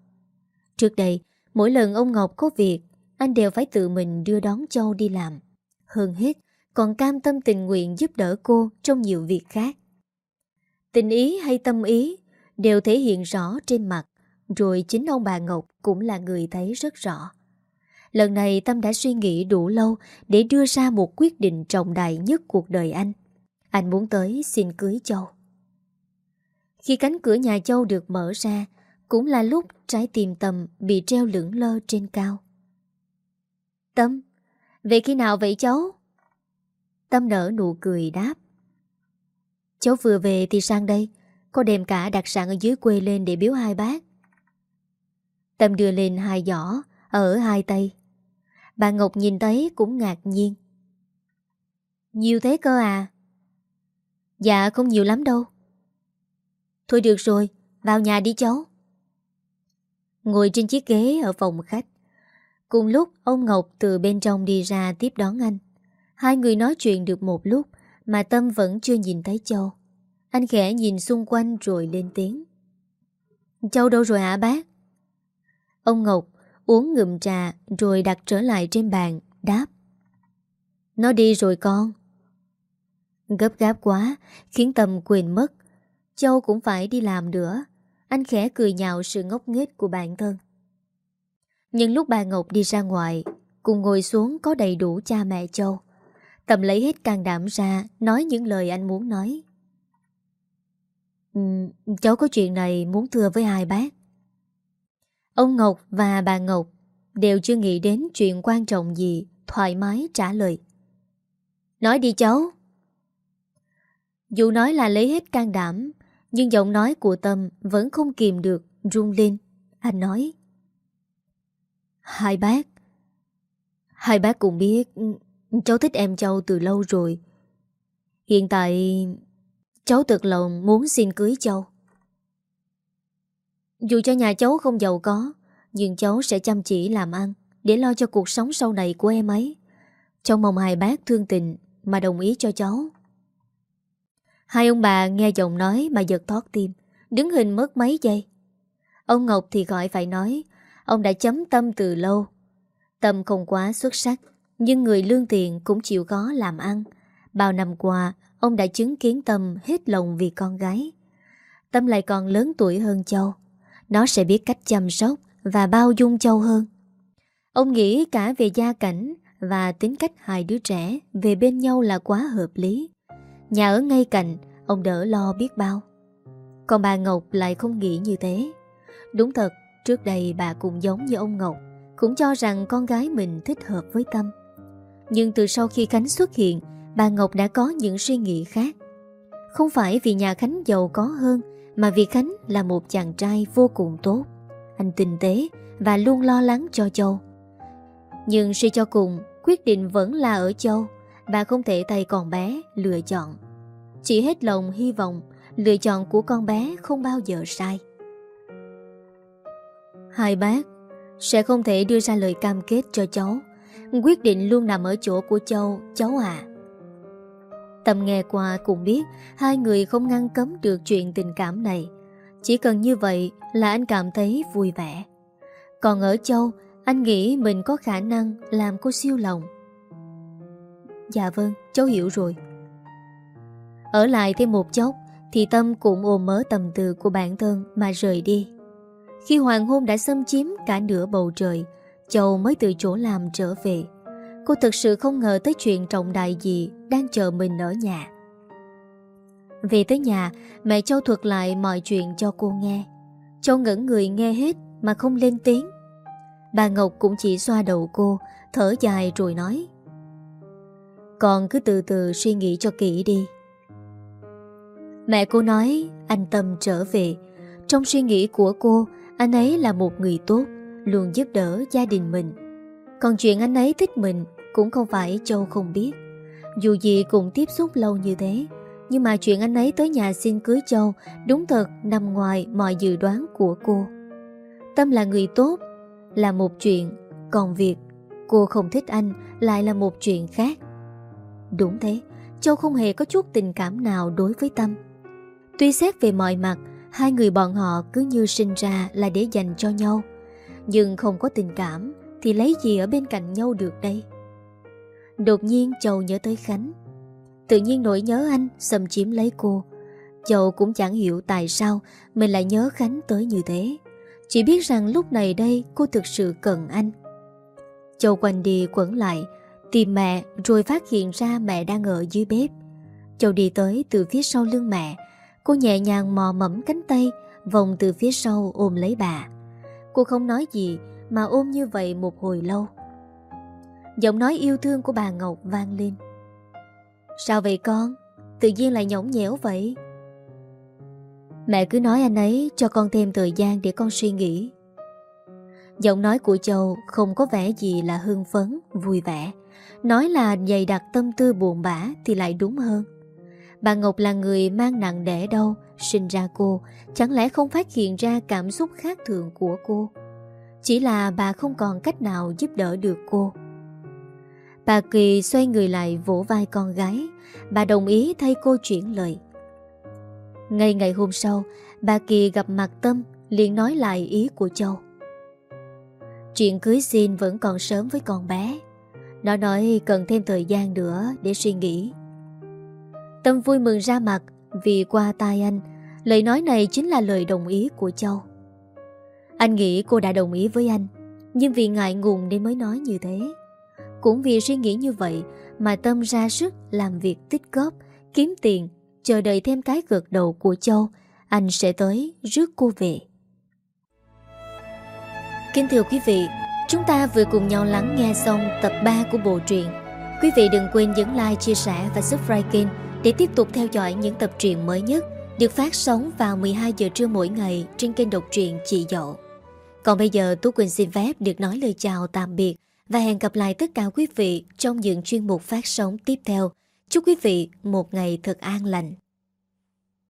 Trước đây, Mỗi lần ông Ngọc có việc anh đều phải tự mình đưa đón Châu đi làm. Hơn hết, Còn cam tâm tình nguyện giúp đỡ cô Trong nhiều việc khác. Tình ý hay tâm ý Đều thể hiện rõ trên mặt, Rồi chính ông bà Ngọc Cũng là người thấy rất rõ. Lần này Tâm đã suy nghĩ đủ lâu Để đưa ra một quyết định trọng đại nhất cuộc đời anh. Anh muốn tới xin cưới Châu. Khi cánh cửa nhà Châu được mở ra, cũng là lúc trái tim Tâm bị treo lưỡng lơ trên cao. Tâm, về khi nào vậy cháu? Tâm nở nụ cười đáp. Cháu vừa về thì sang đây, có đem cả đặc sản ở dưới quê lên để biếu hai bác. Tâm đưa lên hai giỏ, ở hai tay. Bà Ngọc nhìn thấy cũng ngạc nhiên. Nhiều thế cơ à? Dạ không nhiều lắm đâu. Thôi được rồi, vào nhà đi cháu. Ngồi trên chiếc ghế ở phòng khách Cùng lúc ông Ngọc từ bên trong đi ra tiếp đón anh Hai người nói chuyện được một lúc Mà Tâm vẫn chưa nhìn thấy Châu Anh khẽ nhìn xung quanh rồi lên tiếng Châu đâu rồi hả bác? Ông Ngọc uống ngụm trà rồi đặt trở lại trên bàn, đáp. Nó đi rồi con. Gấp gáp quá, khiến Tâm quên mất. Châu cũng phải đi làm nữa. Anh khẽ cười nhạo sự ngốc nghếch của bản thân nhưng lúc bà Ngọc đi ra ngoài Cùng ngồi xuống có đầy đủ cha mẹ Châu. Tầm lấy hết can đảm ra Nói những lời anh muốn nói. Um, Cháu có chuyện này muốn thưa với hai bác. Ông Ngọc và bà Ngọc Đều chưa nghĩ đến chuyện quan trọng gì Thoải mái trả lời. Nói đi cháu. Dù nói là lấy hết can đảm nhưng giọng nói của Tâm vẫn không kìm được rung lên. Anh nói Hai bác. Hai bác cũng biết ừ, Cháu thích em Châu từ lâu rồi. Hiện tại Cháu thật lòng muốn xin cưới Châu Dù cho nhà cháu không giàu có Nhưng cháu sẽ chăm chỉ làm ăn Để lo cho cuộc sống sau này của em ấy. Cháu mong hai bác thương tình Mà đồng ý cho cháu. Hai ông bà nghe giọng nói mà giật thoát tim Đứng hình mất mấy giây. Ông Ngọc thì gọi phải nói, ông đã chấm tâm từ lâu. Tâm không quá xuất sắc, nhưng người lương tiền cũng chịu khó làm ăn. Bao năm qua, ông đã chứng kiến Tâm hết lòng vì con gái. Tâm lại còn lớn tuổi hơn Châu. Nó sẽ biết cách chăm sóc và bao dung Châu hơn. Ông nghĩ cả về gia cảnh và tính cách hai đứa trẻ về bên nhau là quá hợp lý. Nhà ở ngay cạnh, ông đỡ lo biết bao. Còn bà Ngọc lại không nghĩ như thế. Đúng thật, trước đây bà cũng giống như ông Ngọc, cũng cho rằng con gái mình thích hợp với Tâm. Nhưng từ sau khi Khánh xuất hiện, bà Ngọc đã có những suy nghĩ khác. Không phải vì nhà Khánh giàu có hơn, mà vì Khánh là một chàng trai vô cùng tốt. Anh tinh tế và luôn lo lắng cho Châu. Nhưng suy cho cùng, quyết định vẫn là ở Châu. Bà không thể tay còn bé lựa chọn. Chỉ hết lòng hy vọng lựa chọn của con bé không bao giờ sai. Hai bác sẽ không thể đưa ra lời cam kết cho cháu. Quyết định luôn nằm ở chỗ của Châu, cháu à. Tâm nghe qua cũng biết hai người không ngăn cấm được chuyện tình cảm này. Chỉ cần như vậy là anh cảm thấy vui vẻ. Còn ở Châu, anh nghĩ mình có khả năng làm cô siêu lòng. Dạ vâng, cháu hiểu rồi. Ở lại thêm một chốc thì Tâm cũng ôm mớ tầm từ của bản thân mà rời đi. Khi hoàng hôn đã xâm chiếm cả nửa bầu trời, Châu mới từ chỗ làm trở về. Cô thực sự không ngờ tới chuyện trọng đại gì đang chờ mình ở nhà. Về tới nhà, mẹ Châu thuật lại mọi chuyện cho cô nghe. Châu ngẩn người nghe hết mà không lên tiếng. Bà Ngọc cũng chỉ xoa đầu cô, thở dài rồi nói. Con cứ từ từ suy nghĩ cho kỹ đi. Mẹ cô nói anh Tâm trở về. Trong suy nghĩ của cô, anh ấy là một người tốt, luôn giúp đỡ gia đình mình. Còn chuyện anh ấy thích mình cũng không phải Châu không biết. Dù gì cũng tiếp xúc lâu như thế, nhưng mà chuyện anh ấy tới nhà xin cưới Châu đúng thật nằm ngoài mọi dự đoán của cô. Tâm là người tốt, là một chuyện, còn việc cô không thích anh lại là một chuyện khác. Đúng thế, Châu không hề có chút tình cảm nào đối với Tâm. Tuy xét về mọi mặt, hai người bọn họ cứ như sinh ra là để dành cho nhau. Nhưng không có tình cảm thì lấy gì ở bên cạnh nhau được đây? Đột nhiên Châu nhớ tới Khánh. Tự nhiên nỗi nhớ anh xâm chiếm lấy cô. Châu cũng chẳng hiểu tại sao mình lại nhớ Khánh tới như thế. Chỉ biết rằng lúc này đây cô thực sự cần anh. Châu quanh đi quẩn lại, tìm mẹ rồi phát hiện ra mẹ đang ở dưới bếp. Châu đi tới từ phía sau lưng mẹ, Cô nhẹ nhàng mò mẫm cánh tay, Vòng từ phía sau ôm lấy bà. Cô không nói gì, Mà ôm như vậy một hồi lâu. Giọng nói yêu thương của bà Ngọc vang lên. Sao vậy con? Tự nhiên lại nhõng nhẽo vậy? Mẹ cứ nói anh ấy Cho con thêm thời gian để con suy nghĩ. Giọng nói của Châu Không có vẻ gì là hưng phấn, Vui vẻ. Nói là dày đặt tâm tư buồn bã Thì lại đúng hơn. Bà Ngọc là người mang nặng đẻ đâu Sinh ra cô, Chẳng lẽ không phát hiện ra cảm xúc khác thường của cô? Chỉ là bà không còn cách nào giúp đỡ được cô. Bà Kỳ xoay người lại vỗ vai con gái. Bà đồng ý thay cô chuyển lời. Ngay ngày hôm sau, Bà Kỳ gặp mặt Tâm, liền nói lại ý của Châu. Chuyện cưới xin vẫn còn sớm với con bé. Nó nói cần thêm thời gian nữa để suy nghĩ. Tâm vui mừng ra mặt vì qua tai anh, lời nói này chính là lời đồng ý của Châu. Anh nghĩ cô đã đồng ý với anh, nhưng vì ngại ngùng nên mới nói như thế. Cũng vì suy nghĩ như vậy mà Tâm ra sức làm việc tích góp, kiếm tiền, chờ đợi thêm cái gật đầu của Châu, anh sẽ tới rước cô về. Kính thưa quý vị, chúng ta vừa cùng nhau lắng nghe xong tập 3 của bộ truyện. Quý vị đừng quên nhấn like, chia sẻ và subscribe kênh để tiếp tục theo dõi những tập truyện mới nhất được phát sóng vào 12 giờ trưa mỗi ngày trên kênh độc truyện Chị Dậu. Còn bây giờ, Tú Quỳnh xin phép được nói lời chào tạm biệt và hẹn gặp lại tất cả quý vị trong những chuyên mục phát sóng tiếp theo. Chúc quý vị một ngày thật an lành.